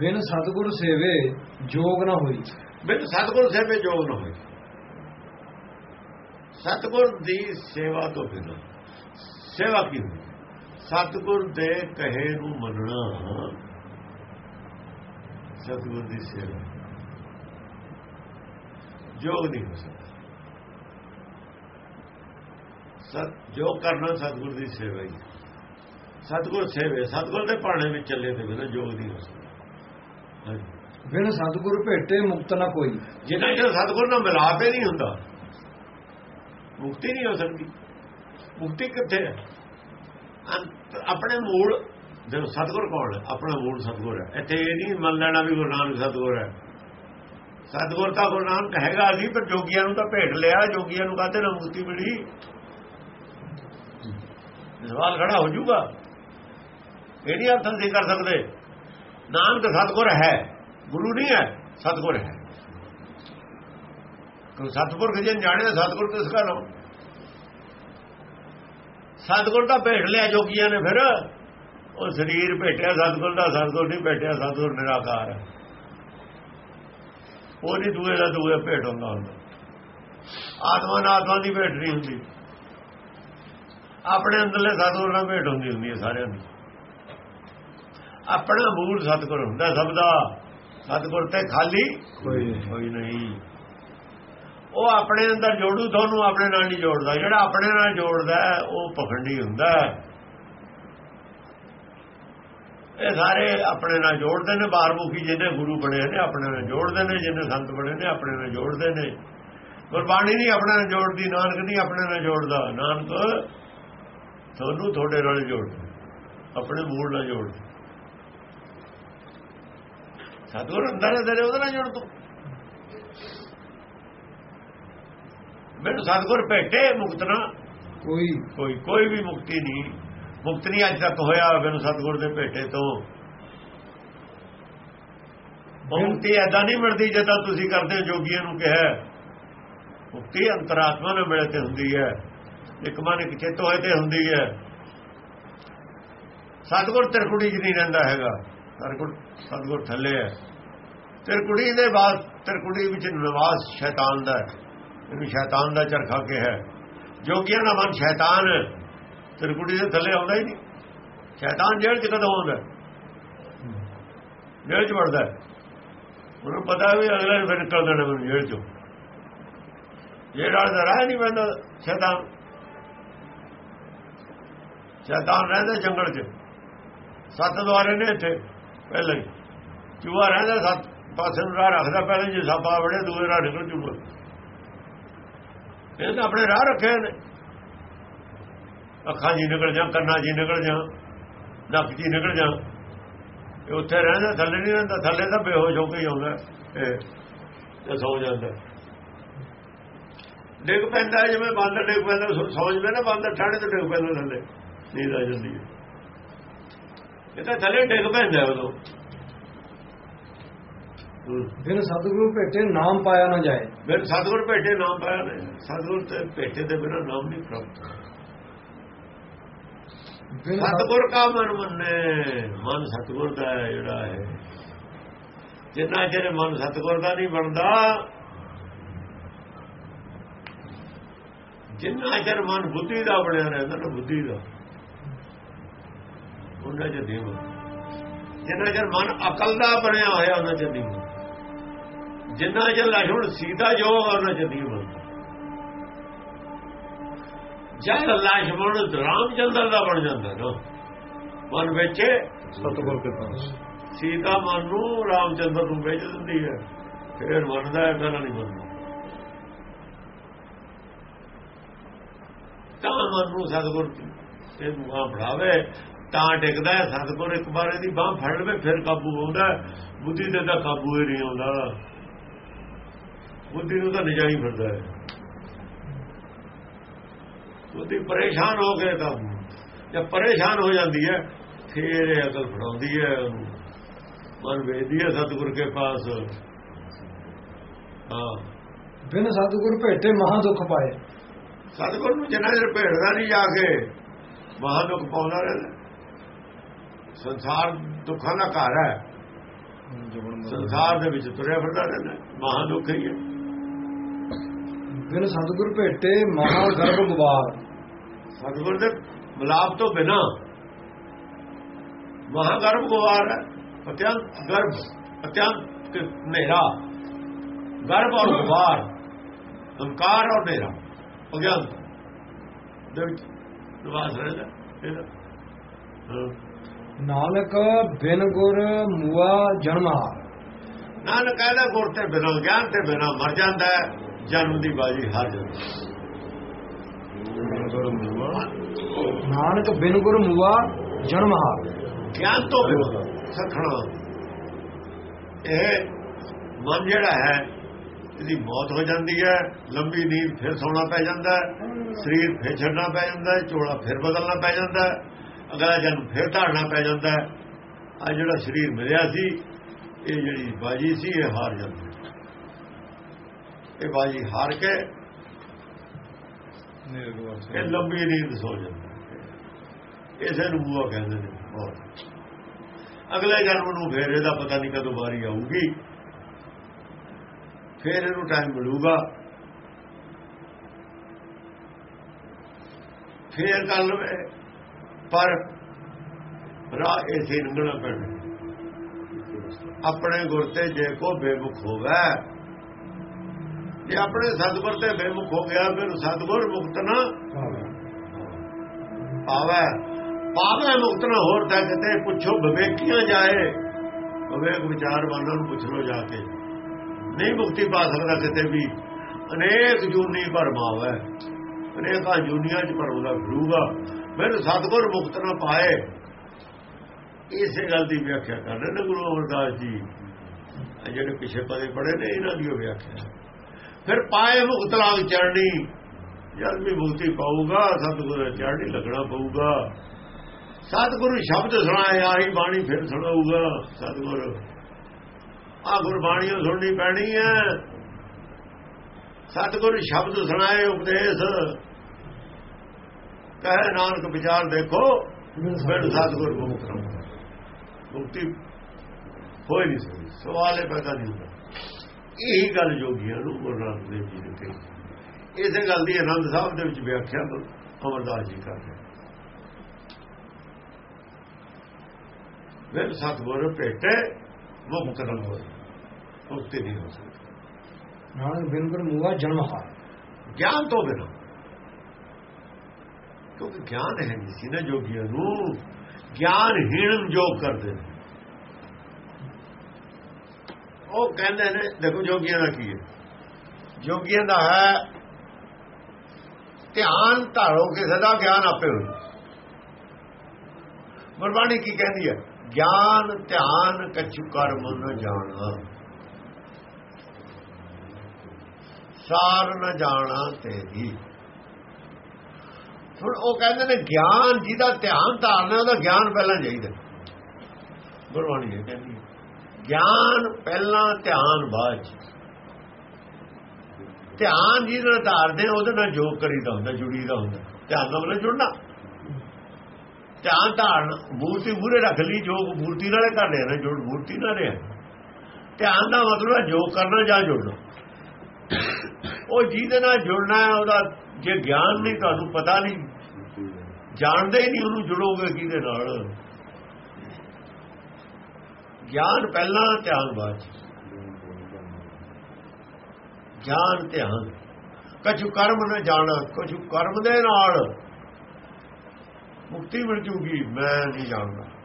ਬਿਨ ਸਤਿਗੁਰ ਸੇਵੇ ਜੋਗ ਨਾ ਹੋਈ। ਬਿਨ ਸਤਗੁਰ ਸੇਵੇ ਜੋਗ ਨਾ ਹੋਏ ਸਤਗੁਰ ਦੀ ਸੇਵਾ ਤੋਂ ਬਿਨਾਂ ਸੇਵਾ ਕੀ ਹੋਈ ਸਤਗੁਰ ਦੇ ਕਹੇ ਨੂੰ ਮੰਨਣਾ। ਸਤਗੁਰ ਦੀ ਸੇਵਾ। ਜੋਗ ਨਹੀਂ ਹੋ ਸਕਦਾ। ਸਤ ਜੋ ਕਰਨਾ ਸਤਗੁਰ ਦੀ ਸੇਵਾ ਹੀ। ਸਤਗੁਰ ਸੇਵੇ, ਸਤਗੁਰ ਦੇ ਪਾਣੇ ਵਿੱਚ ਚੱਲੇ ਤੇ ਬਿਨਾਂ ਜੋਗ ਨਹੀਂ ਹੋ ਸਕਦਾ। ਬਿਨ ਸਤਿਗੁਰ ਭੇਟੇ ਮੁਕਤ ਨਾ ਕੋਈ। ਜਿੰਨਾ ਚਿਰ ਸਤਗੁਰ ਨਾਲ ਮਿਲਾਪ ਹੀ ਨਹੀਂ ਹੁੰਦਾ ਮੁਕਤੀ ਨਹੀਂ ਹੋ ਸਕਦੀ। ਮੁਕਤੀ ਕਿੱਥੇ ਹੈ? ਅੰਤ- ਆਪਣੇ ਮੂਲ ਜਦੋਂ ਸਤਗੁਰ ਕੌਣ ਹੈ? ਆਪਣਾ ਮੂਲ ਸਤਗੁਰ ਹੈ। ਇੱਥੇ ਇਹ ਨਹੀਂ ਮੰਨ ਲੈਣਾ ਵੀ ਗੁਰੂ ਨਾਨਕ ਸਤਗੁਰ ਹੈ। ਸਤਗੁਰ ਤਾਂ ਗੁਰੂ ਨਾਨਕ ਹੈਗਾ ਸੀ ਪਰ ਜੋਗੀਆਂ ਨੂੰ ਤਾਂ ਭੇਟ ਲਿਆ ਜੋਗੀਆਂ ਨੂੰ ਕਾਹਤੇ ਨਾ ਮੁਕਤੀ ਮਿਲੀ? ਸਵਾਲ ਖੜਾ ਹੋ ਜਾਊਗਾ। ਇਹ ਨਹੀਂ ਅਰਥ ਨਹੀਂ ਕਰ ਸਕਦੇ। ਨਾਨਕ ਸਤਗੁਰ ਹੈ, ਗੁਰੂ ਨਹੀਂ ਹੈ, ਸਤਗੁਰ ਹੈ। ਕਿ ਸਤਗੁਰ ਜੇ ਜਾਣਿਆ ਸਤਗੁਰ ਕਿਸ ਕਾ ਨਾਮ ਸਤਗੁਰ ਦਾ ਭੇਟ ਲਿਆ ਜੋਗੀਆਂ ਨੇ ਫਿਰ। ਉਹ ਸਰੀਰ ਭੇਟਿਆ ਸਤਗੁਰ ਦਾ, ਸਤਗੁਰ ਨਹੀਂ ਭੇਟਿਆ, ਸਤਗੁਰ ਨਿਰਾਕਾਰ ਹੈ। ਉਹ ਨਹੀਂ ਦੂਏ ਦਾ ਦੂਏ ਭੇਟ ਹੁੰਦਾ ਹੁੰਦਾ। ਆਤਮਾ ਨਾਲ ਆਤਮਾ ਦੀ ਭੇਟ ਨਹੀਂ ਹੁੰਦੀ। ਆਪਣੇ ਅੰਦਰਲੇ ਸਤਗੁਰ ਨਾਲ ਭੇਟ ਹੁੰਦੀ ਹੁੰਦੀ ਹੈ ਸਾਰਿਆਂ ਦੀ। ਆਪਣਾ ਮੂਲ ਸਤਗੁਰ ਹੁੰਦਾ ਸਭ ਦਾ। ਸਤਗੁਰ ਤੇ ਖਾਲੀ ਕੋਈ ਕੋਈ ਨਹੀਂ। ਉਹ ਆਪਣੇ ਅੰਦਰ ਜੋੜੂ ਤੁਹਾਨੂੰ ਆਪਣੇ ਨਾਲ ਨਹੀਂ ਜੋੜਦਾ। ਜਿਹੜਾ ਆਪਣੇ ਨਾਲ ਜੋੜਦਾ ਉਹ ਪਖੰਡੀ ਹੁੰਦਾ। ਇਹ ਸਾਰੇ ਆਪਣੇ ਨਾਲ ਜੋੜਦੇ ਨੇ ਬਾਰਮੁਖੀ ਜਿਹਨੇ ਗੁਰੂ ਬਣੇ ਨੇ ਆਪਣੇ ਨਾਲ ਜੋੜਦੇ ਨੇ ਜਿਹਨੇ ਸੰਤ ਬਣੇ ਨੇ ਆਪਣੇ ਨਾਲ ਜੋੜਦੇ ਨੇ। ਗੁਰਬਾਣੀ ਨਹੀਂ ਆਪਣੇ ਨਾਲ ਜੋੜਦੀ ਨਾਨਕ ਨਹੀਂ ਆਪਣੇ ਨਾਲ ਜੋੜਦਾ। ਨਾਨਕ ਤੁਹਾਨੂੰ ਤੁਹਾਡੇ ਨਾਲ ਜੋੜਦਾ ਆਪਣੇ ਮੂਲ ਨਾਲ ਜੋੜਦਾ। ਸਤਿਗੁਰ ਅੰਦਰ ਹੈ ਤੇਰੇ ਉਹਦੇ ਨਾਲ ਜੋੜ ਤੂੰ। ਮੈਨੂੰ ਸਤਿਗੁਰ ਭੇਟੇ ਮੁਕਤ ਨਾ। ਕੋਈ। ਕੋਈ ਕੋਈ ਵੀ ਮੁਕਤੀ ਨਹੀਂ। ਮੁਕਤ ਨਹੀਂ ਅੱਜ ਤੱਕ ਹੋਇਆ ਮੈਨੂੰ ਸਤਿਗੁਰ ਦੇ ਭੇਟੇ ਤੋਂ। ਮੁਕਤੀ ਐਦਾਂ ਨਹੀਂ ਮਿਲਦੀ ਜਿੱਦਾਂ ਤੁਸੀਂ ਕਰਦੇ ਹੋ ਜੋਗੀਆਂ ਨੂੰ ਕਿਹਾ। ਮੁਕਤੀ ਅੰਤਰਾਤਮਾ ਨਾਲ ਮਿਲੇ ਤੇ ਹੁੰਦੀ ਹੈ। ਇੱਕ ਮਨ ਇੱਕ ਚਿੱਤ ਹੋਏ ਤੇ ਹੁੰਦੀ ਹੈ। ਸਤਿਗੁਰ ਤਿਰਕੁੜੀ 'ਚ ਨਹੀਂ ਰਹਿੰਦਾ ਹੈਗਾ। ਸਤਿਗੁਰ ਸਤਿਗੁਰ ਥੱਲੇ ਹੈ। ਤਿਰਕੁੜੀ ਦੇ ਬਾਅਦ ਤਿਰਕੁੜੀ ਵਿੱਚ ਨਿਵਾਸ ਸ਼ੈਤਾਨ ਦਾ ਹੈ। ਇਹਨੂੰ ਸ਼ੈਤਾਨ ਦਾ ਚਰਖਾ ਕੇ ਹੈ। ਜੋਗੀਆਂ ਦਾ ਮਨ ਸ਼ੈਤਾਨ ਹੈ ਤਿਰਕੁੜੀ ਦੇ ਥੱਲੇ ਆਉਂਦਾ ਹੀ ਨਹੀਂ। ਸ਼ੈਤਾਨ ਜੇਲ੍ਹ 'ਚ ਕਦੋਂ ਆਉਂਦਾ ਜੇਲ੍ਹ 'ਚ ਵੜਦਾ ਹੈ। ਉਹਨੂੰ ਪਤਾ ਵੀ ਅਗਲੇ ਨੂੰ ਫਿਰ ਨਿਕਲ ਦੇਣਾ ਮੈਨੂੰ ਜੇਲ੍ਹ 'ਚੋਂ। ਜੇਲ੍ਹ ਵਾਲਾ ਤਾਂ ਰਾਹ ਨਹੀਂ ਪੈਂਦਾ ਸ਼ੈਤਾਨ। ਸ਼ੈਤਾਨ ਰਹਿੰਦਾ ਜੰਗਲ 'ਚ। ਸੱਤ ਦੁਆਰੇ ਨੇ ਇੱਥੇ। ਪਹਿਲਾਂ ਹੀ। ਚੂਹਾ ਰਹਿੰਦਾ ਸੱਤ ਪਾਸੇ ਨੂੰ ਰਾਹ ਰੱਖਦਾ ਪਹਿਲਾਂ ਜੇ ਸਾਪਾ ਵੜੇ ਦੂਏ ਰਾਹ ਨਿਕਲ ਜੂਗਾ। ਇਹ ਤਾਂ ਆਪਣੇ ਰਾਹ ਰੱਖੇ ਨੇ। ਅੱਖਾਂ ਜੀ ਨਿਕਲ ਜਾ, ਕੰਨਾਂ ਜੀ ਨਿਕਲ ਜਾ, ਨੱਕ ਜੀ ਨਿਕਲ ਜਾ। ਇਹ ਉੱਥੇ ਰਹਿੰਦਾ, ਥੱਲੇ ਨਹੀਂ ਰਹਿੰਦਾ, ਥੱਲੇ ਤਾਂ ਬੇਹੋਸ਼ ਹੋ ਕੇ ਆਉਂਦਾ ਤੇ ਸੌ ਜਾਂਦਾ। ਡਿੱਗ ਪੈਂਦਾ, ਜਿਵੇਂ ਬਾਂਦਰ ਡਿੱਗ ਪੈਂਦਾ, ਸੌ- ਸੌਂ ਜਵੇ ਨਾ ਬਾਂਦਰ ਠਾਣੇ ਤੋਂ ਡਿੱਗ ਪੈਂਦਾ ਥੱਲੇ, ਨੀਂਦ ਆ ਜਾਂਦੀ ਹੈ। ਇਹ ਤਾਂ ਥੱਲੇ ਡਿੱਗ ਪੈਂਦਾ ਉਦੋਂ। ਬਿਨ ਸਤਿਗੁਰ ਭੇਟੇ ਨਾਮ ਪਾਇਆ ਨਾ ਜਾਏ। ਫਿਰ ਸਤਿਗੁਰ ਭੇਟੇ ਨਾਮ ਪਾਇਆ ਨੇ ਸਤਿਗੁਰ ਤੇ ਭੇਟੇ ਦੇ ਬਿਨਾਂ ਨਾਮ ਨਹੀਂ ਪ੍ਰਾਪਤ ਬਿਨ ਸਤ- ਸਤਿਗੁਰ ਕਾ ਮਨ ਮੰਨੇ ਮਨ ਸਤਿਗੁਰ ਦਾ ਜਿਹੜਾ ਹੈ। ਜਿੰਨਾ ਚਿਰ ਮਨ ਸਤਿਗੁਰ ਦਾ ਨਹੀਂ ਬਣਦਾ ਜਿੰਨਾ ਚਿਰ ਮਨ ਬੁੱਧੀ ਦਾ ਬਣਿਆ ਰਹਿੰਦਾ ਨਾ ਬੁੱਧੀ ਦਾ। ਉਹਨਾਂ ਚ ਦੇਵ ਜਿੰਨਾ ਜਰ ਮਨ ਅਕਲ ਦਾ ਬਣਿਆ ਹੋਇਆ ਉਹਨਾਂ ਚ ਦੇਵ ਜਿੰਨਾ ਜਰ ਲਹਿਣ ਸੀਤਾ ਜੋ ਉਹਨਾਂ ਚ ਦੇਵ ਜਦ ਲਹਿਣ ਰਾਮ ਚੰਦਰ ਦਾ ਬਣ ਜਾਂਦਾ ਨਾ ਮਨ ਵਿੱਚ ਸਤਗੁਰ ਕੇ ਪਾਸ। ਸੀਤਾ ਮਨ ਨੂੰ ਰਾਮ ਚੰਦਰ ਨੂੰ ਵੇਚ ਦਿੰਦੀ ਹੈ ਫਿਰ ਬਣਦਾ ਹੈ ਨਹੀਂ ਬਣਦਾ। ਤਾਂ ਮਨ ਨੂੰ ਸਤਗੁਰ ਤੇ ਦੁਆ ਬਣਾਵੇ ਤਾਂ ਟਿਕਦਾ ਹੈ ਸਤਿਗੁਰ ਇੱਕ ਵਾਰ ਇਹਦੀ ਬਾਹ ਫੜ ਲਵੇ ਫਿਰ ਕਾਬੂ ਆਉਂਦਾ। ਬੁੱਧੀ ਤੇ ਤਾਂ ਕਾਬੂ ਹੀ ਨਹੀਂ ਆਉਂਦਾ। ਬੁੱਧੀ ਨੂੰ ਤਾਂ ਨਜਾਈ ਫਿਰਦਾ ਹੈ। ਬੁੱਧੀ ਪਰੇਸ਼ਾਨ ਹੋ ਕੇ ਤਾਂ ਜਦ ਪਰੇਸ਼ਾਨ ਹੋ ਜਾਂਦੀ ਹੈ ਫਿਰ ਇਹ ਅਕਲ ਫੜਾਉਂਦੀ ਹੈ ਮਨ ਵੇਦੀ ਹੈ ਸਤਿਗੁਰ ਕੇ ਪਾਸ। ਹਾਂ। ਬਿਨ ਸਤਿਗੁਰ ਭੇਟੇ ਮਹਾ ਦੁੱਖ ਪਾਏ। ਸਤਿਗੁਰ ਨੂੰ ਜਿੰਨਾ ਚਿਰ ਭੇੜਦਾ ਨਹੀਂ ਜਾ ਕੇ ਮਹਾ ਦੁੱਖ ਪਾਉਂਦਾ ਰਹਿੰਦਾ। ਸੰਸਾਰ ਦੁੱਖਾਂ ਦਾ ਘਰ ਹੈ। ਸੰਸਾਰ ਦੇ ਵਿੱਚ ਤੁਰਿਆ ਫਿਰਦਾ ਰਹਿੰਦਾ ਮਹਾ ਦੁੱਖ ਹੀ ਹੈ। ਬਿਨ ਸਤਿਗੁਰ ਭੇਟੇ ਮਹਾ ਗਰਭ ਗੁਬਾਰ ਸਤਿਗੁਰ ਦੇ ਮਿਲਾਪ ਤੋਂ ਬਿਨਾ ਮਹਾ ਗਰਭ ਗੁਵਾਰ ਹੈ। ਅਤਿਅੰਤ ਗਰਭ ਅਤਿਅੰਤ ਹਨੇਰਾ। ਗਰਭ ਔਰ ਗੁਵਾਰ ਹੰਕਾਰ ਔਰ ਹਨੇਰਾ ਅਗਿਆਨ ਦੇ ਵਿੱਚ ਨਿਵਾਸ ਰਹਿੰਦਾ ਇਹਦਾ ਹਾਂ। ਨਾਨਕ ਬਿਨ ਗੁਰ ਮੁਆ ਜਨਮਹਾਰ ਨਾਨਕ ਕਹਿੰਦਾ ਗੁਰ ਤੇ ਬਿਨਾਂ ਗਿਆਨ ਤੇ ਬਿਨਾਂ ਮਰ ਜਾਂਦਾ ਹੈ ਜਨਮ ਦੀ ਬਾਜੀ ਹਾਰ ਜਾਂਦਾ ਨਾਨਕ ਬਿਨ ਗੁਰ ਮੁਆ ਜਨਮਹਾਰ ਗਿਆਨ ਤੋਂ ਬਿਨਾਂ ਸਖਣਾ। ਇਹ ਮਨ ਜਿਹੜਾ ਹੈ ਇਹਦੀ ਮੌਤ ਹੋ ਜਾਂਦੀ ਹੈ ਲੰਬੀ ਨੀਂਦ ਫਿਰ ਸੌਣਾ ਪੈ ਜਾਂਦਾ ਹੈ ਸਰੀਰ ਫਿਰ ਛੱਡਣਾ ਪੈ ਜਾਂਦਾ ਹੈ ਚੋਲਾ ਫਿਰ ਬਦਲਣਾ ਪੈ ਜਾਂਦਾ ਹੈ। ਅਗਲਾ ਜਨਮ ਫਿਰ ਧਾਰਨਾ ਪੈ ਜਾਂਦਾ ਹੈ। ਆ ਜਿਹੜਾ ਸਰੀਰ ਮਿਲਿਆ ਸੀ, ਇਹ ਜਿਹੜੀ ਬਾਜੀ ਸੀ, ਇਹ ਹਾਰ ਜਾਂਦੀ ਇਹ ਬਾਜੀ ਹਾਰ ਕੇ ਇਹ ਲੰਬੀ ਨੀਂਦ ਸੋ ਜਾਂਦੀ ਇਸੇ ਨੂੰ ਬੂਆ ਕਹਿੰਦੇ ਨੇ ਬਹੁਤ ਅਗਲੇ ਜਨਮ ਨੂੰ ਫੇਰ ਇਹਦਾ ਪਤਾ ਨਹੀਂ ਕਦੋਂ ਵਾਰੀ ਆਊਗੀ। ਫੇਰ ਇਹਨੂੰ ਟਾਈਮ ਮਿਲੂਗਾ। ਫੇਰ ਕਰ ਪਰ ਰਾਹ ਇਸੇ ਲੰਘਣਾ ਪੈਣਾ। ਆਪਣੇ ਗੁਰ ਤੇ ਜੇ ਕੋ ਬੇਮੁਖ ਹੋਵੇ ਜੇ ਆਪਣੇ ਸਤਿਗੁਰ ਤੇ ਬੇਮੁਖ ਹੋ ਗਿਆ ਫਿਰ ਸਤਿਗੁਰ ਮੁਕਤ ਨਾ ਪਾਵੇ। ਪਾਵੇ। ਮੁਕਤ ਨਾ ਹੋਰ ਤਾਂ ਕਿਤੇ ਪੁੱਛੋ ਵਿਵੇਕੀਆਂ ਜਾਏ। ਵਿਵੇਕ ਵਿਚਾਰਵਾਨਾਂ ਨੂੰ ਪੁੱਛ ਲੋ ਜਾ ਕੇ। ਨਹੀਂ ਮੁਕਤੀ ਪਾ ਸਕਦਾ ਕਿਤੇ ਵੀ। ਅਨੇਕ ਜੂਨੀ ਭਰਮਾਵੇ ਅਨੇਕਾਂ ਜੂਨੀਆਂ ਚ ਭਰਮਦਾ ਫਿਰੂਗਾ ਮੈਨੂੰ ਸਤਿਗੁਰ ਮੁਕਤ ਨਾ ਪਾਏ। ਇਸੇ ਗੱਲ ਦੀ ਵਿਆਖਿਆ ਕਰਦੇ ਨੇ ਗੁਰੂ ਅਮਰਦਾਸ ਜੀ। ਜਿਹੜੇ ਪਿਛੇ ਪਦੇ ਪੜੇ ਨੇ, ਇਹਨਾਂ ਦੀ ਉਹ ਵਿਆਖਿਆ। ਫਿਰ ਪਾਏ ਮੁਕਤ ਲਾਗ ਚੜਨੀ ਜਦ ਵੀ ਮੁਕਤੀ ਪਾਊਗਾ, ਸਤਿਗੁਰੂ ਚੜਨੀ ਲੱਗਣਾ ਪਊਗਾ। ਸਤਿਗੁਰੂ ਸ਼ਬਦ ਸੁਣਾਏ, ਆਹੀ ਬਾਣੀ ਫਿਰ ਸੁਣਾਊਗਾ। ਸਤਿਗੁਰੂ ਆ ਗੁਰਬਾਣੀ ਸੁਣਨੀ ਪੈਣੀ ਹੈ। ਸਤਿਗੁਰੂ ਸ਼ਬਦ ਸੁਣਾਏ, ਉਪਦੇਸ਼ ਕਹੇ ਨਾਨਕ ਵਿਚਾਰ ਦੇਖੋ ਫਿਰ ਸਤਿਗੁਰ ਮੁਕਤ ਮੁਕਤੀ ਹੋਈ ਨਹੀਂ ਸਕਦੀ ਸਵਾਲ ਇਹ ਪੈਦਾ ਨਹੀਂ ਹੁੰਦਾ। ਇਹੀ ਗੱਲ ਜੋਗੀਆਂ ਨੂੰ ਗੁਰੂ ਨਾਨਕ ਦੇਵ ਜੀ ਨੇ ਕਹੀ। ਇਸੇ ਗੱਲ ਦੀ ਆਨੰਦ ਸਾਹਿਬ ਦੇ ਵਿੱਚ ਵਿਆਖਿਆ ਅਮਰਦਾਸ ਜੀ ਕਰਦੇ ਵੇ ਸਤਿਗੁਰ ਭੇਟੇ ਉਹ ਮੁਕਰਮ ਹੋਏ। ਮੁਕਤੀ ਨਹੀਂ ਹੋ ਸਕਦੀ। ਨਾਨਕ ਬਿਨ ਗੁਰ ਮੁਆ ਜਨਮਹਾਰ ਗਿਆਨ ਤੋਂ ਬਿਨਾਂ। ਕਿਉਂਕਿ ਗਿਆਨ ਹੈ ਨਹੀਂ ਸੀ ਨਾ ਜੋਗੀਆਂ ਨੂੰ। ਗਿਆਨਹੀਣ ਜੋਗ ਕਰਦੇ ਨੇ। ਉਹ ਕਹਿੰਦੇ ਨੇ, ਦੇਖੋ ਜੋਗੀਆਂ ਦਾ ਕੀ ਹੈ। ਜੋਗੀਆਂ ਦਾ ਹੈ, ਧਿਆਨ ਧਾਰੋ, ਕਿਸੇ ਦਾ ਗਿਆਨ ਆਪੇ ਹੋ ਗੁਰਬਾਣੀ ਕੀ ਕਹਿੰਦੀ ਹੈ? ਗਿਆਨ, ਧਿਆਨ ਕਛੁ ਕਰਮ ਨ ਜਾਣਾ। ਸਾਰ ਨ ਜਾਣਾ ਤੇਰੀ। ਹੁਣ ਉਹ ਕਹਿੰਦੇ ਨੇ ਗਿਆਨ ਜਿਹਦਾ ਧਿਆਨ ਧਾਰਨਾ ਉਹਦਾ ਗਿਆਨ ਪਹਿਲਾਂ ਚਾਹੀਦਾ ਗੁਰਬਾਣੀ ਇਹ ਕਹਿੰਦੀ ਗਿਆਨ ਪਹਿਲਾਂ ਧਿਆਨ ਬਾਅਦ ਧਿਆਨ ਜਿਹਦੇ ਨਾਲ ਧਾਰਦੇ ਆ, ਉਹਦੇ ਨਾਲ ਜੋਗ ਕਰੀਦਾ ਹੁੰਦਾ ਜੁੜੀਦਾ ਹੁੰਦਾ। ਧਿਆਨ ਨਾਲ ਮਤਲਬ ਜੁੜਨਾ। ਧਿਆਨ ਧਾਰਨ ਮੂਰਤੀ ਮੂਰੇ ਰੱਖ ਲਈ ਜੋਗ ਮੂਰਤੀ ਨਾਲੇ ਕਰ ਰਿਹਾ ਨਾ ਜੋੜ ਮੂਰਤੀ ਨਾਲ ਰਿਹਾ। ਧਿਆਨ ਦਾ ਮਤਲਬ ਹੈ ਜੋਗ ਕਰਨਾ ਜਾਂ ਜੁੜਨਾ। ਉਹ ਜਿਹਦੇ ਨਾਲ ਜੁੜਨਾ ਹੈ ਉਹਦਾ ਜੇ ਗਿਆਨ ਨਹੀਂ ਤੁਹਾਨੂੰ ਪਤਾ ਨਹੀਂ ਜਾਣਦੇ ਹੀ ਨਹੀਂ ਉਹਨੂੰ ਜੁੜੋਗੇ ਕਿਹਦੇ ਨਾਲ। ਗਿਆਨ ਪਹਿਲਾਂ, ਧਿਆਨ ਬਾਅਦ ਚ। ਗਿਆਨ, ਧਿਆਨ। ਕਛੂ ਕਰਮ ਨਾ ਜਾਣਾ, ਕਛੂ ਕਰਮ ਦੇ ਨਾਲ। ਮੁਕਤੀ ਮਿਲ ਜੂਗੀ, ਮੈਂ ਨਹੀਂ ਜਾਣਦਾ।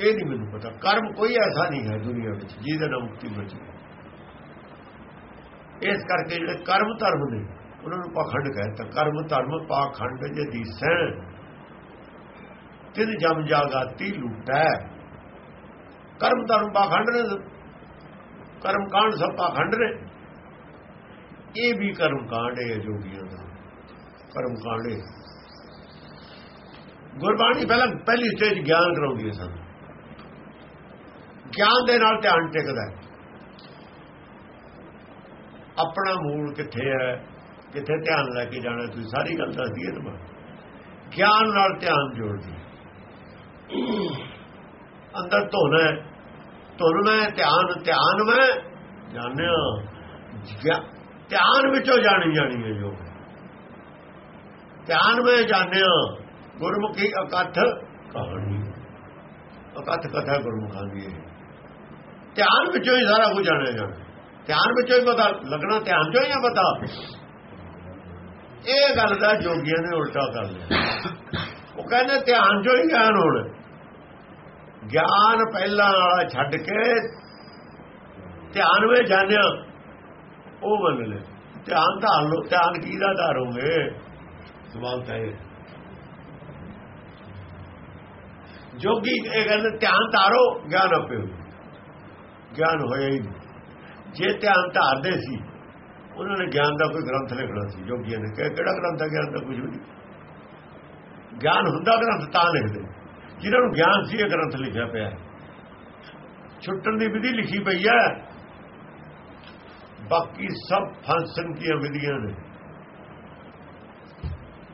ਇਹ ਨਹੀਂ ਮੈਨੂੰ ਪਤਾ। ਕਰਮ ਕੋਈ ਐਸਾ ਨਹੀਂ ਹੈ ਦੁਨੀਆ ਵਿੱਚ ਜਿਹਦੇ ਨਾਲ ਮੁਕਤੀ ਮਿਲ ਜੂਗੀ। ਇਸ ਕਰਕੇ ਜਿਹੜੇ ਕਰਮ ਧਰਮ ਨੇ, ਉਹਨਾਂ ਨੂੰ ਪਾਖੰਡ ਕਹਿੰਦਾ ਕਰਮ ਧਰਮ ਪਾਖੰਡ ਜੇ ਦੀਸੈ ਤਿਨ ਜਮ ਜਾਗਾਤੀ ਲੁਟੈ। ਕਰਮ ਧਰਮ ਪਾਖੰਡ ਨੇ ਕਰਮ ਕਾਂਡ ਸਭ ਪਾਖੰਡ ਨੇ। ਇਹ ਵੀ ਕਰਮ ਕਾਂਡ ਹੈ ਜੋਗੀਆਂ ਦਾ। ਕਰਮ ਕਾਂਡ ਹੈ। ਗੁਰਬਾਣੀ ਪਹਿਲਾਂ ਪਹਿਲੀ ਸਟੇਜ ਗਿਆਨ ਕਰਾਉਂਦੀ ਹੈ ਸਾਨੂੰ। ਗਿਆਨ ਦੇ ਨਾਲ ਧਿਆਨ ਟਿਕਦਾ ਹੈ। ਆਪਣਾ ਮੂਲ ਕਿੱਥੇ ਹੈ? ਕਿੱਥੇ ਧਿਆਨ ਲੈ ਕੇ ਜਾਣਾ ਤੁਸੀਂ? ਸਾਰੀ ਗੱਲ ਦੱਸਦੀ ਹੈ ਤੁਹਾਨੂੰ ਗਿਆਨ ਨਾਲ ਧਿਆਨ ਜੋੜਦੀ। ਅੰਦਰ ਧੁਨ ਹੈ। ਧੁਨ ਮੈਂ, ਧਿਆਨ ਧਿਆਨ ਮੈਂ। ਜਾਣਿਆ। ਧਿਆਨ ਵਿੱਚੋਂ ਜਾਣੀ ਜਾਣੀ ਹੈ ਜੋ। ਧਿਆਨ ਮੈਂ ਜਾਣਿਆ। ਗੁਰਮੁਖੀ ਇਕੱਠ ਕਹਾਣੀ। ਇਕੱਠ ਕਥਾ ਗੁਰਮੁਖਾਂ ਦੀ ਹੈ। ਧਿਆਨ ਵਿੱਚੋਂ ਹੀ ਸਾਰਾ ਕੁਝ ਜਾਣਿਆ ਜਾਣਾ। ਧਿਆਨ ਵਿੱਚੋਂ ਹੀ ਪਤਾ ਲੱਗਣਾ, ਧਿਆਨ ਚੋਂ ਹੀ ਆ ਪਤਾ। ਇਹ ਗੱਲ ਦਾ ਜੋਗੀਆਂ ਨੇ ਉਲਟਾ ਕਰ ਲਿਆ। ਉਹ ਕਹਿੰਦੇ ਧਿਆਨ ਚੋਂ ਹੀ ਗਿਆਨ ਹੋਣਾ। ਗਿਆਨ ਪਹਿਲਾਂ ਵਾਲਾ ਛੱਡ ਕੇ ਧਿਆਨ ਵਿੱਚ ਜਾਣਿਆ, ਉਹ ਮੰਨ ਲੈ ਧਿਆਨ ਧਾਰ ਲੋ ਧਿਆਨ ਕੀ ਦਾ ਧਾਰੋਗੇ? ਸਵਾਲ ਤਾਂ ਇਹ ਜੋਗੀ ਇਹ ਕਹਿੰਦੇ ਧਿਆਨ ਧਾਰੋ, ਗਿਆਨ ਆਪੇ ਗਿਆਨ ਹੋਇਆ ਹੀ ਨਹੀਂ। ਜੇ ਧਿਆਨ ਧਾਰਦੇ ਸੀ, ਉਹਨਾਂ ਨੇ ਗਿਆਨ ਦਾ ਕੋਈ ਗ੍ਰੰਥ ਲਿਖਣਾ ਸੀ ਜੋਗੀਆਂ ਨੇ ਕਿਹਾ, ਕਿਹੜਾ ਗ੍ਰੰਥ ਹੈ ਗਿਆਨ ਦਾ? ਕੁਝ ਵੀ ਨਹੀਂ। ਗਿਆਨ ਹੁੰਦਾ ਗ੍ਰੰਥ ਤਾਂ ਲਿਖਦੇ। ਜਿਹਨਾਂ ਨੂੰ ਗਿਆਨ ਸੀ, ਇਹ ਗ੍ਰੰਥ ਲਿਖਿਆ ਪਿਆ ਛੁੱਟਣ ਦੀ ਵਿਧੀ ਲਿਖੀ ਪਈ ਹੈ। ਬਾਕੀ ਸਭ ਫਾਂਸਨ ਦੀਆਂ ਵਿਧੀਆਂ ਨੇ।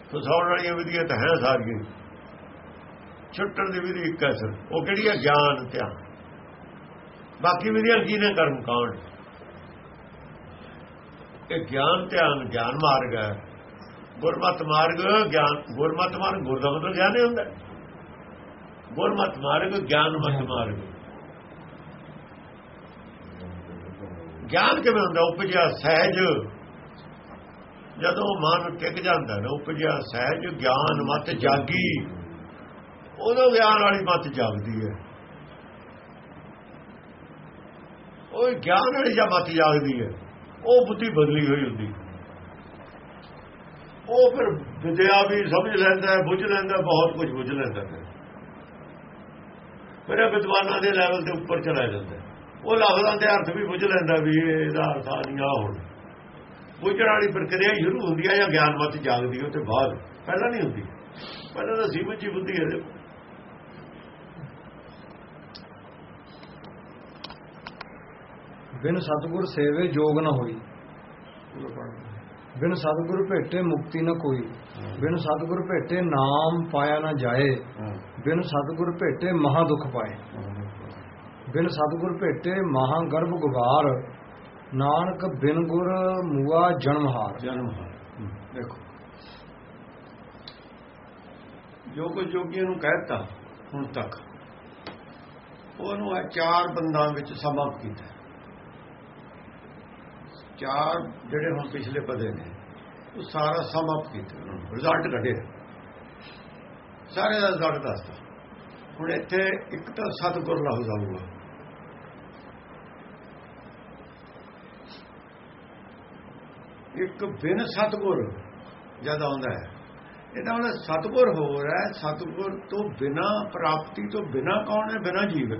ਫਸਾਉਣ ਵਾਲੀਆਂ ਵਿਧੀਆਂ ਤਾਂ ਹੈ ਸਾਰੀਆਂ। ਛੁੱਟਣ ਦੀ ਵਿਧੀ ਇੱਕ ਹੈ ਸਿਰਫ। ਉਹ ਕਿਹੜੀ ਹੈ? ਗਿਆਨ, ਧਿਆਨ। ਬਾਕੀ ਵਿਧੀਆਂ ਕੀ ਨੇ? ਕਰਮ ਕਾਂਡ। ਇਹ ਗਿਆਨ ਧਿਆਨ ਗਿਆਨ ਮਾਰਗ ਹੈ। ਗੁਰਮਤ ਮਾਰਗ ਗਿਆਨ ਗੁਰਮਤ ਮਾਰਗ ਗੁਰ ਦਾ ਮਤਲਬ ਗਿਆਨ ਹੀ ਹੁੰਦਾ। ਗੁਰਮਤ ਮਾਰਗ ਗਿਆਨ ਮਤ ਮਾਰਗ। ਗਿਆਨ ਕਿਵੇਂ ਹੁੰਦਾ? ਉਪਜਿਆ ਸਹਿਜ। ਜਦੋਂ ਮਨ ਟਿਕ ਜਾਂਦਾ ਨਾ ਉਪਜਿਆ ਸਹਿਜ ਗਿਆਨ ਮਤ ਜਾਗੀ। ਉਦੋਂ ਗਿਆਨ ਵਾਲੀ ਮਤ ਜਾਗਦੀ ਹੈ। ਉਹ ਗਿਆਨ ਵਾਲੀ ਜਾਂ ਮਤ ਜਾਗਦੀ ਹੈ? ਉਹ ਬੁੱਧੀ ਬਦਲੀ ਹੋਈ ਹੁੰਦੀ। ਉਹ ਫਿਰ ਵਿਦਿਆ ਵੀ ਸਮਝ ਲੈਂਦਾ ਬੁੱਝ ਲੈਂਦਾ ਬਹੁਤ ਕੁਝ ਬੁੱਝ ਲੈਂਦਾ ਫਿਰ ਫਿਰ ਇਹ ਵਿਦਵਾਨਾਂ ਦੇ ਲੈਵਲ ਦੇ ਉੱਪਰ ਚਲਾ ਜਾਂਦਾ ਉਹ ਲਫ਼ਜ਼ਾਂ ਦੇ ਅਰਥ ਵੀ ਬੁੱਝ ਲੈਂਦਾ ਵੀ ਇਹਦਾ ਅਰਥ ਆ ਨਹੀਂ ਆ ਹੁਣ ਬੁੱਝਣ ਵਾਲੀ ਪ੍ਰਕਿਰਿਆ ਹੀ ਸ਼ੁਰੂ ਹੁੰਦੀ ਹੈ ਜਾਂ ਗਿਆਨ ਮਤ ਜਾਗਦੀ ਹੈ ਤੇ ਬਾਅਦ ਪਹਿਲਾਂ ਨਹੀਂ ਹੁੰਦੀ। ਪਹਿਲਾਂ ਤਾਂ ਸੀਮਤ ਜੀ ਬੁੱਧੀ ਹੈ ਦੇਖੋ ਬਿਨ ਸਤਗੁਰ ਸੇਵੇ ਜੋਗ ਨ ਹੋਈ। ਬਿਨ ਸਤਗੁਰ ਭੇਟੇ ਮੁਕਤੀ ਨ ਕੋਈ। ਬਿਨ ਸਤਗੁਰ ਭੇਟੇ ਨਾਮ ਪਾਇਆ ਨ ਜਾਏ। ਬਿਨ ਸਤਗੁਰ ਭੇਟੇ ਮਹਾ ਦੁਖ ਪਾਏ। ਬਿਨ ਸਤਗੁਰ ਭੇਟੇ ਮਹਾ ਗਰਭ ਗੁਬਾਰ। ਨਾਨਕ ਬਿਨ ਗੁਰ ਮੁਆ ਜਨਮ ਹਾਰ। ਜਨਮ ਦੇਖੋ। ਜੋ ਕੁਝ ਜੋਗੀਆਂ ਨੂੰ ਕਹਿਤਾ ਹੁਣ ਤੱਕ ਉਹਨੂੰ ਇਹ ਚਾਰ ਬੰਦਾਂ ਵਿੱਚ ਸਮਾਪਤ ਕੀਤਾ। ਚਾਰ ਜਿਹੜੇ ਹੁਣ ਪਿਛਲੇ ਪਦੇ ਨੇ, ਉਹ ਸਾਰਾ ਸਮਾਪਤ ਕੀਤਾ ਰਿਜ਼ਲਟ ਕੱਢਿਆ ਸਾਰੇ ਦਾ ਰਿਜ਼ਲਟ ਦੱਸਦਾ ਹੁਣ ਇੱਥੇ ਇੱਕ ਤਾਂ ਸਤਿਗੁਰ ਲਫ਼ਜ਼ ਆਊਗਾ ਇੱਕ ਬਿਨ ਸਤਿਗੁਰ ਜਦ ਆਉਂਦਾ ਹੈ। ਇਹਦਾ ਮਤਲਬ ਸਤਿਗੁਰ ਹੋਰ ਹੈ, ਸਤਿਗੁਰ ਤੋਂ ਬਿਨਾ, ਪ੍ਰਾਪਤੀ ਤੋਂ ਬਿਨਾ ਕੌਣ ਹੈ? ਬਿਨਾ ਜੀਵ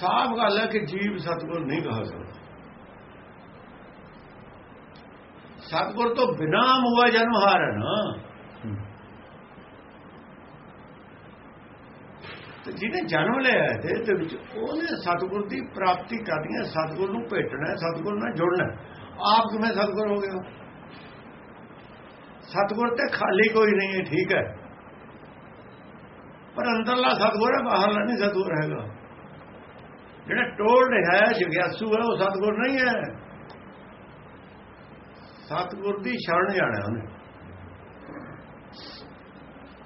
ਸਾਫ਼ ਗੱਲ ਹੈ ਕਿ ਜੀਵ ਸਤਿਗੁਰ ਨਹੀਂ ਕਹਾ ਸਕਦਾ ਸਤਿਗੁਰ ਤੋਂ ਬਿਨਾ ਮੁਆ ਜਨਮ ਹਾਰ ਹੈ। ਨਾ ਤੇ ਜਿਹਨੇ ਜਨਮ ਲਿਆ ਤੇ ਇਹਦੇ ਵਿੱਚ ਉਹਨੇ ਸਤਿਗੁਰ ਦੀ ਪ੍ਰਾਪਤੀ ਕਰਨੀ ਹੈ ਸਤਿਗੁਰ ਨੂੰ ਭੇਟਣਾ ਹੈ ਸਤਿਗੁਰ ਨਾਲ ਜੁੜਨਾ ਆਪ ਕਿਵੇਂ ਸਤਿਗੁਰ ਹੋ ਗਿਆ? ਸਤਿਗੁਰ ਤੇ ਖਾਲੀ ਕੋਈ ਨਹੀਂ ਹੈ ਠੀਕ ਹੈ। ਪਰ ਅੰਦਰਲਾ ਸਤਿਗੁਰ ਹੈ ਬਾਹਰਲਾ ਨਹੀਂ ਸਤਿਗੁਰ ਹੈਗਾ। ਜਿਹੜਾ ਟੋਲ ਰਿਹਾ ਹੈ ਜਗਿਆਸੂ ਹੈ ਉਹ ਸਤਿਗੁਰ ਨਹੀਂ ਹੈ। ਸਤਿਗੁਰ ਦੀ ਸ਼ਰਨ ਜਾਣਾ ਉਹਨੇ।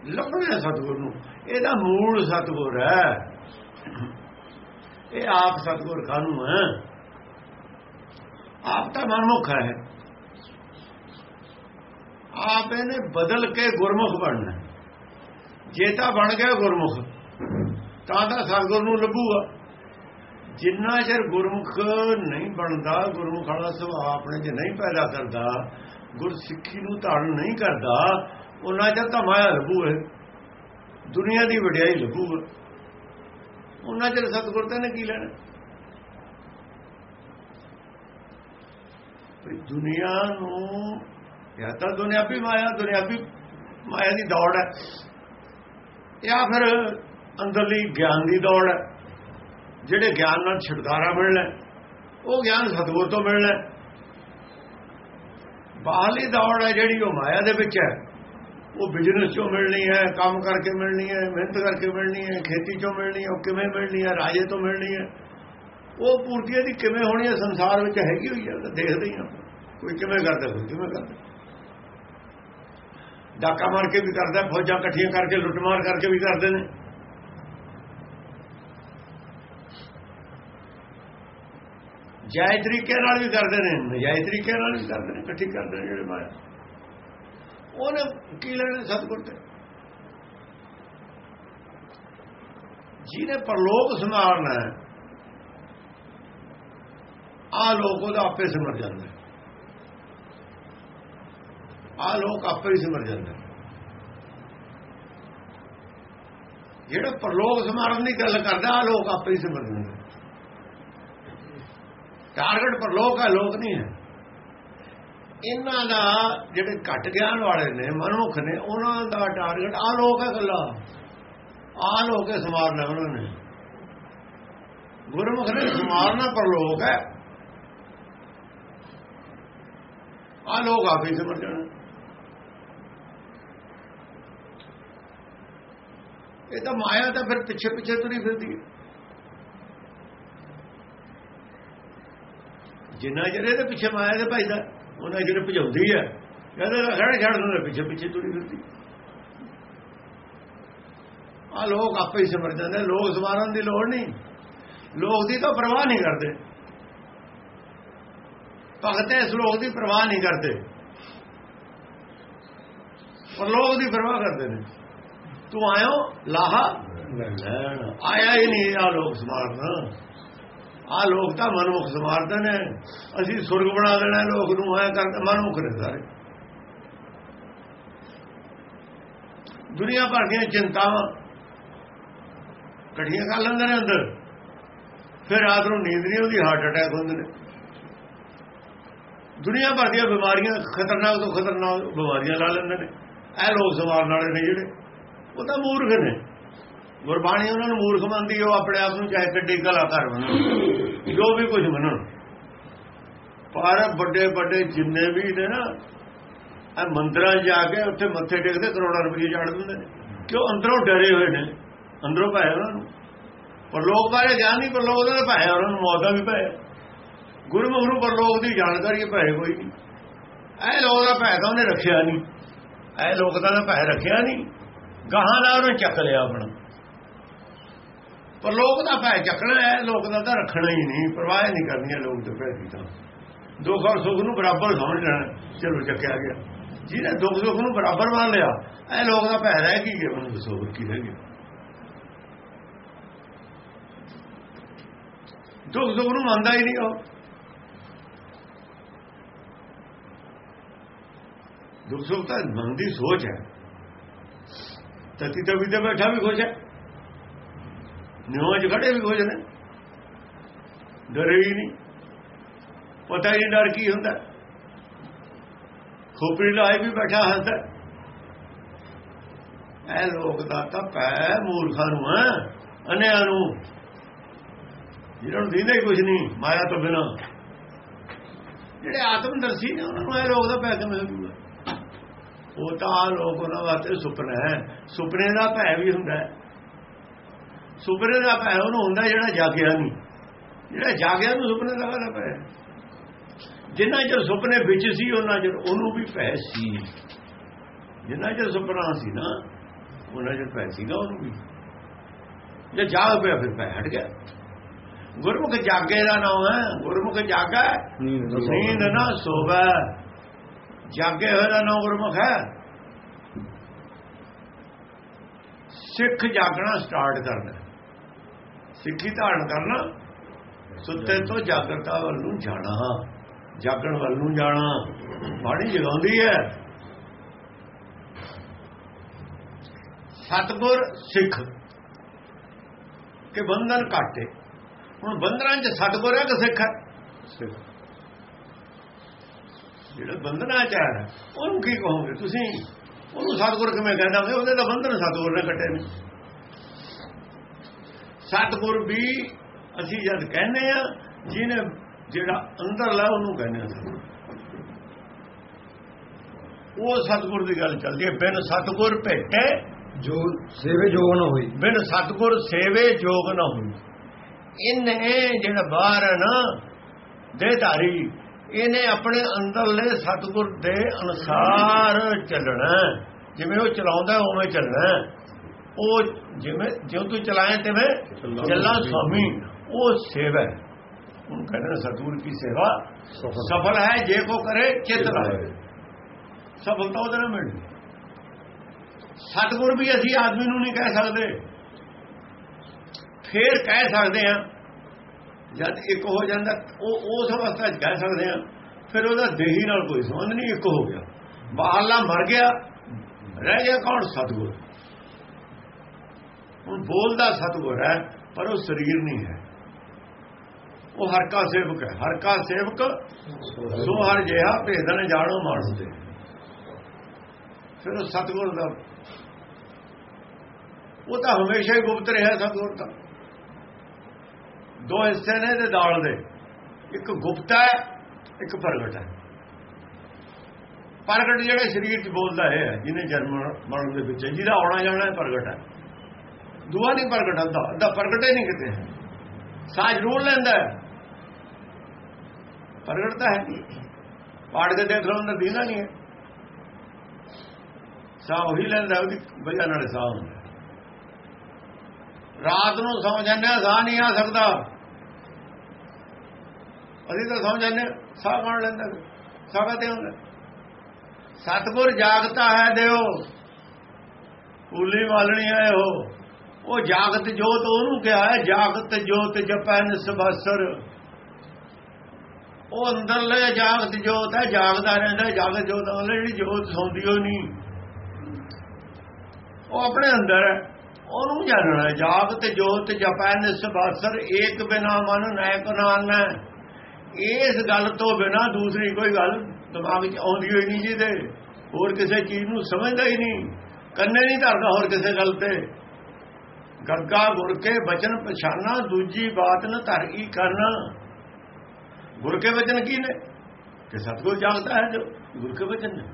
ਲੱਭਣਾ ਸਤਿਗੁਰ ਨੂੰ। ਇਹਦਾ ਮੂਲ ਸਤਿਗੁਰ ਹੈ। ਇਹ ਆਪ ਸਤਿਗੁਰ ਕਾਨੂੰ ਹੈ? ਆਪ ਤਾਂ ਮਨਮੁਖ ਹੈ। ਆਪ ਇਹਨੇ ਬਦਲ ਕੇ ਗੁਰਮੁਖ ਬਣਨਾ ਜੇ ਤਾਂ ਬਣ ਗਿਆ ਗੁਰਮੁਖ, ਤਾਂ ਤਾਂ ਸਤਿਗੁਰ ਨੂੰ ਲੱਭੂਗਾ। ਜਿੰਨਾ ਚਿਰ ਗੁਰਮੁਖ ਨਹੀਂ ਬਣਦਾ, ਗੁਰਮੁਖ ਵਾਲਾ ਸੁਭਾਅ ਆਪਣੇ 'ਚ ਨਹੀਂ ਪੈਦਾ ਕਰਦਾ, ਗੁਰਸਿੱਖੀ ਨੂੰ ਧਾਰਨ ਨਹੀਂ ਕਰਦਾ, ਉਹਨਾਂ ਚਿਰ ਤਾਂ ਮਾਇਆ ਲੱਭੂ ਹੈ ਦੁਨੀਆ ਦੀ ਵਡਿਆਈ ਲੱਭੂ ਉਹਨਾਂ ਚਿਰ ਸਤਿਗੁਰ ਤੇ ਨੇ ਕੀ ਲੈਣਾ? ਵੀ ਦੁਨੀਆ ਨੂੰ, ਜਾਂ ਤਾਂ ਦੁਨਿਆਵੀ ਮਾਇਆ ਦੁਨਿਆਵੀ ਮਾਇਆ ਦੀ ਦੌੜ ਹੈ ਜਾਂ ਫਿਰ ਅੰਦਰਲੀ ਗਿਆਨ ਦੀ ਦੌੜ ਹੈ ਜਿਹੜੇ ਗਿਆਨ ਨਾਲ ਛੁਟਕਾਰਾ ਮਿਲਣਾ ਉਹ ਗਿਆਨ ਸਤਿਗੁਰ ਤੋਂ ਮਿਲਣਾ ਬਾਹਲੀ ਦੌੜ ਹੈ ਜਿਹੜੀ ਉਹ ਮਾਇਆ ਦੇ ਵਿੱਚ ਹੈ। ਉਹ ਬਿਜ਼ਨਸ ਚੋਂ ਮਿਲਣੀ ਹੈ, ਕੰਮ ਕਰਕੇ ਮਿਲਣੀ ਹੈ, ਮਿਹਨਤ ਕਰਕੇ ਮਿਲਣੀ ਹੈ, ਖੇਤੀ ਚੋਂ ਮਿਲਣੀ ਹੈ, ਉਹ ਕਿਵੇਂ ਮਿਲਣੀ ਹੈ, ਰਾਜੇ ਤੋਂ ਮਿਲਣੀ ਹੈ। ਉਹ ਪੂਰਤੀ ਇਹਦੀ ਕਿਵੇਂ ਹੋਣੀ ਹੈ, ਸੰਸਾਰ ਵਿੱਚ ਹੈਗੀ ਹੋਈ ਹੈ, ਤਾਂ ਦੇਖਦੇ ਹੀ ਹਾਂ। ਕੋਈ ਕਿਵੇਂ ਕਰਦਾ, ਕੋਈ ਕਿਵੇਂ ਕਰਦਾ। ਡਾਕਾ ਮਾਰ ਕੇ ਵੀ ਕਰਦਾ, ਫੌਜਾਂ ਇਕੱਠੀਆਂ ਕਰਕੇ, ਲੁੱਟਮਾਰ ਕਰਕੇ ਵੀ ਕਰਦੇ ਨੇ। ਜਾਇਜ਼ ਤਰੀਕੇ ਨਾਲ ਵੀ ਕਰਦੇ ਨੇ, ਨਜਾਇਜ਼ ਤਰੀਕੇ ਨਾਲ ਵੀ ਕਰਦੇ ਨੇ, ਇਕੱਠੀ ਕਰਦੇ ਨੇ ਜਿਹੜੇ ਮਾਇਆ। ਉਹਨੇ ਕੀ ਲੈਣਾ ਸਤਿਗੁਰ ਤੇ। ਜਿਹਨੇ ਪਰਲੋਕ ਸੰਭਾਲਣਾ ਹੈ ਆ ਲੋਕ ਉਹਦਾ ਆਪੇ ਸਿਮਰ ਜਾਂਦਾ ਆ ਲੋਕ ਆਪੇ ਹੀ ਸਿਮਰ ਜਾਂਦੇ ਜਿਹੜਾ ਪਰਲੋਕ ਸਮਾਰਨ ਦੀ ਗੱਲ ਕਰਦਾ ਆ ਲੋਕ ਆਪੇ ਹੀ ਸਿਮਰ ਜਾਂਦੇ ਟਾਰਗੇਟ ਪਰ ਲੋਕ ਹੈ ਲੋਕ ਨਹੀਂ ਹੈ। ਇਹਨਾਂ ਦਾ ਜਿਹੜੇ ਘੱਟ ਗਿਆਨ ਵਾਲੇ ਨੇ, ਮਨੁੱਖ ਨੇ, ਉਹਨਾਂ ਦਾ ਟਾਰਗੇਟ ਆ ਲੋਕ ਹੈ ਗੱਲਾਂ ਆ ਲੋਕ ਹੈ ਸਮਾਰਨਾ ਉਹਨਾਂ ਨੇ। ਗੁਰਮੁਖ ਨੇ ਸਮਾਰਨਾ ਪਰਲੋਕ ਹੈ। ਆ ਲੋਕ ਆਪੇ ਸਮਝ ਜਾਣ। ਇਹ ਤਾਂ ਮਾਇਆ ਤਾਂ ਫਿਰ ਪਿੱਛੇ ਪਿੱਛੇ ਤੁਰੀ ਫਿਰਦੀ ਹੈ। ਜਿੰਨਾ ਜਿਹੜੇ ਦੇ ਪਿੱਛੇ ਮਾਇਆ ਦੇ ਭਾਈਦਾ ਉਹਨਾਂ ਜਿਹੜੇ ਭਜਾਉਂਦੀ ਹੈ ਕਹਿੰਦੇ ਤਾਂ ਖੜੇ ਛੱਡ ਦਿੰਦੇ ਪਿੱਛੇ ਪਿੱਛੇ ਤੁਰੀ ਫਿਰਦੀ। ਆ ਲੋਕ ਆਪੇ ਹੀ ਸਮਝ ਜਾਂਦੇ ਲੋਕ ਸਮਾਰਨ ਦੀ ਲੋੜ ਨਹੀਂ। ਲੋਕ ਦੀ ਤਾਂ ਪਰਵਾਹ ਨਹੀਂ ਕਰਦੇ। ਭਗਤ ਇਸ ਲੋਕ ਦੀ ਪਰਵਾਹ ਨਹੀਂ ਕਰਦੇ। ਪਰ ਲੋਕ ਦੀ ਪਰਵਾਹ ਕਰਦੇ ਨੇ। ਤੂੰ ਆਇਓ ਲਾਹਾ ਲੈਣ। ਆਇਆ ਹੀ ਨਹੀਂ ਆ ਲੋਕ ਸਮਾਰਨ ਆ ਲੋਕ ਤਾਂ ਮਨਮੁਖ ਸਮਾਰਦੇ ਨੇ। ਅਸੀਂ ਸੁਰਗ ਬਣਾ ਦੇਣਾ, ਲੋਕ ਨੂੰ ਆਇਆ ਕਰਦੇ, ਮਨਮੁਖ ਨੇ ਸਾਰੇ। ਦੁਨੀਆ ਭਰ ਦੀਆਂ ਚਿੰਤਾਵਾਂ ਕੜੀਆਂ ਕਰ ਲੈਂਦੇ ਨੇ ਅੰਦਰ। ਫਿਰ ਰਾਤ ਨੂੰ ਨੀਂਦ ਨਹੀਂ ਆਉਂਦੀ ਹਾਰਟ ਅਟੈਕ ਹੁੰਦੇ ਨੇ। ਦੁਨੀਆ ਭਰ ਦੀਆਂ ਬਿਮਾਰੀਆਂ, ਖਤਰਨਾਕ ਤੋਂ ਖਤਰਨਾਕ ਬਿਮਾਰੀਆਂ ਲਾ ਲੈਂਦੇ ਨੇ। ਇਹ ਲੋਕ ਸਮਾਰਨ ਵਾਲੇ ਨੇ ਜਿਹੜੇ। ਉਹ ਤਾਂ ਮੂਰਖ ਨੇ। ਗੁਰਬਾਣੀ ਉਹਨਾਂ ਨੂੰ ਮੂਰਖ ਮੰਨਦੀ, ਉਹ ਆਪਣੇ ਆਪ ਨੂੰ ਚਾਹੇ ਕਿੱਡੀ ਕਲਾਕਾਰ ਬਣਨ ਜੋ ਵੀ ਕੁਝ ਬਣਨ ਪਰ ਵੱਡੇ ਵੱਡੇ ਜਿੰਨੇ ਵੀ ਨੇ ਨਾ, ਇਹ ਮੰਦਰਾਂ ਜਾ ਕੇ ਉੱਥੇ ਮੱਥੇ ਟੇਕਦੇ, ਕਰੋੜਾਂ ਰੁਪਏ ਚਾੜ ਦਿੰਦੇ ਨੇ। ਕਿਉਂ? ਅੰਦਰੋਂ ਡਰੇ ਹੋਏ ਨੇ। ਅੰਦਰੋਂ ਭੈ ਉਹਨਾਂ ਨੂੰ। ਪਰ ਲੋਕ ਬਾਰੇ ਗਿਆਨ ਨਹੀਂ, ਪਰ ਲੋਕ ਦਾ ਭੈ ਉਹਨਾਂ ਨੂੰ ਮੌਤ ਵੀ ਭੈ ਗੁਰਮੁਖ ਨੂੰ ਪਰ ਲੋਕ ਦੀ ਜਾਣਕਾਰੀ ਭੈ ਕੋਈ ਨਹੀਂ। ਇਹ ਲੋਕ ਦਾ ਭੈ ਤਾਂ ਉਹਨੇ ਰੱਖਿਆ ਨਹੀਂ। ਇਹ ਲੋਕ ਦਾ ਭੈ ਰੱਖਿਆ ਨਹੀਂ। ਗਾਹਾਂ ਦਾ ਉਹਨੇ ਚੱਕ ਲਿਆ ਆਪਣਾ। ਪਰ ਲੋਕ ਦਾ ਭੈ ਚੱਕਣਾ ਹੈ ਲੋਕ ਦਾ ਤਾਂ ਰੱਖਣਾ ਹੀ ਨਹੀਂ, ਪਰਵਾਹ ਨਹੀਂ ਕਰਨੀ ਹੈ ਲੋਕ ਦੇ ਭੈ ਦੀ ਤਾਂ। ਦੁੱਖ ਔਰ ਸੁੱਖ ਨੂੰ ਬਰਾਬਰ ਸਮਝ ਲੈਣਾ, ਚਲੋ ਚੱਕਿਆ ਗਿਆ। ਜਿਹਨੇ ਦੁੱਖ ਸੁੱਖ ਨੂੰ ਬਰਾਬਰ ਮੰਨ ਲਿਆ ਇਹ ਲੋਕ ਦਾ ਭੈ ਰਹਿ ਕੀ ਗਿਆ ਉਹਨੂੰ ਦੱਸੋ ਕੀ ਰਹਿ ਗਿਆ। ਦੁੱਖ ਸੁੱਖ ਨੂੰ ਮੰਨਦਾ ਹੀ ਨਹੀਂ ਉਹ। ਦੁੱਖ ਸੁੱਖ ਤਾਂ ਮਨ ਦੀ ਸੋਚ ਹੈ ਤਤੀ ਤਵੀ ਤੇ ਬੈਠਾ ਵੀ ਖੁਸ਼ ਹੈ ਨਿਉਂ ਚ ਖੜੇ ਵੀ ਖੁਸ਼ ਨੇ ਡਰੇ ਹੀ ਨਹੀਂ। ਪਤਾ ਹੀ ਨਹੀਂ ਡਰ ਕੀ ਹੁੰਦਾ। ਖੋਪੜੀ ਲਾਏ ਵੀ ਬੈਠਾ ਹੱਸਦਾ। ਐ ਲੋਕ ਦਾ ਤਾਂ ਪੈ ਮੂਰਖਾਂ ਨੂੰ, ਹੈ, ਅਨਿਆਂ ਨੂੰ। ਜਿਹਨਾਂ ਨੂੰ ਦੀਦਾ ਹੀ ਕੁਝ ਨਹੀਂ, ਮਾਇਆ ਤੋਂ ਬਿਨਾ। ਜਿਹੜੇ ਆਤਮਦਰਸ਼ੀ ਨੇ, ਉਹਨਾਂ ਨੂੰ ਇਹ ਲੋਕ ਦਾ ਪੈ ਕਿਵੇਂ ਹੋਊਗਾ ਉਹ ਤਾਂ ਲੋਕ ਉਹਨਾਂ ਵਾਸਤੇ ਸੁਪਨਾ ਹੈ ਸੁਪਨੇ ਦਾ ਭੈ ਵੀ ਹੁੰਦਾ ਹੈ। ਸੁਪਨੇ ਦਾ ਭੈ ਉਹਨੂੰ ਹੁੰਦਾ ਜਿਹੜਾ ਜਾਗਿਆ ਨਹੀਂ। ਜਿਹੜਾ ਜਾਗਿਆ ਨੂੰ ਸੁਪਨੇ ਦਾ ਭੈ ਜਿੰਨਾ ਚਿਰ ਸੁਪਨੇ ਵਿੱਚ ਸੀ ਉਹਨਾਂ ਚਿਰ ਉਹਨੂੰ ਵੀ ਭੈ ਸੀ। ਜਿੰਨਾ ਚਿਰ ਸੁਪਨਾ ਸੀ ਨਾ ਉਹਨਾਂ ਚਿਰ ਭੈ ਸੀਗਾ ਉਹਨੂੰ ਵੀ। ਜੇ ਜਾਗ ਪਿਆ ਫਿਰ ਭੈ ਹਟ ਗਿਆ। ਗੁਰਮੁਖ ਜਾਗੇ ਦਾ ਨਾਮ ਹੈ ਗੁਰਮੁਖ ਜਾਗਾ ਨੀਂਦ ਨਾ ਸੋਵੇ। ਜਾਗੇ ਹੋਏ ਦਾ ਨਾਮ ਗੁਰਮੁਖ ਹੈ। ਸਿੱਖ ਜਾਗਣਾ ਸਟਾਰਟ ਕਰਨਾ। ਸਿੱਖੀ ਧਾਰਨ ਕਰਨਾ ਸੁੱਤੇ ਤੋਂ ਜਾਗਰਤਾ ਵੱਲ ਨੂੰ ਜਾਣਾ ਜਾਗਣ ਵੱਲ ਨੂੰ ਜਾਣਾ ਬਾਣੀ ਜਗਾਉਂਦੀ ਹੈ। ਸਤਗੁਰ ਸਿੱਖ ਕਿ ਬੰਧਨ ਕਾਟੇ ਹੁਣ ਬੰਧਨਾਂ 'ਚ ਸਤਗੁਰ ਹੈ ਕਿ ਸਿੱਖ ਹੈ? ਜਿਹੜਾ ਬੰਧਨਾਂ 'ਚ ਹੈ ਉਹਨੂੰ ਕੀ ਕਹੋਗੇ ਤੁਸੀਂ? ਉਹਨੂੰ ਸਤਗੁਰ ਕਿਵੇਂ ਕਹਿੰਦਾ? ਉਹਦੇ ਤਾਂ ਬੰਧਨ ਸਤਗੁਰ ਨੇ ਕੱਟੇ ਨੇ। ਸਤਗੁਰ ਵੀ ਅਸੀਂ ਜਦ ਕਹਿੰਦੇ ਆ ਜਿਹਨੇ ਜਿਹੜਾ ਅੰਦਰ ਲਾ ਉਹਨੂੰ ਕਹਿੰਦੇ ਆ ਉਹ ਸਤਗੁਰ ਦੀ ਗੱਲ ਚੱਲਦੀ ਹੈ ਬਿਨ ਸਤਗੁਰ ਭੇਟੇ ਜੋ ਸੇਵੇ ਜੋਗ ਨਾ ਹੋਈ ਬਿਨ ਸਤਗੁਰ ਸੇਵੇ ਜੋਗ ਨਾ ਹੋਈ ਇਹਨੇ ਜਿਹੜਾ ਬਾਹਰ ਹੈ ਨਾ ਦੇਹਧਾਰੀ ਇਹਨੇ ਆਪਣੇ ਅੰਦਰਲੇ ਸਤਗੁਰ ਦੇ ਅਨੁਸਾਰ ਚੱਲਣਾ। ਜਿਵੇਂ ਉਹ ਚਲਾਉਂਦਾ ਉਵੇਂ ਚੱਲਣਾ। ਉਹ ਜਿਵੇਂ ਜਿਉਂ ਤੂੰ ਚਲਾਏ ਤਿਵੇਂ ਚੱਲਾਂ ਸੁਆਮੀ ਉਹ ਸੇਵਾ ਹੈ। ਹੁਣ ਕਹਿੰਦੇ ਨੇ ਸਤਗੁਰ ਕੀ ਸੇਵਾ? ਸਫਲ। ਹੈ ਜੇ ਕੋ ਕਰੇ ਚਿਤ ਲਾਏ। ਸਫਲਤਾ ਉਹਦੇ ਨਾਲ ਮਿਲਦੀ ਸਤਗੁਰ ਵੀ ਅਸੀਂ ਆਦਮੀ ਨੂੰ ਨਹੀਂ ਕਹਿ ਸਕਦੇ। ਫੇਰ ਕਹਿ ਸਕਦੇ ਆ ਜਦ ਇੱਕ ਹੋ ਜਾਂਦਾ ਉਹ ਉਸ ਅਵਸਥਾ 'ਚ ਕਹਿ ਸਕਦੇ ਆ ਫਿਰ ਉਹਦਾ ਦੇਹੀ ਨਾਲ ਕੋਈ ਸੰਬੰਧ ਨਹੀਂ ਇੱਕ ਹੋ ਗਿਆ। ਬਾਹਰਲਾ ਮਰ ਗਿਆ ਰਹਿ ਗਿਆ ਕੌਣ? ਸਤਗੁਰ। ਹੁਣ ਬੋਲਦਾ ਸਤਗੁਰ ਹੈ, ਪਰ ਉਹ ਸਰੀਰ ਨਹੀਂ ਹੈ। ਉਹ ਹਰ ਕਾ ਸੇਵਕ ਹੈ। ਹਰ ਕਾ ਸੇਵਕ ਸੋ ਹਰ ਜਿਹਾ ਭੇਦਨ ਜਾਣੋ ਮਾਣੋ ਤੇ। ਫਿਰ ਉਹ ਸਤਗੁਰ ਦਾ ਉਹ ਤਾਂ ਹਮੇਸ਼ਾ ਹੀ ਗੁਪਤ ਰਿਹਾ ਸਤਗੁਰ ਦਾ ਦੋ ਹਿੱਸੇ ਨੇ ਤੇ ਦਾਲ ਦੇ। ਇੱਕ ਗੁਪਤ ਹੈ, ਇੱਕ ਪ੍ਰਗਟ ਹੈ। ਪ੍ਰਗਟ ਜਿਹੜੇ ਸਰੀਰ 'ਚ ਬੋਲਦਾ ਹੈ, ਜਿਹਨੇ ਜਨਮ ਮਰਨ ਦੇ ਵਿੱਚ ਜਿਹਦਾ ਆਉਣਾ ਜਾਣਾ ਹੈ, ਪ੍ਰਗਟ ਹੈ। ਦੂਆ ਨਹੀਂ ਪ੍ਰਗਟ ਹੁੰਦਾ ਅੱਧਾ ਪ੍ਰਗਟੇ ਹੀ ਨਹੀਂ ਕਿਤੇ। ਸਾਜ ਰੂਲ ਲੈਂਦਾ ਹੈ। ਪ੍ਰਗਟ ਤਾਂ ਹੈ। ਪਾੜ ਕੇ ਦੇਖ ਲਓ ਅੰਦਰ ਦੀਨਾ ਨਹੀਂ ਹੈ। ਸਾਹ ਉਹੀ ਲੈਂਦਾ ਉਹਦੀ ਵਜ੍ਹਾ ਨਾਲ ਸਾਹ ਹੁੰਦਾ ਰਾਤ ਨੂੰ ਸੌ ਜਾਂਦੇ ਹਾਂ ਸਾਹ ਨਹੀਂ ਆ ਸਕਦਾ। ਅਸੀਂ ਤਾਂ ਸੌ ਜਾਂਦੇ ਹਾਂ, ਸਾਹ ਕੌਣ ਲੈਂਦਾ? ਸਾਹ ਕਾਤੇ ਹੁੰਦਾ ਸਤਗੁਰ ਜਾਗਤਾ ਹੈ ਦਿਓ। ਉਲੀ ਵਾਲਣੀ ਆਏ ਹੋ ਉਹ ਜਾਗਤ ਜੋਤ ਉਹਨੂੰ ਕਿਹਾ ਹੈ, ਜਾਗਤ ਜੋਤ ਜਪੈ ਨਿਸਬਸਰ ਉਹ ਅੰਦਰਲੇ ਜਾਗਤ ਜੋਤ ਹੈ, ਜਾਗਦਾ ਰਹਿੰਦਾ ਜਾਗਤ ਜੋਤ ਵਾਲੇ ਜਿਹੜੀ ਜੋਤ ਸੌਂਦੀ ਹੋ ਨਹੀਂ। ਉਹ ਆਪਣੇ ਅੰਦਰ ਹੈ, ਉਹਨੂੰ ਜਾਣਨਾ ਜਾਗਤ ਜੋਤ ਜਪੈ ਨਿਸਬਸਰ ਏਕ ਬਿਨਾ ਮਨ ਨਾਇਕ ਨਾਨੈ ਇਸ ਗੱਲ ਤੋਂ ਬਿਨਾ ਦੂਸਰੀ ਕੋਈ ਗੱਲ ਦਿਮਾਗ 'ਚ ਆਉਂਦੀ ਹੋਈ ਨਹੀਂ ਜਿਹਦੇ। ਹੋਰ ਕਿਸੇ ਚੀਜ਼ ਨੂੰ ਸਮਝਦਾ ਹੀ ਨਹੀਂ। ਕੰਨੇ ਨਹੀਂ ਧਰਦਾ ਹੋਰ ਕਿਸੇ ਗੱਲ ਤੇ। ਗੱਗਾ ਗੁਰ ਕੇ ਬਚਨ ਪਛਾਨਾ, ਦੂਜੀ ਬਾਤ ਨ ਧਰ ਕੀ ਕਰਨਾ? ਗੁਰ ਕੇ ਵਚਨ ਕੀ ਨੇ? ਕਿ ਸਤਗੁਰ ਜਾਗਦਾ ਹੈ ਜੋ, ਗੁਰ ਕੇ ਵਚਨ ਨੇ।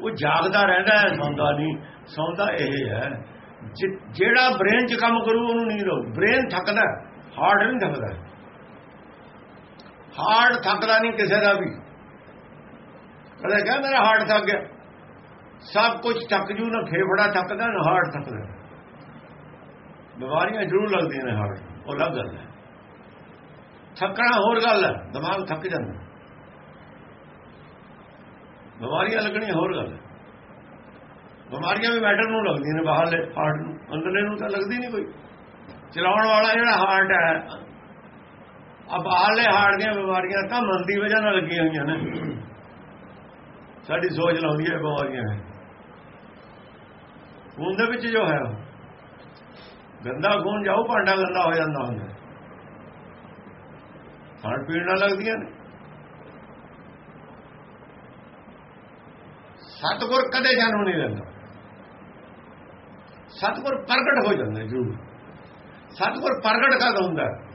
ਉਹ ਜਾਗਦਾ ਰਹਿੰਦਾ ਹੈ, ਸੌਂਦਾ ਨਹੀਂ। ਸੌਂਦਾ ਇਹ ਹੈ ਜਿਹੜਾ ਬ੍ਰੇਨ 'ਚ ਕੰਮ ਕਰੂ, ਉਹਨੂੰ ਨੀਂਦ ਆਉ ਬ੍ਰੇਨ ਥੱਕਦਾ ਹਾਰਟ ਨਹੀਂ ਥੱਕਦਾ ਹਾਰਡ ਥੱਕਦਾ ਨਹੀਂ ਕਿਸੇ ਦਾ ਵੀ। ਕਦੇ ਕਹ ਮੇਰਾ ਹਾਰਡ ਥੱਕ ਗਿਆ। ਸਭ ਕੁਝ ਥੱਕ ਜੂ ਨਾ ਫੇਫੜਾ ਥੱਕਦਾ ਨਾ ਹਾਰਟ ਥੱਕਦਾ ਬਿਮਾਰੀਆਂ ਜ਼ਰੂਰ ਲੱਗਦੀਆਂ ਨੇ ਹਾਰਟ ਉਹ ਲੱਗ ਗੱਲ ਹੈ। ਥੱਕਣਾ ਹੋਰ ਗੱਲ ਹੈ, ਦਿਮਾਗ ਥੱਕ ਜਾਂਦਾ। ਬਿਮਾਰੀਆਂ ਲੱਗਣੀਆਂ ਹੋਰ ਗੱਲ ਹੈ। ਬਿਮਾਰੀਆਂ ਵੀ ਮੈਟਰ ਨੂੰ ਲੱਗਦੀਆਂ ਨੇ ਬਾਹਰਲੇ ਹਾਰਟ ਨੂੰ, ਅੰਦਰਲੇ ਨੂੰ ਤਾਂ ਲੱਗਦੀ ਨਹੀਂ ਕੋਈ। ਚਲਾਉਣ ਵਾਲਾ ਜਿਹੜਾ ਹਾਰਟ ਹੈ, ਆ ਬਾਹਰਲੇ ਹਾਰਟ ਦੀਆਂ ਬਿਮਾਰੀਆਂ ਤਾਂ ਮਨ ਦੀ ਵਜ੍ਹਾ ਨਾਲ ਲੱਗੀਆਂ ਹੋਈਆਂ ਨੇ। ਸਾਡੀ ਸੋਚ ਲਾਉਂਦੀ ਹੈ ਬਿਮਾਰੀਆਂ ਖੂਨ ਦੇ ਵਿੱਚ ਜੋ ਹੈ ਗੰਦਾ ਖੂਨ ਜਾਊ ਭਾਂਡਾ ਗੰਦਾ ਹੋ ਜਾਂਦਾ ਹੁੰਦਾ। ਖਾਣ ਪੀਣ ਨਾਲ ਲੱਗਦੀਆਂ ਨੇ। ਸਤਗੁਰ ਕਦੇ ਜਨਮ ਨਹੀਂ ਲੈਂਦਾ। ਸਤਗੁਰ ਪ੍ਰਗਟ ਹੋ ਜਾਂਦਾ ਜਰੂਰ। ਸਤਗੁਰ ਪ੍ਰਗਟ ਕਦ ਹੁੰਦਾ? ਹੈ?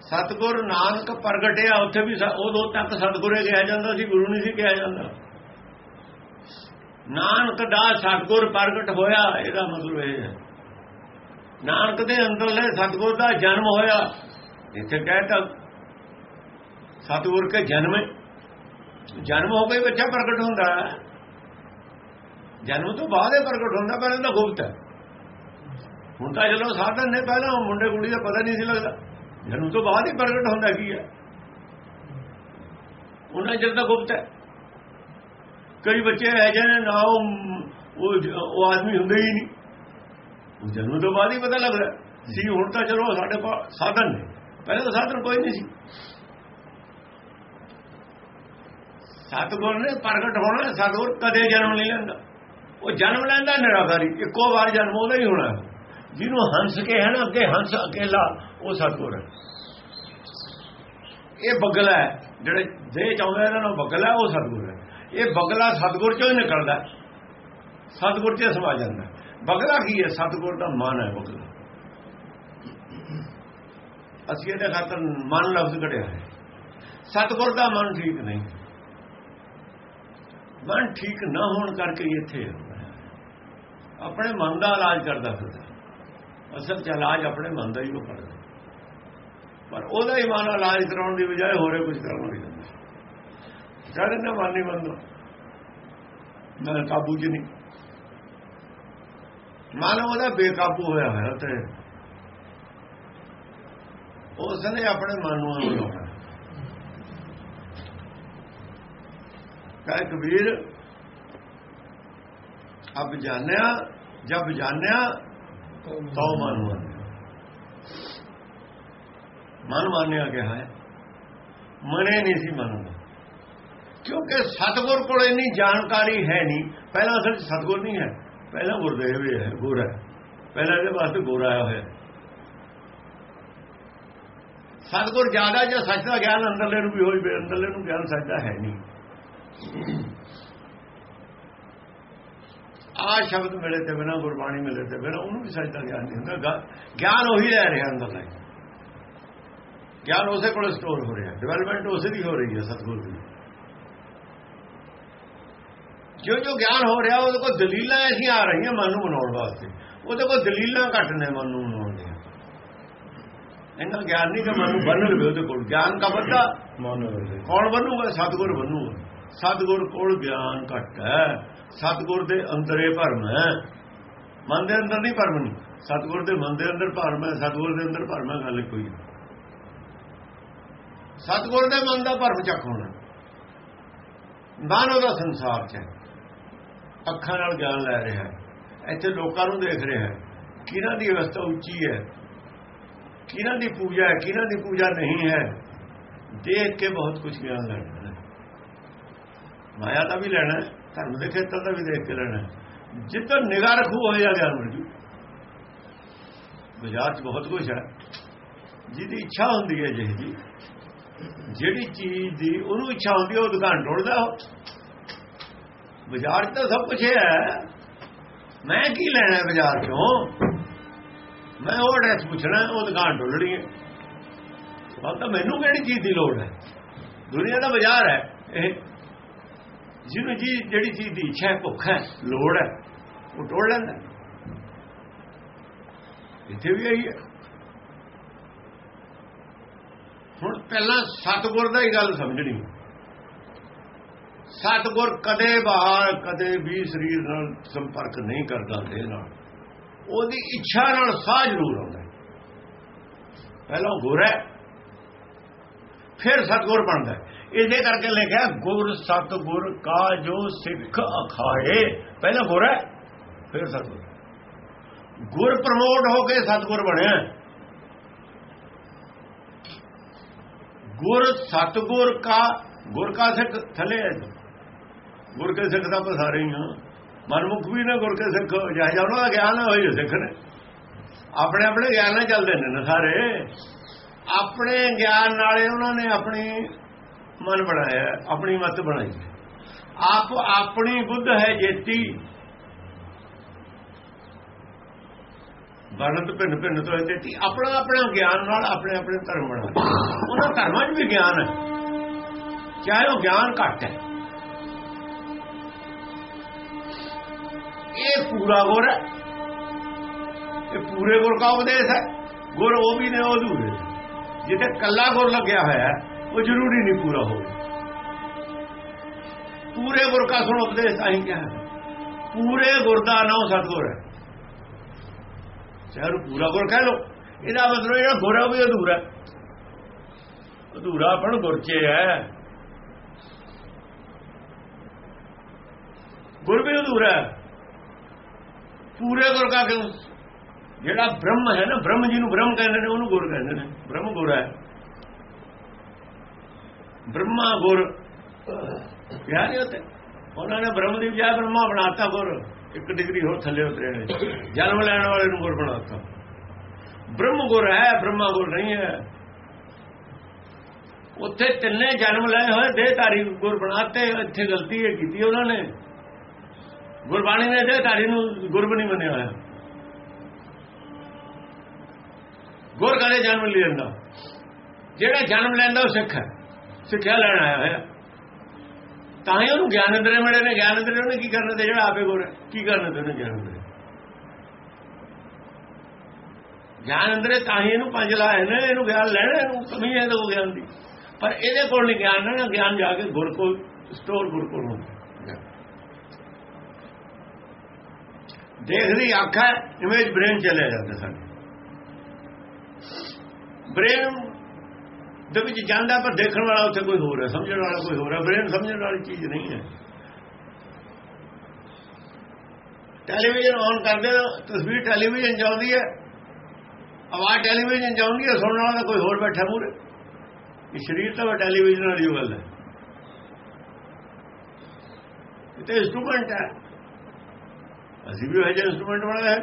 ਸਤਗੁਰ ਨਾਨਕ ਪ੍ਰਗਟਿਆ, ਉੱਥੇ ਵੀ ਉਦੋਂ ਤੱਕ ਸਤਗੁਰੇ ਕਿਹਾ ਜਾਂਦਾ ਸੀ, ਗੁਰੂ ਨਹੀਂ ਸੀ ਕਿਹਾ ਜਾਂਦਾ। ਨਾਨਕ ਦਾ ਸਤਗੁਰ ਪ੍ਰਗਟ ਹੋਇਆ, ਇਹਦਾ ਮਤਲਬ ਇਹ ਹੈ। ਨਾਨਕ ਦੇ ਅੰਦਰਲੇ ਸਤਗੁਰ ਦਾ ਜਨਮ ਹੋਇਆ। ਇੱਥੇ ਕਹਿਤਾ ਸਤਗੁਰ ਕੇ ਜਨਮ ਜਨਮ ਹੋ ਕੇ ਬੱਚਾ ਪ੍ਰਗਟ ਹੁੰਦਾ ਜਨਮ ਤੋਂ ਬਾਅਦ ਇਹ ਪ੍ਰਗਟ ਹੁੰਦਾ ਪਹਿਲਾਂ ਤਾਂ ਗੁਪਤ ਹੈ। ਹੁਣ ਤਾਂ ਚਲੋ ਸਾਧਨ ਨੇ ਪਹਿਲਾਂ, ਉਹ ਮੁੰਡੇ ਕੁੜੀ ਦਾ ਪਤਾ ਨਹੀਂ ਸੀ ਲੱਗਦਾ। ਜਨਮ ਤੋਂ ਬਾਅਦ ਹੀ ਪ੍ਰਗਟ ਹੁੰਦਾ ਕੀ ਹੈ। ਉਹਨਾਂ ਜਦ ਤਾਂ ਗੁਪਤ ਹੈ। ਕਈ ਬੱਚੇ ਹੈ ਜਿਹਨੇ ਨਾ ਉਹ ਆਦਮੀ ਹੁੰਦੇ ਹੀ ਨਹੀਂ। ਉਹ ਜਨਮ ਤੋਂ ਬਾਅਦ ਹੀ ਪਤਾ ਲੱਗਦਾ। ਸੀ, ਹੁਣ ਤਾਂ ਚਲੋ ਸਾਡੇ ਕੋਲ ਸਾਧਨ ਨੇ। ਪਹਿਲਾਂ ਤਾਂ ਸਾਧਨ ਕੋਈ ਨਹੀਂ ਸੀ। ਸਤਗੁਰ ਨੇ ਪ੍ਰਗਟ ਹੋਣਾ, ਸਤਗੁਰ ਕਦੇ ਜਨਮ ਨਹੀਂ ਲੈਂਦਾ। ਉਹ ਜਨਮ ਲੈਂਦਾ ਨਿਰਾਕਾਰੀ ਇੱਕੋ ਵਾਰ ਜਨਮ ਉਹਦਾ ਹੀ ਹੋਣਾ। ਜਿਹਨੂੰ ਹੰਸ ਕੇ ਹੈ ਨਾ, ਅੱਗੇ ਹੰਸ ਅਕੇਲਾ, ਉਹ ਸਤਗੁਰ ਹੈ। ਇਹ ਬਗਲਾ ਹੈ। ਜਿਹੜੇ ਦੇਹ ਚਾਹੁੰਦਾ ਇਹਨਾਂ ਨੂੰ ਬਗਲਾ, ਉਹ ਸਤਗੁਰ ਹੈ। ਇਹ ਬਗਲਾ ਸਤਗੁਰ ਚੋਂ ਹੀ ਨਿਕਲਦਾ ਹੈ। ਸਤਗੁਰ ਚ ਸਮਾ ਜਾਂਦਾ ਬਗਲਾ ਕੀ ਹੈ? ਸਤਗੁਰ ਦਾ ਮਨ ਹੈ ਬਗਲਾ। ਅਸੀਂ ਇਹਦੇ ਖਾਤਰ ਮਨ ਲਫ਼ਜ਼ ਘੜਿਆ ਹੈ। ਸਤਗੁਰ ਦਾ ਮਨ ਠੀਕ ਨਹੀਂ। ਮਨ ਠੀਕ ਨਾ ਹੋਣ ਕਰਕੇ ਇੱਥੇ ਹੈ। ਆਪਣੇ ਮਨ ਦਾ ਇਲਾਜ ਕਰਦਾ ਫਿਰਦਾ ਅਸਲ ਚ ਇਲਾਜ ਆਪਣੇ ਮਨ ਦਾ ਹੀ ਉਹ ਕਰਦਾ ਪਰ ਉਹਦਾ ਹੀ ਮਨ ਇਲਾਜ ਕਰਾਉਣ ਦੀ ਬਜਾਏ ਹੋਰੇ ਕੁਝ ਕਰਨ ਲੱਗ ਦਿੰਦਾ ਕਹਿੰਦੇ ਨਾ ਮਨ ਨਹੀਂ ਬੰਦਾ ਮੈਂ ਕਾਬੂ ਚ ਨਹੀਂ ਮਨ ਉਹਦਾ ਬੇਕਾਬੂ ਹੋਇਆ ਹੋਇਆ ਤੇ ਉਸ ਨੇ ਆਪਣੇ ਮਨ ਨੂੰ ਅਨੁਭਵ ਕਹੇ ਕਬੀਰ ਅਬ ਜਾਣਿਆ ਜਬ ਜਾਣਿਆ ਤਉ ਮਨ ਮੰਨਿਆ ਮਨ ਮਾਨਿਆ ਗਿਆ ਹੈ ਮਨੇ ਨਹੀਂ ਸੀ ਮਨ ਕਿਉਂਕਿ ਸਤਗੁਰ ਕੋਲ ਇੰਨੀ ਜਾਣਕਾਰੀ ਹੈ ਨਹੀਂ। ਪਹਿਲਾਂ ਅਸਲ ਸਤਗੁਰ ਨਹੀਂ ਹੈ। ਪਹਿਲਾਂ ਗੁਰਦੇਵ ਹੀ ਹੈ, ਗੁਰ ਹੈ। ਪਹਿਲਾਂ ਇਹਦੇ ਵਾਸਤੇ ਗੁਰ ਆਇਆ ਹੋਇਆ। ਸਤਗੁਰ ਜ਼ਿਆਦਾ ਜਾਂ ਸੱਚ ਦਾ ਗਿਆਨ ਅੰਦਰਲੇ ਨੂੰ ਵੀ ਹੋਈ ਬੇ ਅੰਦਰਲੇ ਨੂੰ ਗਿਆਨ ਸੱਚ ਦਾ ਹੈ ਨਹੀਂ। ਆ ਸ਼ਬਦ ਮਿਲੇ ਤੇ ਬਿਨਾ, ਗੁਰਬਾਣੀ ਮਿਲੇ ਤੇ ਬਿਨਾ, ਉਹਨੂੰ ਵੀ ਸੱਚ ਦਾ ਗਿਆਨ ਨਹੀਂ ਹੁੰਦਾ। ਗਿਆਨ ਉਹੀ ਲੈ ਰਿਹਾ ਅੰਦਰ ਗਿਆਨ ਉਸੇ ਕੋਲ ਸਟੋਰ ਹੋ ਰਿਹਾ। ਡਿਵੈਲਪਮੈਂਟ ਉਸੇ ਦੀ ਹੋ ਰਹੀ ਹੈ ਸਤਗੁਰ ਦੀ। ਜੋ ਜੋ ਗਿਆਨ ਹੋ ਰਿਹਾ ਉਹਦੇ ਕੋਲ ਦਲੀਲਾਂ ਐਸੀਆਂ ਆ ਰਹੀਆਂ ਮਨ ਨੂੰ ਬਣਾਉਣ ਵਾਸਤੇ ਉਹਦੇ ਕੋਲ ਦਲੀਲਾਂ ਘੱਟ ਨੇ ਮਨ ਨੂੰ ਬਣਾਉਣ ਦੀਆਂ ਇਹਨਾਂ ਗਿਆਨ ਨਹੀਂ ਕਿ ਮਨ ਨੂੰ ਬੰਨ ਲਵੇ ਉਹਦੇ ਕੋਲ ਗਿਆਨ ਦਾ ਬੰਦਾ ਮਨ ਕੌਣ ਬਣੂਗਾ? ਸਤਗੁਰ ਬਣੂਗਾ। ਸਤਗੁਰ ਕੋਲ ਗਿਆਨ ਘੱਟ ਹੈ। ਸਤਗੁਰ ਦੇ ਅੰਦਰੇ ਭਰਮ ਹੈ। ਮਨ ਦੇ ਅੰਦਰ ਨਹੀਂ ਭਰਮ ਨਹੀਂ ਸਤਗੁਰ ਦੇ ਮਨ ਦੇ ਅੰਦਰ ਭਰਮ ਹੈ ਸਤਗੁਰ ਦੇ ਅੰਦਰ ਭਰਮ ਹੈ ਗੱਲ ਕੋਈ ਸਤਗੁਰ ਦੇ ਮਨ ਦਾ ਭਰਮ ਚੱਕ ਹੋਣਾ। ਮਨ ਉਹਦਾ ਸੰਸਾਰ ਚ ਹੈ। ਅੱਖਾਂ ਨਾਲ ਗਿਆਨ ਲੈ ਰਿਹਾ ਹੈ। ਇੱਥੇ ਲੋਕਾਂ ਨੂੰ ਦੇਖ ਰਿਹਾ ਹੈ ਕਿਹਨਾਂ ਦੀ ਅਵਸਥਾ ਉੱਚੀ ਹੈ, ਕਿਹਨਾਂ ਦੀ ਪੂਜਾ ਹੈ, ਕਿਹਨਾਂ ਦੀ ਪੂਜਾ ਨਹੀਂ ਹੈ। ਦੇਖ ਕੇ ਬਹੁਤ ਕੁਝ ਗਿਆਨ ਲੈਣਾ ਹੈ। ਮਾਇਆ ਦਾ ਵੀ ਲੈਣਾ ਧਰਮ ਦੇ ਖੇਤਰ ਦਾ ਵੀ ਦੇਖ ਕੇ ਲੈਣਾ ਜਿੱਦਾਂ ਨਿਗਾਹ ਰੱਖੂ ਹੋਇਆ ਗਿਆਨ ਮਿਲ ਜੂ। ਬਾਜ਼ਾਰ 'ਚ ਬਹੁਤ ਕੁਝ ਹੈ। ਜਿਹਦੀ ਇੱਛਾ ਹੁੰਦੀ ਹੈ ਜਿਹੀ ਜਿਹੜੀ ਚੀਜ਼ ਦੀ ਉਹਨੂੰ ਇੱਛਾ ਹੁੰਦੀ ਹੈ, ਉਹ ਦੁਕਾਨ ਟੋੜਦਾ ਬਾਜ਼ਾਰ 'ਚ ਤਾਂ ਸਭ ਕੁਝ ਹੈ। ਮੈਂ ਕੀ ਲੈਣਾ ਬਾਜ਼ਾਰ 'ਚੋਂ? ਮੈਂ ਉਹ ਐਡਰੈਸ ਪੁੱਛਣਾ, ਉਹ ਦੁਕਾਨ ਟੋਲਣੀ ਹੈ। ਹਾਂ ਤਾਂ ਮੈਨੂੰ ਕਿਹੜੀ ਚੀਜ਼ ਦੀ ਲੋੜ ਹੈ? ਦੁਨੀਆ ਦਾ ਬਾਜ਼ਾਰ ਹੈ ਇਹ। ਜਿਹਨੂੰ ਜੀ ਜਿਹੜੀ ਚੀਜ਼ ਦੀ ਇੱਛਾ ਹੈ, ਭੁੱਖ ਹੈ, ਲੋੜ ਹੈ, ਉਹ ਟੋੜ ਲੈਂਦਾ ਇੱਥੇ ਵੀ ਆਈ ਹੈ। ਹੁਣ ਪਹਿਲਾਂ ਸਤਗੁਰ ਦਾ ਹੀ ਗੱਲ ਸਮਝਣੀ। ਹੈ ਸਤਗੁਰ ਕਦੇ ਬਾਹਰ, ਕਦੇ ਵੀ ਸਰੀਰ ਨਾਲ ਸੰਪਰਕ ਨਹੀਂ ਕਰਦਾ ਦੇ ਨਾਲ। ਉਹਦੀ ਇੱਛਾ ਨਾਲ ਸਾਹ ਜ਼ਰੂਰ ਆਉਂਦਾ ਪਹਿਲਾਂ ਗੁਰ ਹੈ, ਫਿਰ ਸਤਗੁਰ ਬਣਦਾ ਇਹਦੇ ਕਰਕੇ ਲਿਖਿਆ, ਗੁਰ ਸਤਗੁਰ ਕਾ ਜੋ ਸਿੱਖ ਅਖਾਏ। ਪਹਿਲਾਂ ਗੁਰ ਹੈ, ਫਿਰ ਸਤਗੁਰ। ਗੁਰ ਪ੍ਰਮੋਟ ਹੋ ਕੇ ਸਤਗੁਰ ਬਣਿਆ ਗੁਰ ਸਤਗੁਰ ਕਾ, ਗੁਰ ਕਾ ਸਿੱਖ ਥੱਲੇ ਹੈ। ਗੁਰ ਕੇ ਸਿੱਖ ਦਾ ਪਸਾਰੇ ਹੀ ਹਾਂ। ਮਨਮੁਖ ਵੀ ਨਾ ਗੁਰ ਕੇ ਸਿੱਖ ਜਾ ਉਹਨਾਂ ਦਾ ਗਿਆਨ ਹੋਈ ਸਿੱਖ ਨੇ। ਆਪਣੇ ਆਪਣੇ ਗਿਆਨ ਨਾਲ ਚੱਲਦੇ ਨੇ ਨਾ ਸਾਰੇ। ਆਪਣੇ ਗਿਆਨ ਨਾਲੇ ਉਹਨਾਂ ਨੇ ਆਪਣੀ ਮਨ ਬਣਾਇਆ, ਆਪਣੀ ਮਤ ਬਣਾਈ। ਆਪ ਆਪਣੀ ਬੁੱਧ ਹੈ ਜੇਤੀ। ਵਰਨਤ ਭਿੰਨ ਭਿੰਨ ਤੋਂ ਜੇਤੀ। ਆਪਣਾ ਆਪਣਾ ਗਿਆਨ ਨਾਲ ਆਪਣੇ ਆਪਣੇ ਧਰਮ ਬਣਾ ਉਹਨਾਂ ਧਰਮਾਂ 'ਚ ਵੀ ਗਿਆਨ ਹੈ। ਚਾਹੇ ਉਹ ਗਿਆਨ ਘੱਟ ਹੈ। ਇਹ ਪੂਰਾ ਗੁਰ ਹੈ। ਇਹ ਪੂਰੇ ਗੁਰ ਦਾ ਉਪਦੇਸ਼ ਹੈ। ਗੁਰ ਉਹ ਵੀ ਨੇ, ਉਹ ਅਧੂਰੇ ਜਿੱਥੇ ਕੱਲਾ ਗੁਰ ਲੱਗਿਆ ਹੋਇਆ ਉਹ ਜ਼ਰੂਰੀ ਨਹੀਂ ਪੂਰਾ ਹੋਵੇ। ਪੂਰੇ ਗੁਰ ਦਾ ਸੁਣ ਉਪਦੇਸ਼ ਆਈ ਕਿਹਾ ਪੂਰੇ ਗੁਰ ਦਾ ਨਾਮ ਸਤਗੁਰ ਹੈ। ਚਾਹੇ ਪੂਰਾ ਗੁਰ ਕਹਿ ਲੋ ਇਹਦਾ ਮਤਲਬ ਜਿਹੜਾ ਗੁਰ ਹੈ, ਉਹ ਵੀ ਅਧੂਰਾ ਅਧੂਰਾ ਆਪਣ ਗੁਰ ਚ ਹੈ। ਗੁਰ ਵੀ ਅਧੂਰਾ ਹੈ। ਪੂਰੇ ਗੁਰ ਕਾ ਕਿਉਂ? ਜਿਹੜਾ ਬ੍ਰਹਮ ਹੈ ਨਾ, ਬ੍ਰਹਮ ਜੀ ਨੂੰ ਬ੍ਰਹਮ ਕਹਿੰਦੇ ਨੇ, ਉਹਨੂੰ ਗੁਰ ਕਹਿੰਦੇ ਨੇ। ਬ੍ਰਹਮ ਗੁਰ ਹੈ। ਬ੍ਰਹਮਾ ਗੁਰ। ਕਿਹਾ ਨਹੀਂ ਹੁੰਦੇ ਉਹਨਾਂ ਨੇ ਬ੍ਰਹਮ ਦੀ ਬਜਾਏ ਬ੍ਰਹਮਾ ਬਣਾਤਾ ਗੁਰ। ਇੱਕ ਡਿਗਰੀ ਹੋਰ ਥੱਲੇ ਉਤਰੇ ਨੇ। ਜਨਮ ਲੈਣ ਵਾਲੇ ਨੂੰ ਗੁਰ ਬਣਾਤਾ। ਬ੍ਰਹਮ ਗੁਰ ਹੈ, ਬ੍ਰਹਮਾ ਗੁਰ ਨਹੀਂ ਹੈ। ਉੱਥੇ ਤਿੰਨੇ ਜਨਮ ਲਏ ਹੋਏ, ਦੇਹਧਾਰੀ ਗੁਰ ਬਣਾਤੇ, ਇੱਥੇ ਗਲਤੀ ਇਹ ਕੀਤੀ ਉਹਨਾਂ ਨੇ। ਗੁਰਬਾਣੀ ਨੇ ਦੇਹਧਾਰੀ ਨੂੰ ਗੁਰ ਵੀ ਨਹੀਂ ਮੰਨਿਆ ਹੋਇਆ। ਗੁਰ ਕਦੇ ਜਨਮ ਲੈਂਦਾ? ਜਿਹੜਾ ਜਨਮ ਲੈਂਦਾ ਉਹ ਸਿੱਖ ਹੈ। ਸਿੱਖਿਆ ਲੈਣ ਆਇਆ ਹੋਇਆ। ਤਾਂ ਹੀ ਉਹਨੂੰ ਗਿਆਨ ਅੰਦਰੇ ਮਿਲੇ ਨੇ। ਗਿਆਨ ਅੰਦਰੇ ਉਹਨੇ ਕੀ ਕਰਨਾ ਤੇ ਜਿਹੜਾ ਆਪੇ ਗੋਰ ਹੈ। ਕੀ ਕਰਨਾ ਤੇ ਉਹਨੇ ਗਿਆਨ ਅੰਦਰੇ ਗਿਆਨ ਅੰਦਰੇ ਤਾਂ ਹੀ ਇਹਨੂੰ ਪੰਜ ਲਾਏ ਨੇ। ਇਹਨੂੰ ਗਿਆਨ ਲੈਣਾ, ਇਹਨੂੰ ਕਮੀ ਹੈ ਦੋ ਗਿਆਨ ਦੀ। ਪਰ ਇਹਦੇ ਕੋਲ ਨਹੀਂ ਗਿਆਨ ਨਾ ਗਿਆਨ ਜਾ ਕੇ ਗੁਰ ਕੋਲ, ਸਟੋਰ ਗੁਰ ਕੋਲ ਹੁੰਦਾ। ਦੇਖਦੀ ਅੱਖ ਹੈ ਇਮੇਜ ਬ੍ਰੇਨ ਚਲੇ ਜਾਂਦਾ ਸਾਡੇ ਬ੍ਰੇਨ ਦੇ ਵਿੱਚ ਜਾਂਦਾ ਪਰ ਦੇਖਣ ਵਾਲਾ ਉੱਥੇ ਕੋਈ ਹੋਰ ਹੈ ਸਮਝਣ ਵਾਲਾ ਕੋਈ ਹੋਰ ਹੈ ਬ੍ਰੇਨ ਸਮਝਣ ਵਾਲੀ ਚੀਜ਼ ਨਹੀਂ ਹੈ ਟੈਲੀਵਿਜ਼ਨ ਆਨ ਕਰਦੇ ਹੋ ਤਸਵੀਰ ਟੈਲੀਵਿਜ਼ਨ ਜਾਂਦੀ ਹੈ ਆਵਾਜ਼ ਟੈਲੀਵਿਜ਼ਨ ਜਾਂਦੀ ਹੈ ਸੁਣਨ ਵਾਲਾ ਕੋਈ ਹੋਰ ਬੈਠਾ ਮੂਰੇ ਇਹ ਸਰੀਰ ਤਾਂ ਟੈਲੀਵਿਜ਼ਨ ਵਾਲੀ ਗੱਲ ਹੈ ਇਹ ਤਾਂ ਇਨਸਟਰੂਮੈਂਟ ਹੈ ਅਸੀਂ ਵੀ ਇਹੋ ਜਿਹੇ ਇਨਸਟਰੂਮੈਂਟ ਬਣਾਇਆ ਹੈ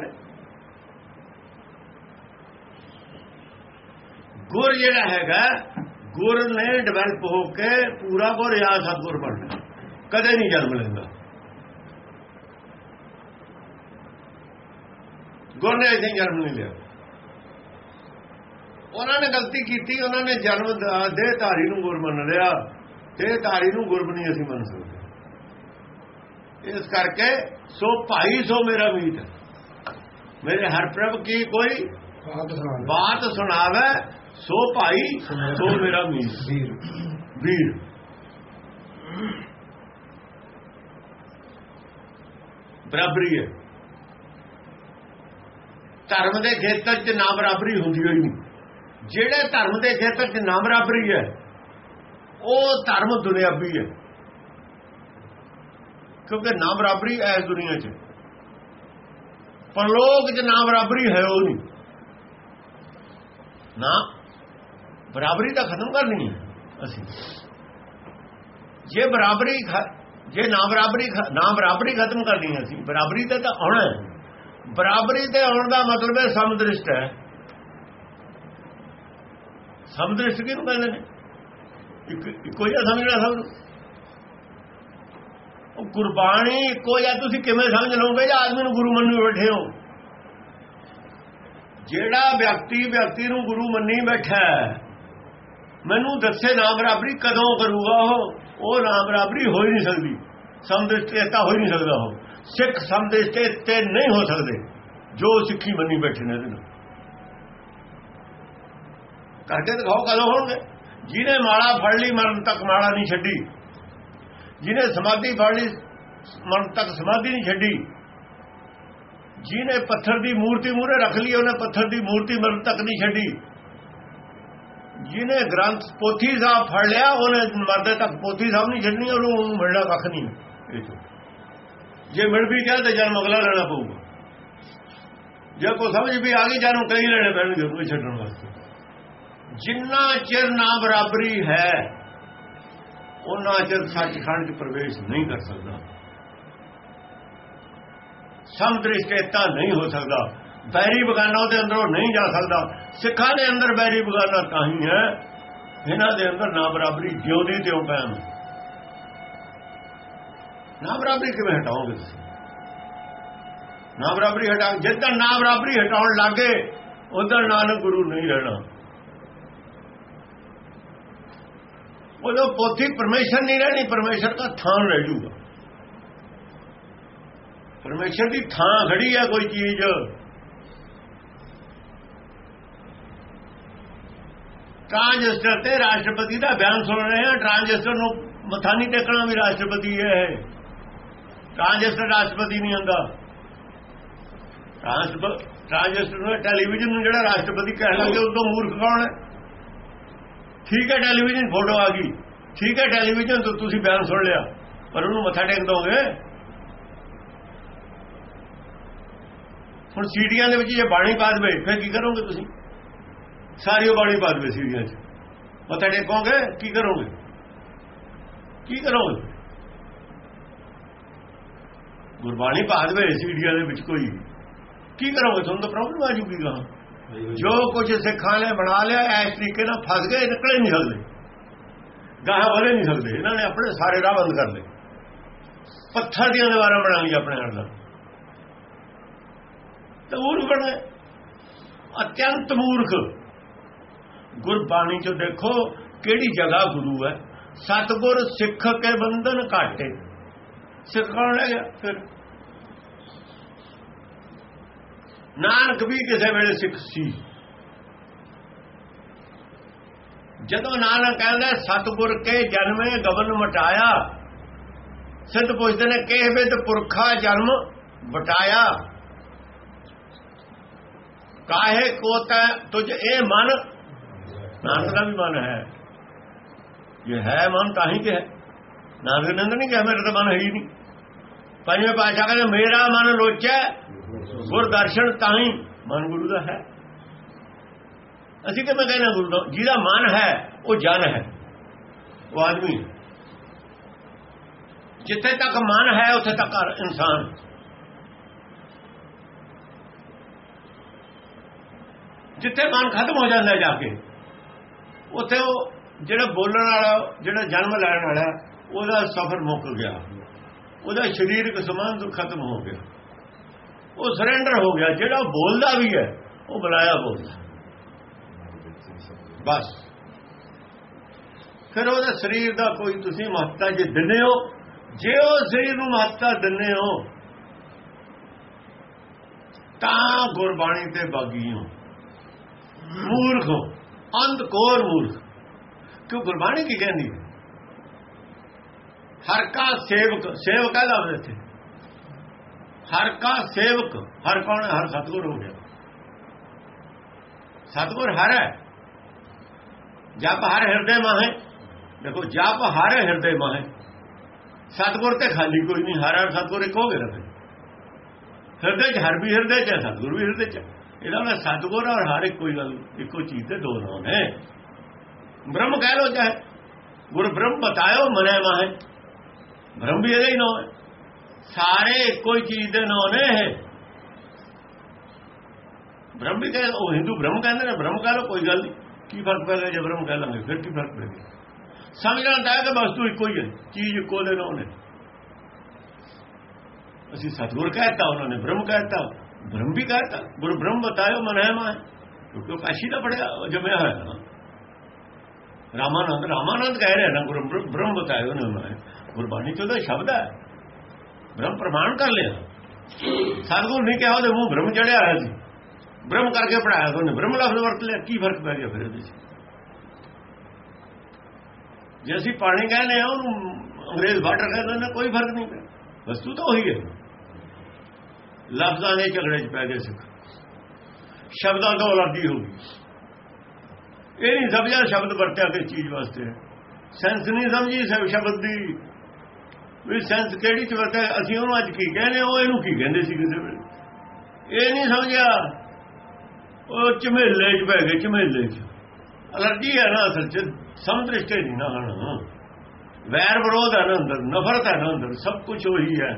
ਗੁਰ ਜਿਹੜਾ ਹੈਗਾ, ਗੁਰ ਨੇ ਡਿਵੈਲਪ ਹੋ ਕੇ ਪੂਰਾ ਗੁਰ ਜਾਂ ਸਤਗੁਰ ਬਣਨਾ। ਕਦੇ ਨਹੀਂ ਜਨਮ ਲੈਂਦਾ। ਗੁਰ ਨੇ ਅਜੇ ਜਨਮ ਨਹੀਂ ਲਿਆ। ਉਹਨਾਂ ਨੇ ਗਲਤੀ ਕੀਤੀ, ਉਹਨਾਂ ਨੇ ਜਨਮ ਦੇ ਧਾਰੀ ਨੂੰ ਗੁਰ ਮੰਨ ਲਿਆ। ਤੇ ਧਾਰੀ ਨੂੰ ਗੁਰ ਨਹੀਂ ਅਸੀਂ ਮੰਨ ਸਕਦੇ ਇਸ ਕਰਕੇ ਸੋ ਭਾਈ ਸੋ ਮੇਰਾ ਮੀਤ। ਮੇਰੇ ਹਰ ਪ੍ਰਭ ਕੀ ਕੋਈ? ਬਾਤ ਸੁਣਾਵੇ। ਸੋ ਭਾਈ ਸੋ ਮੇਰਾ ਮੀਤ। ਵੀਰ। ਵੀਰ। ਬਰਾਬਰੀ ਹੈ ਧਰਮ ਦੇ ਖੇਤਰ 'ਚ ਨਾ ਬਰਾਬਰੀ ਹੁੰਦੀ ਹੋਈ ਨਹੀਂ। ਜਿਹੜੇ ਧਰਮ ਦੇ ਖੇਤਰ 'ਚ ਨਾ ਬਰਾਬਰੀ ਹੈ ਉਹ ਧਰਮ ਦੁਨਿਆਵੀ ਹੈ। ਕਿਉਂਕਿ ਨਾ ਬਰਾਬਰੀ ਐ ਇਸ ਦੁਨੀਆ 'ਚ। ਪਰਲੋਕ 'ਚ ਨਾ ਬਰਾਬਰੀ ਹੈ ਉਹ ਨਹੀਂ। ਨਾ ਬਰਾਬਰੀ ਤਾਂ ਖਤਮ ਕਰਨੀ ਹੈ ਅਸੀਂ। ਜੇ ਬਰਾਬਰੀ ਜੇ ਨਾ ਬਰਾਬਰੀ ਨਾ ਬਰਾਬਰੀ ਖਤਮ ਕਰਨੀ ਹੈ ਅਸੀਂ, ਬਰਾਬਰੀ ਤੇ ਤਾਂ ਆਉਣਾ ਹੈ। ਬਰਾਬਰੀ ਤੇ ਆਉਣ ਦਾ ਮਤਲਬ ਹੈ ਸਮਦ੍ਰਿਸ਼ਟ ਹੈ। ਸਮਦ੍ਰਿਸ਼ਟ ਕਿਹਨੂੰ ਕਹਿੰਦੇ ਨੇ? ਇੱਕੋ ਜਿਹਾ ਸਮਝਣਾ ਸਭ ਨੂੰ? ਉਹ ਗੁਰਬਾਣੀ ਇੱਕੋ ਜਿਹਾ ਤੁਸੀਂ ਕਿਵੇਂ ਸਮਝ ਲਓਗੇ ਜਾਂ ਆਦਮੀ ਨੂੰ ਗੁਰੂ ਮੰਨੀ ਬੈਠੇ ਹੋ? ਜਿਹੜਾ ਵਿਅਕਤੀ ਵਿਅਕਤੀ ਨੂੰ ਗੁਰੂ ਮੰਨੀ ਬੈਠਾ ਮੈਨੂੰ ਦੱਸੇ ਨਾਮ ਬਰਾਬਰੀ ਕਦੋਂ ਕਰੂਗਾ ਉਹ ਉਹ ਨਾਮ ਬਰਾਬਰੀ ਹੋ ਹੀ ਨਹੀਂ ਸਕਦੀ। ਸਮਦ੍ਰਿਸ਼ਟੀ ਹੋ ਹੀ ਨਹੀਂ ਸਕਦਾ ਉਹ। ਸਿੱਖ ਸਮਦ੍ਰਿਸ਼ਟੀ ਨਹੀਂ ਹੋ ਸਕਦੇ, ਜੋ ਸਿੱਖੀ ਮੰਨੀ ਬੈਠੇ ਨੇ ਇਹਦੇ ਨਾਲ। ਕਰਕੇ ਦਿਖਾਓ ਕਦੋਂ ਹੋਣਗੇ। ਜਿਹਨੇ ਮਾਲਾ ਫੜ ਲਈ, ਮਰਨ ਤੱਕ ਮਾਲਾ ਨਹੀਂ ਛੱਡੀ। ਜਿਹਨੇ ਸਮਾਧੀ ਫੜ ਲਈ ਮਰਨ ਤੱਕ ਸਮਾਧੀ ਨਹੀਂ ਛੱਡੀ। ਜਿਹਨੇ ਪੱਥਰ ਦੀ ਮੂਰਤੀ ਮੂਰੇ ਰੱਖ ਲਈ ਉਹਨੇ ਪੱਥਰ ਦੀ ਮੂਰਤੀ ਮਰਨ ਤੱਕ ਨਹੀਂ ਛੱਡੀ। ਜਿਹਨੇ ਗ੍ਰੰਥ ਪੋਥੀ ਸਾਹਿਬ ਫੜ ਲਿਆ ਉਹਨੇ ਮਰਦੇ ਤੱਕ ਪੋਥੀ ਸਾਹਿਬ ਨਹੀਂ ਛੱਡਣੀ ਉਹਨੂੰ ਮਿਲਣਾ ਕੱਖ ਨਹੀਂ। ਜੇ ਮਿਲ ਵੀ ਗਿਆ ਤਾਂ ਜਨਮ ਅਗਲਾ ਲੈਣਾ ਪਊਗਾ। ਜੇ ਕੋ ਸਮਝ ਵੀ ਆ ਗਈ ਜਾਨੂੰ ਕਈ ਲੈਣੇ ਪੈਣਗੇ ਕੋਈ ਛੱਡਣ ਵਾਸਤੇ। ਜਿੰਨਾ ਚਿਰ ਨਾ ਬਰਾਬਰੀ ਹੈ ਉਹਨਾਂ ਚਿਰ ਸੱਚਖੰਡ 'ਚ ਪ੍ਰਵੇਸ਼ ਨਹੀਂ ਕਰ ਸਕਦਾ। ਸਮਦ੍ਰਿਸ਼ਟੇਤਾ ਨਹੀਂ ਹੋ ਸਕਦਾ। ਬੈਰੀ ਬਗਾਨਾ ਉਹਦੇ ਅੰਦਰੋਂ ਨਹੀਂ ਜਾ ਸਕਦਾ। ਸਿੱਖਾਂ ਦੇ ਅੰਦਰ ਬੈਰੀ ਬਗਾਨਾ ਤਾਂ ਹੀ ਹੈ। ਇਹਨਾਂ ਦੇ ਅੰਦਰ ਨਾ ਬਰਾਬਰੀ ਜਿਉਂਦੀ ਤਿਉਂ ਕਾਇਮ ਨਾ ਬਰਾਬਰੀ ਕਿਵੇਂ ਹਟਾਓਗੇ ਤੁਸੀਂ? ਨਾ ਬਰਾਬਰੀ ਹਟਾ ਜਿੱਦਾਂ ਨਾ ਬਰਾਬਰੀ ਹਟਾਉਣ ਲੱਗੇ ਉਦੋਂ ਨਾਨਕ ਗੁਰੂ ਨਹੀਂ ਰਹਿਣਾ। ਉਹ ਪੋਥੀ ਪਰਮੇਸ਼ਰ ਨਹੀਂ ਰਹਿਣੀ, ਪਰਮੇਸ਼ਰ ਦਾ ਥਾਂ ਰਹਿ ਜੂਗਾ। ਪਰਮੇਸ਼ਰ ਦੀ ਥਾਂ ਖੜੀ ਹੈ ਕੋਈ ਚੀਜ਼। ਟ੍ਰਾਂਜਿਸਟਰ ਤੇ ਰਾਸ਼ਟਰਪਤੀ ਦਾ ਬਿਆਨ ਸੁਣ ਰਹੇ ਹਾਂ। ਟ੍ਰਾਂਜਿਸਟਰ ਨੂੰ ਮੱਥਾ ਨਹੀਂ ਟੇਕਣਾ ਵੀ ਰਾਸ਼ਟਰਪਤੀ ਹੈ ਟ੍ਰਾਂਜਿਸਟਰ ਰਾਸ਼ਟਰਪਤੀ ਨਹੀਂ ਹੁੰਦਾ। ਟ੍ਰਾਂਜਿਸਟਰ ਨੂੰ ਟੈਲੀਵਿਜ਼ਨ ਨੂੰ ਜਿਹੜਾ ਰਾਸ਼ਟਰਪਤੀ ਕਹਿ ਲਾਂਗੇ ਉਹ ਤੋਂ ਮੂਰਖ ਕੌਣ ਹੈ? ਠੀਕ ਹੈ, ਟੈਲੀਵਿਜ਼ਨ ਫੋਟੋ ਆ ਗਈ। ਠੀਕ ਹੈ ਟੈਲੀਵਿਜ਼ਨ ਤੋਂ ਤੁਸੀਂ ਬਿਆਨ ਸੁਣ ਲਿਆ ਪਰ ਉਹਨੂੰ ਮੱਥਾ ਟੇਕ ਦੋਗੇ? ਹੁਣ ਸੀਡੀਆਂ ਦੇ ਵਿੱਚ ਜੇ ਬਾਣੀ ਪਾ ਦੇਵੇ ਫਿਰ ਕੀ ਕਰੋਗੇ ਤੁਸੀਂ? ਸਾਰੀ ਬਾਣੀ ਪਾ ਦੇਵੇ ਸੀਡੀਆਂ 'ਚ। ਮੱਥਾ ਟੇਕੋਗੇ ਕੀ ਕਰੋਗੇ? ਕੀ ਕਰੋਗੇ? ਗੁਰਬਾਣੀ ਪਾ ਦੇਵੇ ਸੀਡੀਆਂ ਦੇ ਵਿੱਚ ਕੋਈ। ਕੀ ਕਰੋਗੇ? ਤੁਹਾਨੂੰ ਤਾਂ ਪ੍ਰੋਬਲਮ ਆ ਜੂਗੀ ਗਾ। ਜੋ ਕੁਝ ਸਿੱਖਾਂ ਨੇ ਬਣਾ ਲਿਆ ਇਸ ਤਰੀਕੇ ਨਾਲ ਫਸ ਗਏ ਨਿਕਲੇ ਨਹੀਂ ਸਕਦੇ ਗਾਹਾਂ ਵਧੇ ਨਹੀਂ ਸਕਦੇ। ਇਹਨਾਂ ਨੇ ਆਪਣੇ ਸਾਰੇ ਰਾਹ ਬੰਦ ਕਰ ਲਏ। ਪੱਥਰ ਦੀਆਂ ਦੀਵਾਰਾਂ ਬਣਾ ਲਈ ਆਪਣੇ ਹੱਥ ਨਾਲ ਤੇ ਮੂਰਖ ਬਣੇ ਅਤਿਅੰਤ ਮੂਰਖ। ਗੁਰਬਾਣੀ ਚੋਂ ਦੇਖੋ ਕਿਹੜੀ ਜਗ੍ਹਾ ਗੁਰੂ ਹੈ। ਸਤਗੁਰ ਸਿੱਖ ਕੇ ਬੰਧਨ ਕਾਟੇ ਸਿੱਖ ਕੌਣ ਫਿਰ ਨਾਨਕ ਵੀ ਕਿਸੇ ਵੇਲੇ ਸਿੱਖ ਸੀ। ਜਦੋਂ ਨਾਨਕ ਕਹਿੰਦਾ, ਸਤਗੁਰ ਕੇ ਜਨਮੇ ਗਵਨ ਮਟਾਇਆ। ਸਿੱਧ ਪੁੱਛਦੇ ਨੇ, ਕਿਹ ਵਿਦ ਪੁਰਖਾ ਜਨਮ ਬਟਾਇਆ ਕਾਹੇ ਕੋ ਤੈ ਤੁਝ ਇਹ ਮਨ? ਨਾਨਕ ਦਾ ਵੀ ਮਨ ਹੈ। ਜੇ ਹੈ ਮਨ ਤਾਂ ਹੀ ਕਿ ਹੈ ਨਾਨਕ ਨੰਦ ਨਹੀਂ ਕਿਹਾ, ਮੇਰਾ ਤਾਂ ਮਨ ਹੈ ਹੀ ਨਹੀਂ। ਪੰਜਵੇਂ ਪਾਸ਼ਾ ਕਹਿੰਦੇ, ਮੇਰਾ ਮਨ ਲੋਚੈ ਗੁਰ ਦਰਸ਼ਨ ਤਾਂ ਹੀ। ਮਨ ਗੁਰੂ ਦਾ ਹੈ। ਅਸੀਂ ਕਿਵੇਂ ਕਹਿੰਦੇ ਗੁਰੂ ਦਾ ਜਿਹਦਾ ਮਨ ਹੈ, ਉਹ ਜਨ ਹੈ। ਉਹ ਆਦਮੀ ਜਿੱਥੇ ਤੱਕ ਮਨ ਹੈ, ਉੱਥੇ ਤੱਕ ਇਨਸਾਨ ਜਿੱਥੇ ਮਨ ਖਤਮ ਹੋ ਜਾਂਦਾ ਜਾ ਕੇ, ਉੱਥੇ ਉਹ ਜਿਹੜਾ ਬੋਲਣ ਵਾਲਾ, ਜਿਹੜਾ ਜਨਮ ਲੈਣ ਵਾਲਾ ਉਹਦਾ ਸਫ਼ਰ ਮੁੱਕ ਗਿਆ। ਉਹਦਾ ਸਰੀਰਕ ਸੰਬੰਧ ਖਤਮ ਹੋ ਗਿਆ। ਉਹ ਸਰੈਂਡਰ ਹੋ ਗਿਆ। ਜਿਹੜਾ ਬੋਲਦਾ ਵੀ ਹੈ, ਉਹ ਬੁਲਾਇਆ ਬੋਲਦਾ ਬਸ। ਫਿਰ ਉਹਦੇ ਸਰੀਰ ਦਾ ਕੋਈ ਤੁਸੀਂ ਮਹੱਤਤਾ ਜੇ ਦਿੰਦੇ ਹੋ, ਜੇ ਉਹ ਸਰੀਰ ਨੂੰ ਮਹੱਤਤਾ ਦਿੰਦੇ ਹੋ, ਤਾਂ ਗੁਰਬਾਣੀ ਤੇ ਬਾਗੀ ਹੋ। ਮੂਰਖ ਹੋ। ਅੰਧ ਕੋਰ ਮੂਰਖ। ਕਿਉਂ ਗੁਰਬਾਣੀ ਕੀ ਕਹਿੰਦੀ ਹੈ? ਹਰ ਕਾ ਸੇਵਕ ਸੇਵਕ ਹੈ ਲਫ਼ਜ਼ ਇੱਥੇ। ਹਰ ਕਾ ਸੇਵਕ, ਹਰ ਕੌਣ ਹਰ ਸਤਗੁਰ ਹੋ ਗਿਆ। ਸਤਗੁਰ ਹਰ ਹੈ। ਜਪ ਹਰ ਹਿਰਦੇ ਮਾਹੇ ਦੇਖੋ ਜਪ ਹਰ ਹਿਰਦੇ ਮਾਹੇ ਸਤਗੁਰ ਤੇ ਖਾਲੀ ਕੋਈ ਨਹੀਂ ਹਰ ਹਰ ਸਤਗੁਰ ਇੱਕ ਹੋ ਗਿਆ ਹਿਰਦੇ ਚ ਹਰ ਵੀ ਹਿਰਦੇ ਚ ਸਤਗੁਰ ਵੀ ਹਿਰਦੇ ਚ ਇਹਦਾ ਨਾਲ ਸਤਗੁਰ ਔਰ ਹਰ ਇੱਕ ਕੋਈ ਗੱਲ ਇੱਕੋ ਚੀਜ਼ ਤੇ ਦੋ ਨਾਮ ਨੇ ਬ੍ਰਹਮ ਕਹਿ ਲੋ ਚਾਹੇ ਗੁਰ ਬ੍ਰਹਮ ਬਤਾਇਓ ਮਨੇ ਮਾਹੇ ਬ੍ਰਹਮ ਵੀ ਇਹਦਾ ਹੀ ਨਾਮ ਹੈ ਸਾਰੇ ਇੱਕੋ ਹੀ ਚੀਜ਼ ਦੇ ਨਾਮ ਨੇ ਇਹ ਬ੍ਰਹਮ ਵੀ ਕਹੇ ਉਹ ਹਿੰਦੂ ਬ੍ਰਹਮ ਕਹਿੰਦੇ ਨੇ ਬ੍ਰਹਮ ਕਹ ਲੋ ਕੋਈ ਗੱਲ ਨਹੀਂ ਕੀ ਫ਼ਰਕ ਪੈ ਗਿਆ ਜੇ ਬ੍ਰਹਮ ਕਹਿ ਲਾਂਗੇ, ਫਿਰ ਕੀ ਫ਼ਰਕ ਪੈ ਗਿਆ? ਸਮਝਣਾ ਤਾਂ ਹੈ ਕਿ ਵਸਤੂ ਇੱਕੋ ਹੀ ਹੈ, ਚੀਜ਼ ਇੱਕੋ ਦੇ ਨਾਮ ਨੇ ਅਸੀਂ ਸਤਗੁਰ ਕਹਿਤਾ ਉਹਨਾਂ ਨੇ ਬ੍ਰਹਮ ਕਹਿਤਾ ਬ੍ਰਹਮ ਵੀ ਕਹਿਤਾ ਗੁਰੂ ਬ੍ਰਹਮ ਬਤਾਇਓ ਮਨ ਹੈ ਮਾਂ। ਕਿਉਂਕਿ ਉਹ ਕਾਸ਼ੀ ਦਾ ਪੜਿਆ ਜਮਿਆ ਹੋਇਆ ਨਾ ਰਾਮਾਨੰਦ ਰਾਮਾਨੰਦ ਕਹਿ ਰਿਹਾ ਨਾ, ਗੁਰੂ ਬ੍ਰਹਮ ਬਤਾਇਓ ਨਾ ਮੈਂ। ਗੁਰਬਾਣੀ ਚ ਉਹਦਾ ਸ਼ਬਦ ਹੈ। ਬ੍ਰਹਮ ਪ੍ਰਮਾਣ ਕਰ ਲਿਆ। ਸਤਗੁਰ ਨਹੀਂ ਕਿਹਾ ਉਹਦੇ ਮੂੰਹ ਬ੍ਰਹਮ ਚੜਿਆ ਹੋਇਆ ਸੀ। ਬ੍ਰਹਮ ਕਰਕੇ ਪੜਾਇਆ ਤੁਹਾਨੂੰ ਬ੍ਰਹਮ ਲਫ਼ਜ਼ ਵਰਤ ਲਿਆ। ਕੀ ਫ਼ਰਕ ਪੈ ਗਿਆ ਫਿਰ ਇਹਦੇ ਵਿੱਚ ਜੇ ਅਸੀਂ ਪਾਣੀ ਕਹਿੰਦੇ ਆ ਉਹਨੂੰ ਅੰਗਰੇਜ਼ ਵਾਟਰ ਕਹਿੰਦੇ ਨੇ, ਕੋਈ ਫ਼ਰਕ ਨਹੀਂ ਪਿਆ। ਵਸਤੂ ਤਾਂ ਉਹੀ ਹੈ। ਲਫ਼ਜ਼ਾਂ ਦੇ ਝਗੜੇ 'ਚ ਪੈ ਗਏ ਸਿੱਖ। ਸ਼ਬਦਾਂ ਤੋਂ ਅਲੱਗੀ ਹੋ ਗਈ ਇਹ ਨਹੀਂ ਸਮਝਿਆ ਸ਼ਬਦ ਵਰਤਿਆ ਕਿਸ ਚੀਜ਼ ਵਾਸਤੇ। ਸੈਂਸ ਨਹੀਂ ਸਮਝੀ ਸਭ ਸ਼ਬਦ ਦੀ। ਵੀ ਸੈਂਸ ਕਿਹੜੀ ਚ ਵਰਤਿਆ? ਅਸੀਂ ਉਹਨੂੰ ਅੱਜ ਕੀ ਕਹਿੰਦੇ ਉਹ ਇਹਨੂੰ ਕੀ ਕਹਿੰਦੇ ਸੀ ਕਿਸੇ ਵੇਲੇ? ਇਹ ਨਹੀਂ ਸਮਝਿਆ। ਉਹ ਝਮੇਲੇ 'ਚ ਪੈ ਗਏ, ਝਮੇਲੇ 'ਚ। ਅਲਰਜੀ ਹੈ ਨਾ ਅਸਲ 'ਚ ਸਮਦ੍ਰਿਸ਼ਟੇ ਨਹੀਂ ਨਾ ਹਣ ਵੈਰ ਵਿਰੋਧ ਹੈ ਨਾ ਅੰਦਰ, ਨਫ਼ਰਤ ਹੈ ਨਾ ਅੰਦਰ, ਸਭ ਕੁਝ ਉਹੀ ਹੈ।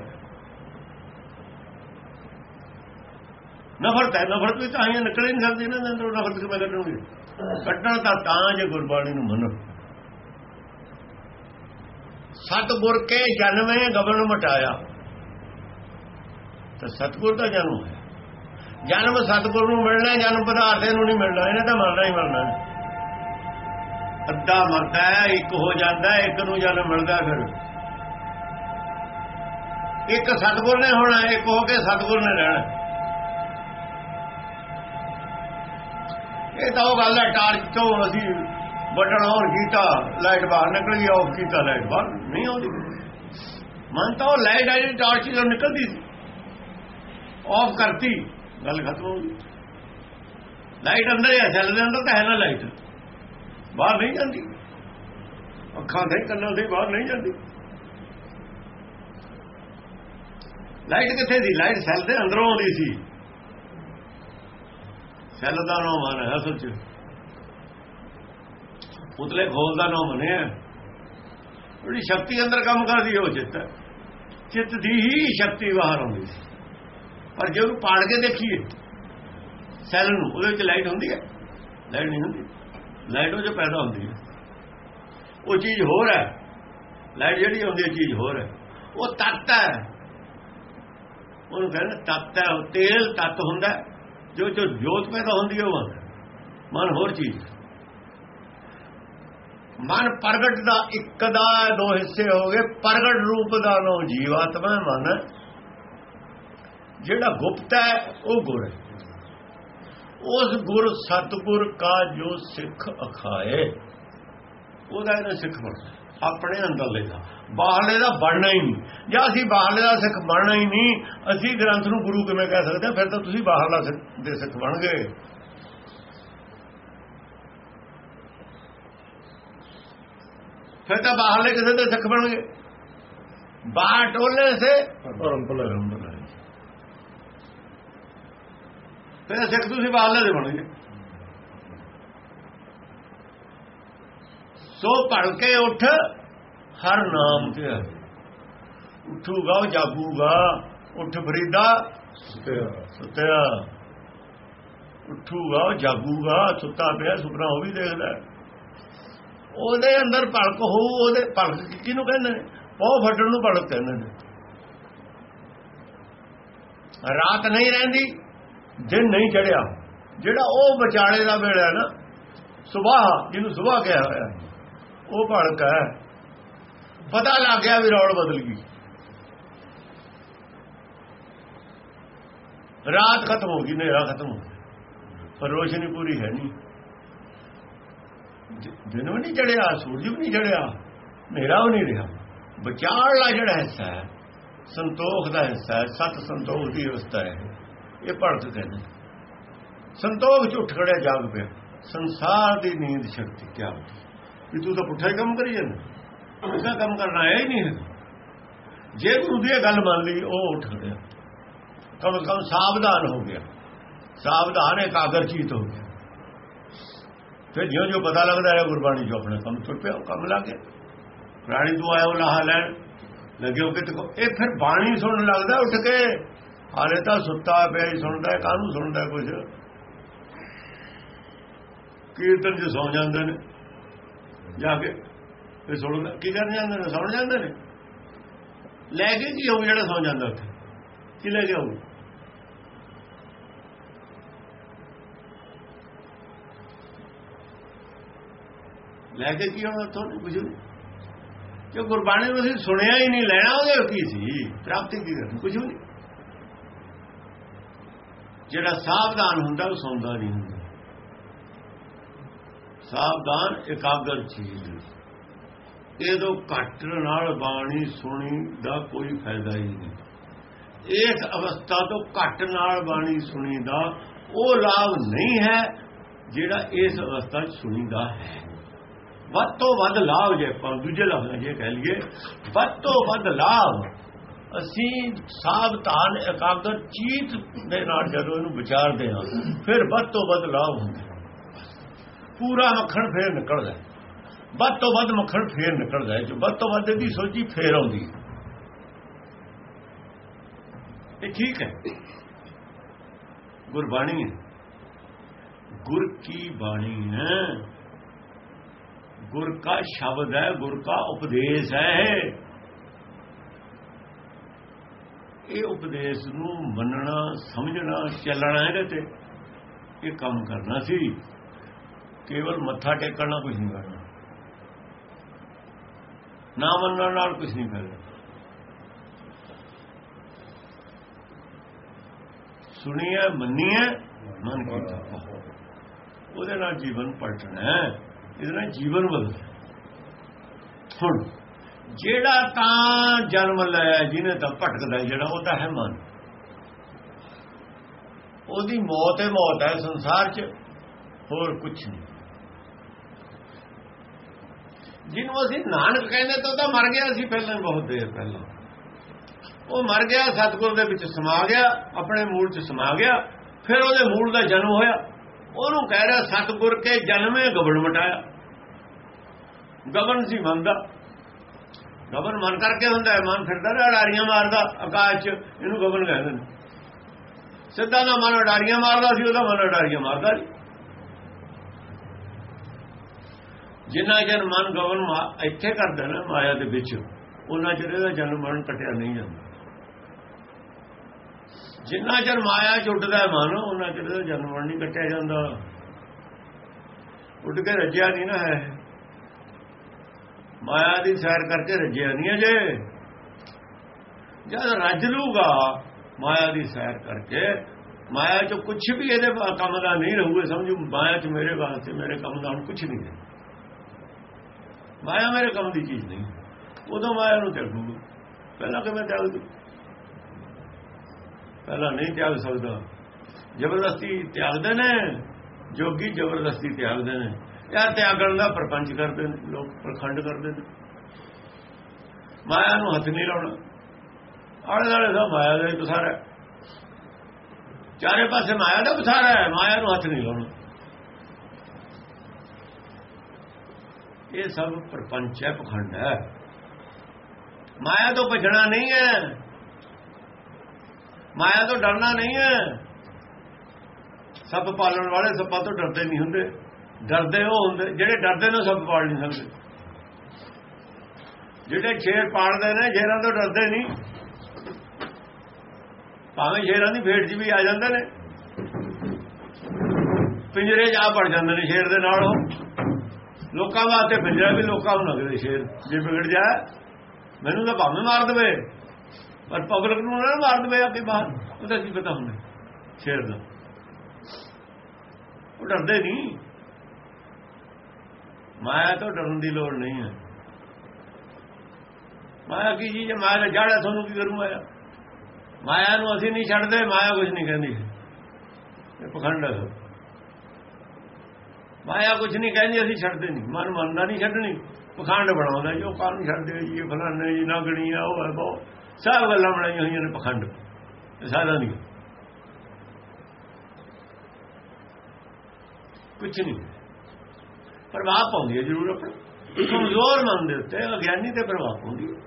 ਨਫ਼ਰਤ ਹੈ, ਨਫ਼ਰਤ ਵੀ ਤਾਂ ਹੀ ਨਿਕਲ ਨਹੀਂ ਸਕਦੀ ਨਾ, ਅੰਦਰੋਂ ਨਫ਼ਰਤ ਕਿਵੇਂ ਕੱਢਣਗੇ ਕੱਢਣਾ ਤਾਂ ਤਾਂ ਜੇ ਗੁਰਬਾਣੀ ਨੂੰ ਮੰਨੋ। ਸਤਗੁਰ ਕੇ ਜਨਮੇ ਗਵਨ ਮਟਾਇਆ। ਤਾਂ ਸਤਗੁਰ ਦਾ ਜਨਮ ਹੈ। ਜਨਮ ਸਤਗੁਰ ਨੂੰ ਮਿਲਣਾ, ਜਨਮ ਪਦਾਰਥੇ ਨੂੰ ਨਹੀਂ ਮਿਲਣਾ, ਇਹਨੇ ਤਾਂ ਮਰਨਾ ਹੀ ਮਰਨਾ। ਅੱਧਾ ਮਰਦਾ ਹੈ, ਇੱਕ ਹੋ ਜਾਂਦਾ ਇੱਕ ਨੂੰ ਜਨਮ ਮਿਲਦਾ ਫਿਰ। ਇੱਕ ਸਤਗੁਰ ਨੇ ਹੋਣਾ, ਇੱਕ ਹੋ ਕੇ ਸਤਗੁਰ ਨੇ ਰਹਿਣਾ। ਇਹ ਤਾਂ ਉਹ ਗੱਲ ਹੈ ਟਾਰਚ ਤੋਂ ਅਸੀਂ ਬਟਨ ਔਨ ਕੀਤਾ, ਲਾਈਟ ਬਾਹਰ ਨਿਕਲ ਗਈ ਆਫ ਕੀਤਾ, ਲਾਈਟ ਬਾਹਰ ਨਹੀਂ ਆਉਂਦੀ। ਮਨ ਤਾਂ ਉਹ ਲਾਈਟ ਆਈ ਟਾਰਚ ਜੋ ਨਿਕਲਦੀ ਸੀ। ਆਫ ਕਰਤੀ। ਗੱਲ ਖਤਮ ਹੋ ਗਈ। ਲਾਈਟ ਅੰਦਰ ਹੈ ਸੈੱਲ ਦੇ ਅੰਦਰ ਤਾਂ ਹੈ ਨਾ ਲਾਈਟ ਬਾਹਰ ਨਹੀਂ ਜਾਂਦੀ। ਅੱਖਾਂ ਦੇ ਕੰਨਾਂ ਦੇ ਬਾਹਰ ਨਹੀਂ ਜਾਂਦੀ। ਲਾਈਟ ਕਿੱਥੇ ਸੀ? ਲਾਈਟ ਸੈੱਲ ਦੇ ਅੰਦਰੋਂ ਆਉਂਦੀ ਸੀ। ਸੈੱਲ ਦਾ ਨਾਮ ਮਨ ਹੈ ਅਸਲ ਚ ਉਤਲੇ ਖੋਲ ਦਾ ਨਾਮ ਬਣਿਆ ਜਿਹੜੀ ਸ਼ਕਤੀ ਅੰਦਰ ਕੰਮ ਕਰਦੀ ਹੈ, ਉਹ ਚਿੱਤ ਹੈ। ਚਿੱਤ ਦੀ ਹੀ ਸ਼ਕਤੀ ਬਾਹਰ ਆਉਂਦੀ ਸੀ। ਪਰ ਜੇ ਉਹਨੂੰ ਪਾੜ ਕੇ ਦੇਖੀਏ ਸੈੱਲ ਨੂੰ, ਉਹਦੇ ਵਿੱਚ ਲਾਈਟ ਹੁੰਦੀ ਹੈ। ਲਾਈਟ ਨਹੀਂ ਹੁੰਦੀ। ਲਾਈਟ ਉਹ ਜੋ ਪੈਦਾ ਹੁੰਦੀ ਹੈ। ਉਹ ਚੀਜ਼ ਹੋਰ ਹੈ। ਲਾਈਟ ਜਿਹੜੀ ਹੁੰਦੀ ਹੈ, ਚੀਜ਼ ਹੋਰ ਹੈ। ਉਹ ਤੱਤ ਹੈ। ਉਹਨੂੰ ਕਹਿੰਦੇ ਤੱਤ ਹੈ। ਉਹ ਤੇਲ ਤੱਤ ਹੁੰਦਾ ਜੋ ਜੋ ਜੋਤ ਪੈਦਾ ਹੁੰਦੀ ਹੈ, ਉਹ ਮਨ ਹੋਰ ਚੀਜ਼ ਮਨ ਪ੍ਰਗਟ ਦਾ ਇੱਕ ਦਾ ਦੋ ਹਿੱਸੇ ਹੋ ਗਏ। ਪ੍ਰਗਟ ਰੂਪ ਦਾ ਨੋ ਜੀਵਾਤਮਾ ਮਨ। ਜਿਹੜਾ ਗੁਪਤ ਹੈ, ਉਹ ਗੁਰ ਹੈ। ਉਸ ਗੁਰ ਸਤਗੁਰ ਕਾ ਜੋ ਸਿੱਖ ਅਖਾਏ। ਉਹਦਾ ਇਹਦਾ ਸਿੱਖ ਬਣਦਾ। ਆਪਣੇ ਅੰਦਰਲੇ ਦਾ ਬਾਹਰਲੇ ਦਾ ਬਣਨਾ ਹੀ ਨਹੀਂ। ਜਾਂ ਅਸੀਂ ਬਾਹਰਲੇ ਦਾ ਸਿੱਖ ਬਣਨਾ ਹੀ ਨਹੀਂ, ਅਸੀਂ ਗ੍ਰੰਥ ਨੂੰ ਗੁਰੂ ਕਿਵੇਂ ਕਹਿ ਸਕਦੇ ਹਾਂ? ਫਿਰ ਤਾਂ ਤੁਸੀਂ ਬਾਹਰਲਾ ਸਿੱਖ ਦੇ ਸਿੱਖ ਬਣ ਗਏ। ਫਿਰ ਤਾਂ ਬਾਹਰਲੇ ਕਿਸੇ ਦੇ ਸਿੱਖ ਬਣ ਗਏ। ਬਾਹਰ ਟੋਲੇ ਸੇ ਧਰਮ ਭਲੇ ਫਿਰ ਸਿੱਖ ਤੁਸੀਂ ਬਾਹਰਲੇ ਦੇ ਬਣ ਸੋ ਭੜ ਉੱਠ, ਹਰ ਨਾਮ ਤੇ ਉੱਠੂਗਾ ਉਹ ਜਾਗੂਗਾ, ਉੱਠ ਫਰੀਦਾ ਸੁੱਤਿਆ ਉੱਠੂਗਾ ਉਹ ਜਾਗੂਗਾ, ਸੁੱਤਾ ਪਿਆ, ਸੁਪਨਾ ਉਹ ਵੀ ਦੇਖਦਾ ਉਹਦੇ ਅੰਦਰ ਭਲਕ ਹੋਊ, ਉਹਦੇ ਭਲਕ ਕਿਹਨੂੰ ਕਹਿੰਦੇ ਨੇ? ਉਹ ਫੱਟਣ ਨੂੰ ਭਲਕ ਕਹਿੰਦੇ ਨੇ। ਰਾਤ ਨਹੀਂ ਰਹਿੰਦੀ। ਦਿਨ ਨਹੀਂ ਚੜਿਆ, ਜਿਹੜਾ ਉਹ ਵਿਚਾਲੇ ਦਾ ਵੇਲਾ ਹੈ ਨਾ ਸਵੇਰ ਜਿਹਨੂੰ ਸਵੇਰ ਕਿਹਾ ਹੋਇਆ ਉਹ ਭੜਕ ਹੈ। ਪਤਾ ਲੱਗ ਗਿਆ ਵੀ ਰੌਲ ਬਦਲ ਗਈ। ਰਾਤ ਖਤਮ ਹੋ ਗਈ, ਹਨੇਰਾ ਖਤਮ ਹੋ ਗਿਆ। ਪਰ ਰੋਸ਼ਨੀ ਪੂਰੀ ਹੈ ਨਹੀਂ। ਦਿਨ ਵੀ ਨਹੀਂ ਚੜਿਆ, ਸੂਰਜ ਵੀ ਨਹੀਂ ਚੜਿਆ, ਹਨੇਰਾ ਵੀ ਨਹੀਂ ਰਿਹਾ। ਵਿਚਾਰਲਾ ਜਿਹੜਾ ਹਿੱਸਾ ਹੈ, ਸੰਤੋਖ ਦਾ ਹਿੱਸਾ ਹੈ, ਸਤ ਸੰਤੋਖ ਦੀ ਅਵਸਥਾ ਹੈ। ਇਹ ਭੜਕ ਕਹਿੰਦੇ ਸੰਤੋਖ ਚ ਉੱਠ ਖੜਿਆ ਜਾਗ ਪਿਆ। ਸੰਸਾਰ ਦੀ ਨੀਂਦ ਸ਼ਕਤੀ ਕਿਆ ਵੀ ਤੂੰ ਤਾਂ ਪੁੱਠਾ ਹੀ ਕੰਮ ਕਰੀ ਜਾਂਦਾ। ਇਸਾ ਕੰਮ ਕਰਨਾ ਹੈ ਹੀ। ਨਹੀਂ ਜੇ ਗੁਰੂ ਦੀ ਇਹ ਗੱਲ ਮੰਨ ਲਈ, ਉਹ ਉੱਠ ਗਿਆ ਕਮ ਕਮ ਸਾਵਧਾਨ ਹੋ ਗਿਆ। ਸਾਵਧਾਨ ਇਕਾਗਰਚਿਤ ਹੋ ਗਿਆ। ਫਿਰ ਜਿਉਂ ਜਿਉਂ ਪਤਾ ਲੱਗਦਾ ਹੈ, ਗੁਰਬਾਣੀ ਜੋ ਆਪਣੇ ਕੰਮ ਤੁਰ ਪਿਆ, ਉਹ ਕੰਮ ਲੱਗ ਗਿਆ। ਪ੍ਰਾਣੀ ਤੋਂ ਆਇਆ ਉਹ ਲਾਹ ਲੈਣ ਲੱਗੇ ਉਹ ਕਿਤੇ ਕੋ- ਇਹ ਫਿਰ ਬਾਣੀ ਸੁਣਨ ਲੱਗਦਾ, ਉੱਠ ਕੇ। ਹਾਲੇ ਤਾਂ ਸੁੱਤਾ ਪਿਆ ਹੀ, ਸੁਣਦਾ ਕਾਹਨੂੰ ਸੁਣਦਾ ਕੁਝ ਕੀਰਤਨ ਚ ਸੌ ਜਾਂਦੇ ਨੇ। ਜਾ ਕੇ ਇਹ ਸੁਣਦਾ, ਕੀ ਕਰਨ ਜਾਂਦੇ ਨੇ? ਸੌਣ ਜਾਂਦੇ ਨੇ? ਲੈ ਕੇ ਕੀ ਹੋਊ ਜਿਹੜਾ ਸੌ ਜਾਂਦਾ ਉੱਥੇ? ਕੀ ਲੈ ਕੇ ਆਊ? ਲੈ ਕੇ ਕੀ ਹੋਣਾ ਤੁਹਾਨੂੰ ਕੁਝ ਨਹੀਂ। ਜੋ ਗੁਰਬਾਣੀ ਨੂੰ ਅਸੀਂ ਸੁਣਿਆ ਹੀ ਨਹੀਂ, ਲੈਣਾ ਉਹਦੇ ਕੀ ਸੀ? ਪ੍ਰਾਪਤੀ ਕੀ ਕਰਨੀ? ਕੁਝ ਨਹੀਂ। ਜਿਹੜਾ ਸਾਵਧਾਨ ਹੁੰਦਾ, ਉਹ ਸੌਂਦਾ ਨਹੀਂ ਹੁੰਦਾ। ਸਾਵਧਾਨ ਇਕਾਗਰ ਚੀਜ਼ ਇਹਦੋਂ ਘੱਟ ਨਾਲ ਬਾਣੀ ਸੁਣੀ ਦਾ ਕੋਈ ਫਾਇਦਾ ਹੀ ਨਹੀਂ। ਇਸ ਅਵਸਥਾ ਤੋਂ ਘੱਟ ਨਾਲ ਬਾਣੀ ਸੁਣੀ ਦਾ ਉਹ ਲਾਭ ਨਹੀਂ ਹੈ, ਜਿਹੜਾ ਇਸ ਅਵਸਥਾ 'ਚ ਸੁਣੀ ਦਾ ਹੈ। ਵੱਧ ਤੋਂ ਵੱਧ ਲਾਭ ਜੇ ਆਪਾਂ ਦੂਜੇ ਲਫ਼ਜ਼ਾਂ 'ਚ ਇਹ ਕਹਿ ਲਈਏ, ਵੱਧ ਤੋਂ ਵੱਧ ਲਾਭ ਅਸੀਂ ਸਾਵਧਾਨ ਇਕਾਗਰ, ਚੀਤ ਦੇ ਨਾਲ ਜਦੋਂ ਇਹਨੂੰ ਵਿਚਾਰਦੇ ਹਾਂ, ਫਿਰ ਵੱਧ ਤੋਂ ਵੱਧ ਲਾਭ ਹੁੰਦਾ ਪੂਰਾ ਮੱਖਣ ਫੇਰ ਨਿਕਲਦਾ ਵੱਧ ਤੋਂ ਵੱਧ ਮੱਖਣ ਫੇਰ ਨਿਕਲਦਾ ਜੋ ਵੱਧ ਤੋਂ ਵੱਧ ਦੀ ਸੋਚੀ ਫੇਰ ਆਉਂਦੀ ਇਹ ਠੀਕ ਹੈ। ਗੁਰਬਾਣੀ ਹੈ। ਗੁਰ ਕੀ ਬਾਣੀ ਹੈ? ਗੁਰ ਕਾ ਸ਼ਬਦ ਹੈ, ਗੁਰ ਕਾ ਉਪਦੇਸ਼ ਹੈ। ਇਹ ਉਪਦੇਸ਼ ਨੂੰ ਮੰਨਣਾ, ਸਮਝਣਾ, ਚੱਲਣਾ ਇਹਦੇ ਤੇ। ਇਹ ਕੰਮ ਕਰਨਾ ਸੀ। ਕੇਵਲ ਮੱਥਾ ਟੇਕਣ ਨਾਲ ਕੁਝ ਨਹੀਂ ਕਰਨਾ। ਨਾ ਮੰਨਣ ਨਾਲ ਕੁਝ ਨਹੀਂ ਕਰਨਾ। ਸੁਣੀਏ, ਮੰਨੀਏ, ਮਨ ਕੀਤਾ ਉਹਦੇ ਨਾਲ ਜੀਵਨ ਪਲਟਣਾ ਹੈ। ਇਹਦੇ ਨਾਲ ਜੀਵਨ ਬਦਲਣਾ ਹੁਣ ਜਿਹੜਾ ਤਾਂ ਜਨਮ ਲਿਆ ਜਿਹਨੇ ਤਾਂ ਭਟਕਦਾ ਜਿਹੜਾ ਉਹ ਤਾਂ ਹੈ ਮਨ। ਉਹਦੀ ਮੌਤ ਹੈ ਮੌਤ ਹੈ ਸੰਸਾਰ 'ਚ, ਹੋਰ ਕੁਝ ਨਹੀਂ। ਜਿਹਨੂੰ ਅਸੀਂ ਨਾਨਕ ਕਹਿੰਦੇ ਤਾਂ ਉਹ ਤਾਂ ਮਰ ਗਿਆ ਸੀ ਪਹਿਲਾਂ, ਬਹੁਤ ਦੇਰ ਪਹਿਲਾਂ। ਉਹ ਮਰ ਗਿਆ, ਸਤਿਗੁਰ ਦੇ ਵਿੱਚ ਸਮਾ ਗਿਆ, ਆਪਣੇ ਮੂਲ 'ਚ ਸਮਾ ਗਿਆ, ਫਿਰ ਉਹਦੇ ਮੂਲ ਦਾ ਜਨਮ ਹੋਇਆ। ਉਹਨੂੰ ਕਹਿ ਰਿਹਾ, ਸਤਿਗੁਰ ਕੇ ਜਨਮੇ ਗਬਨ ਮਟਾਇਆ। ਗਬਨ ਸੀ ਮਨ ਦਾ ਗਬਨ ਮਨ ਕਰਕੇ ਹੁੰਦਾ ਹੈ, ਮਨ ਫਿਰਦਾ ਰਿਹਾ, ਅਡਾਰੀਆਂ ਮਾਰਦਾ, ਆਕਾਸ਼ 'ਚ, ਇਹਨੂੰ ਗਬਨ ਕਹਿੰਦੇ ਨੇ। ਸਿੱਧਾ ਦਾ ਮਨ ਅਡਾਰੀਆਂ ਮਾਰਦਾ ਸੀ, ਉਹਦਾ ਮਨ ਅਡਾਰੀਆਂ ਮਾਰਦਾ ਸੀ। ਜਿੰਨਾ ਜਨ ਮਨ ਗਵਨ ਮਾ- ਇੱਥੇ ਕਰਦਾ ਨਾ, ਮਾਇਆ ਦੇ ਵਿੱਚ, ਉਹਨਾਂ ਚਿਰ ਇਹਦਾ ਜਨਮ ਮਰਨ ਕਟਿਆ ਨਹੀਂ ਜਾਂਦਾ। ਜਿੰਨਾ ਚਿਰ ਮਾਇਆ ਚ ਉੱਡਦਾ ਮਨ, ਉਹਨਾਂ ਚਿਰ ਇਹਦਾ ਜਨਮ ਮਰਨ ਨਹੀਂ ਕਟਿਆ ਜਾਂਦਾ। ਉੱਡ ਕੇ ਰੱਜਿਆ ਨਹੀਂ ਨਾ ਹੈ। ਮਾਇਆ ਦੀ ਸੈਰ ਕਰਕੇ ਰੱਜਿਆ ਨਹੀਂ ਅਜੇ। ਜਦ ਰੱਜ ਲੂਗਾ ਮਾਇਆ ਦੀ ਸੈਰ ਕਰਕੇ, ਮਾਇਆ ਚ ਕੁਝ ਵੀ ਇਹਦੇ ਕੰਮ ਦਾ ਨਹੀਂ ਰਹੂਗਾ, ਸਮਝੂ, ਮਾਇਆ ਚ ਮੇਰੇ ਵਾਸਤੇ, ਮੇਰੇ ਕੰਮ ਦਾ ਹੁਣ ਕੁਝ ਨਹੀਂ ਹੈ। ਮਾਇਆ ਮੇਰੇ ਕੰਮ ਦੀ ਚੀਜ਼ ਨਹੀਂ। ਉਦੋਂ ਮਾਇਆ ਨੂੰ ਤਿਆਗੂਗਾ ਪਹਿਲਾਂ ਕਿਵੇਂ ਤਿਆਗ ਦੂ ਪਹਿਲਾਂ ਨਹੀਂ ਤਿਆਗ ਸਕਦਾ। ਜ਼ਬਰਦਸਤੀ ਤਿਆਗਦੇ ਨੇ, ਜੋਗੀ ਜ਼ਬਰਦਸਤੀ ਤਿਆਗਦੇ ਨੇ। ਇਹ ਤਿਆਗਣ ਦਾ ਪ੍ਰਪੰਚ ਕਰਦੇ ਨੇ, ਲੋਕ ਪ੍ਰਖੰਡ ਕਰਦੇ ਨੇ। ਮਾਇਆ ਨੂੰ ਹੱਥ ਨਹੀਂ ਲਾਉਣਾ। ਆਲੇ ਦਾਲੇ ਦਾ ਮਾਇਆ ਦਾ ਹੀ ਪਸਾਰਾ। ਚਾਰੇ ਪਾਸੇ ਮਾਇਆ ਦਾ ਪਸਾਰਾ ਹੈ, ਮਾਇਆ ਨੂੰ ਹੱਥ ਨਹੀਂ ਲਾਉਣਾ। ਇਹ ਸਭ ਪ੍ਰਪੰਚ ਹੈ, ਪਖੰਡ ਹੈ। ਮਾਇਆ ਤੋਂ ਬਚਣਾ ਨਹੀਂ ਹੈ। ਮਾਇਆ ਤੋਂ ਡਰਨਾ ਨਹੀਂ ਹੈ। ਸੱਪ ਪਾਲਣ ਵਾਲੇ ਸੱਪਾਂ ਤੋਂ ਡਰਦੇ ਨਹੀਂ ਹੁੰਦੇ। ਡਰਦੇ ਉਹ ਹੁੰਦੇ, ਜਿਹੜੇ ਡਰਦੇ ਨੇ ਸਭ ਪਾੜ ਨਹੀਂ ਸਕਦੇ। ਜਿਹੜੇ ਸ਼ੇਰ ਪਾੜਦੇ ਨੇ, ਸ਼ੇਰਾਂ ਤੋਂ ਡਰਦੇ ਨਹੀਂ। ਭਾਵੇਂ ਸ਼ੇਰਾਂ ਦੀ ਫੇਟ 'ਚ ਵੀ ਆ ਜਾਂਦੇ ਨੇ। ਪਿੰਜਰੇ 'ਚ ਆ ਪੜ ਜਾਂਦੇ ਨੇ ਸ਼ੇਰ ਦੇ ਨਾਲ ਉਹ। ਲੋਕਾਂ ਵਾਸਤੇ ਪਿੰਜਰਾ ਵੀ ਲੋਕਾਂ ਨੂੰ ਲੱਗਦੇ ਸ਼ੇਰ। ਜੇ ਵਿਗੜ ਜਾਏ, ਮੈਨੂੰ ਤਾਂ ਭਾਵੇਂ ਮਾਰ ਦੇਵੇ। ਪਰ ਪਬਲਿਕ ਨੂੰ ਨਾ ਮਾਰ ਦੇਵੇ ਆਪੇ ਬਾਹਰ ਉਹਦਾ ਕੀ ਪਤਾ ਹੁੰਦਾ, ਸ਼ੇਰ ਦਾ। ਉਹ ਡਰਦੇ ਨਹੀਂ। ਮਾਇਆ ਤੋਂ ਡਰਨ ਦੀ ਲੋੜ ਨਹੀਂ ਹੈ। ਮਾਇਆ ਕੀ ਚੀਜ਼ ਮਾਇਆ ਦਾ ਜੜ ਹੈ ਤੁਹਾਨੂੰ ਕੀ ਕਰੂ ਮਾਇਆ? ਮਾਇਆ ਨੂੰ ਅਸੀਂ ਨਹੀਂ ਛੱਡਦੇ, ਮਾਇਆ ਕੁਝ ਨਹੀਂ ਕਹਿੰਦੀ। ਇਹ ਪਖੰਡ ਹੈ। ਮਾਇਆ ਕੁਝ ਨਹੀਂ ਕਹਿੰਦੀ, ਅਸੀਂ ਛੱਡਦੇ ਨਹੀਂ। ਮਨ ਮੰਨਦਾ ਨਹੀਂ ਛੱਡਣੀ। ਪਖੰਡ ਬਣਾਉਂਦਾ ਜੋ ਕਾਰਨ ਛੱਡਦੇ ਜੀ, ਇਹ ਫਲਾਣੇ ਜੀ, ਨਾਗਣੀ ਆ, ਉਹ ਹੈ, ਬਹੁਤ। ਸਭ ਗੱਲਾਂ ਬਣਾਈਆਂ ਹੋਈਆਂ ਨੇ ਪਖੰਡ। ਇਹ ਸਾਰਾ ਨਹੀਂ। ਕੁਝ ਨਹੀਂ। ਪ੍ਰਭਾਵ ਪਾਉਂਦੀ ਹੈ ਜ਼ਰੂਰ ਆਪਣਾ। ਕਮਜ਼ੋਰ ਮਨ ਦੇ ਉੱਤੇ ਅਗਿਆਨੀ ਤੇ ਪ੍ਰਭਾਵ ਪਾਉਂਦੀ ਹੈ।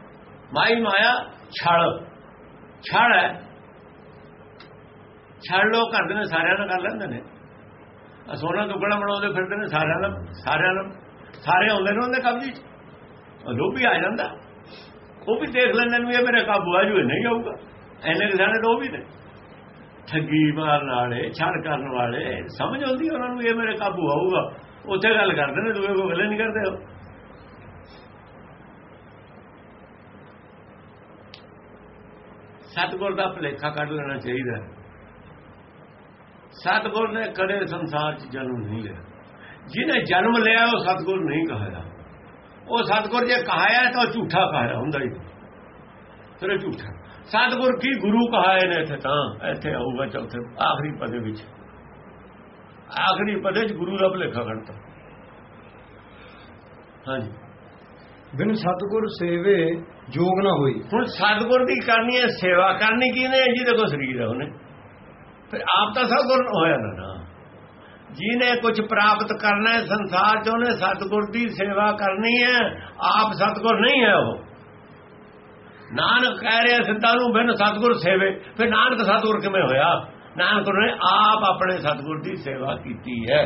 ਮਾਈ ਮਾਇਆ, ਛਲ। ਛੜ ਹੈ। ਛੜ ਲੋਕ ਕਰਦੇ ਨੇ, ਸਾਰਿਆਂ ਨਾਲ ਕਰ ਲੈਂਦੇ ਨੇ। ਸੋਨਾ ਟੁਕੜਾ ਬਣਾਉਂਦੇ ਫਿਰਦੇ ਨੇ, ਸਾਰਿਆਂ ਨਾਲ ਸਾਰਿਆਂ ਨਾਲ। ਸਾਰੇ ਆਉਂਦੇ ਨੇ ਉਹਦੇ ਕਬਜ਼ੇ 'ਚ। ਉਹ ਆ ਜਾਂਦਾ। ਉਹ ਵੀ ਦੇਖ ਲੈਂਦੇ ਨੇ ਵੀ ਇਹ ਮੇਰੇ ਕਾਬੂ ਆ, ਜੂ ਇਹ ਨਹੀਂ ਆਊਗਾ। ਐਨੇ ਕਿਸਾਨੇ ਤਾਂ ਉਹ ਵੀ ਨੇ। ਠੱਗੀ ਮਾਰਨ ਵਾਲੇ ਛੜ ਕਰਨ ਵਾਲੇ, ਸਮਝ ਆਉਂਦੀ ਉਹਨਾਂ ਨੂੰ ਇਹ ਮੇਰੇ ਕਾਬੂ ਆਊਗਾ। ਉੱਥੇ ਗੱਲ ਕਰਦੇ ਨੇ, ਦੂਏ ਕੋ ਗੱਲੇ ਨਹੀਂ ਕਰਦੇ ਉਹ। ਸਤਗੁਰ ਦਾ ਭਲੇਖਾ ਕੱਢ ਲੈਣਾ ਚਾਹੀਦਾ ਹੈ। ਸਤਗੁਰ ਨੇ ਕਦੇ ਸੰਸਾਰ 'ਚ ਜਨਮ ਨਹੀਂ ਲਿਆ। ਜਿਹਨੇ ਜਨਮ ਲਿਆ, ਉਹ ਸਤਗੁਰ ਨਹੀਂ ਕਹਾਇਆ। ਉਹ ਸਤਗੁਰ ਜੇ ਕਹਾਇਆ ਤਾਂ ਉਹ ਝੂਠਾ ਕਹਾਇਆ ਹੁੰਦਾ ਹੀ। ਫਿਰ ਝੂਠਾ। ਸਤਗੁਰ ਕੀ ਗੁਰੂ ਕਹਾਏ ਨੇ ਇੱਥੇ ਤਾਂ? ਇੱਥੇ ਆਊਗਾ ਚੌਥੇ, ਆਖਰੀ ਪਦੇ ਵਿੱਚ। ਆਖਰੀ ਪਦੇ 'ਚ ਗੁਰੂ ਦਾ ਭਲੇਖਾ ਕੱਢਤਾ ਹਾਂਜੀ। ਬਿਨ ਸਤਗੁਰ ਸੇਵੇ ਜੋਗ ਨਾ ਹੋਈ। ਹੁਣ ਸਤਗੁਰ ਦੀ ਕਰਨੀ ਹੈ ਸੇਵਾ ਕਰਨੀ ਕਿਹਨੇ ਹੈ? ਜਿਹਦੇ ਕੋਲ ਸਰੀਰ ਹੈ ਉਹਨੇ। ਫਿਰ ਆਪ ਤਾਂ ਸਤਗੁਰ ਹੋਇਆ ਨਾ ਨਾ। ਜਿਹਨੇ ਕੁਝ ਪ੍ਰਾਪਤ ਕਰਨਾ ਹੈ ਸੰਸਾਰ 'ਚ ਉਹਨੇ ਸਤਗੁਰ ਦੀ ਸੇਵਾ ਕਰਨੀ ਹੈ। ਆਪ ਸਤਗੁਰ ਨਹੀਂ ਹੈ ਉਹ। ਨਾਨਕ ਕਹਿ ਰਿਹਾ ਸਿੱਧਾ ਨੂੰ ਬਿਨ ਸਤਗੁਰ ਸੇਵੇ। ਫਿਰ ਨਾਨਕ ਸਤਗੁਰ ਕਿਵੇਂ ਹੋਇਆ? ਨਾਨਕ ਨੇ ਆਪ ਆਪਣੇ ਸਤਗੁਰ ਦੀ ਸੇਵਾ ਕੀਤੀ ਹੈ।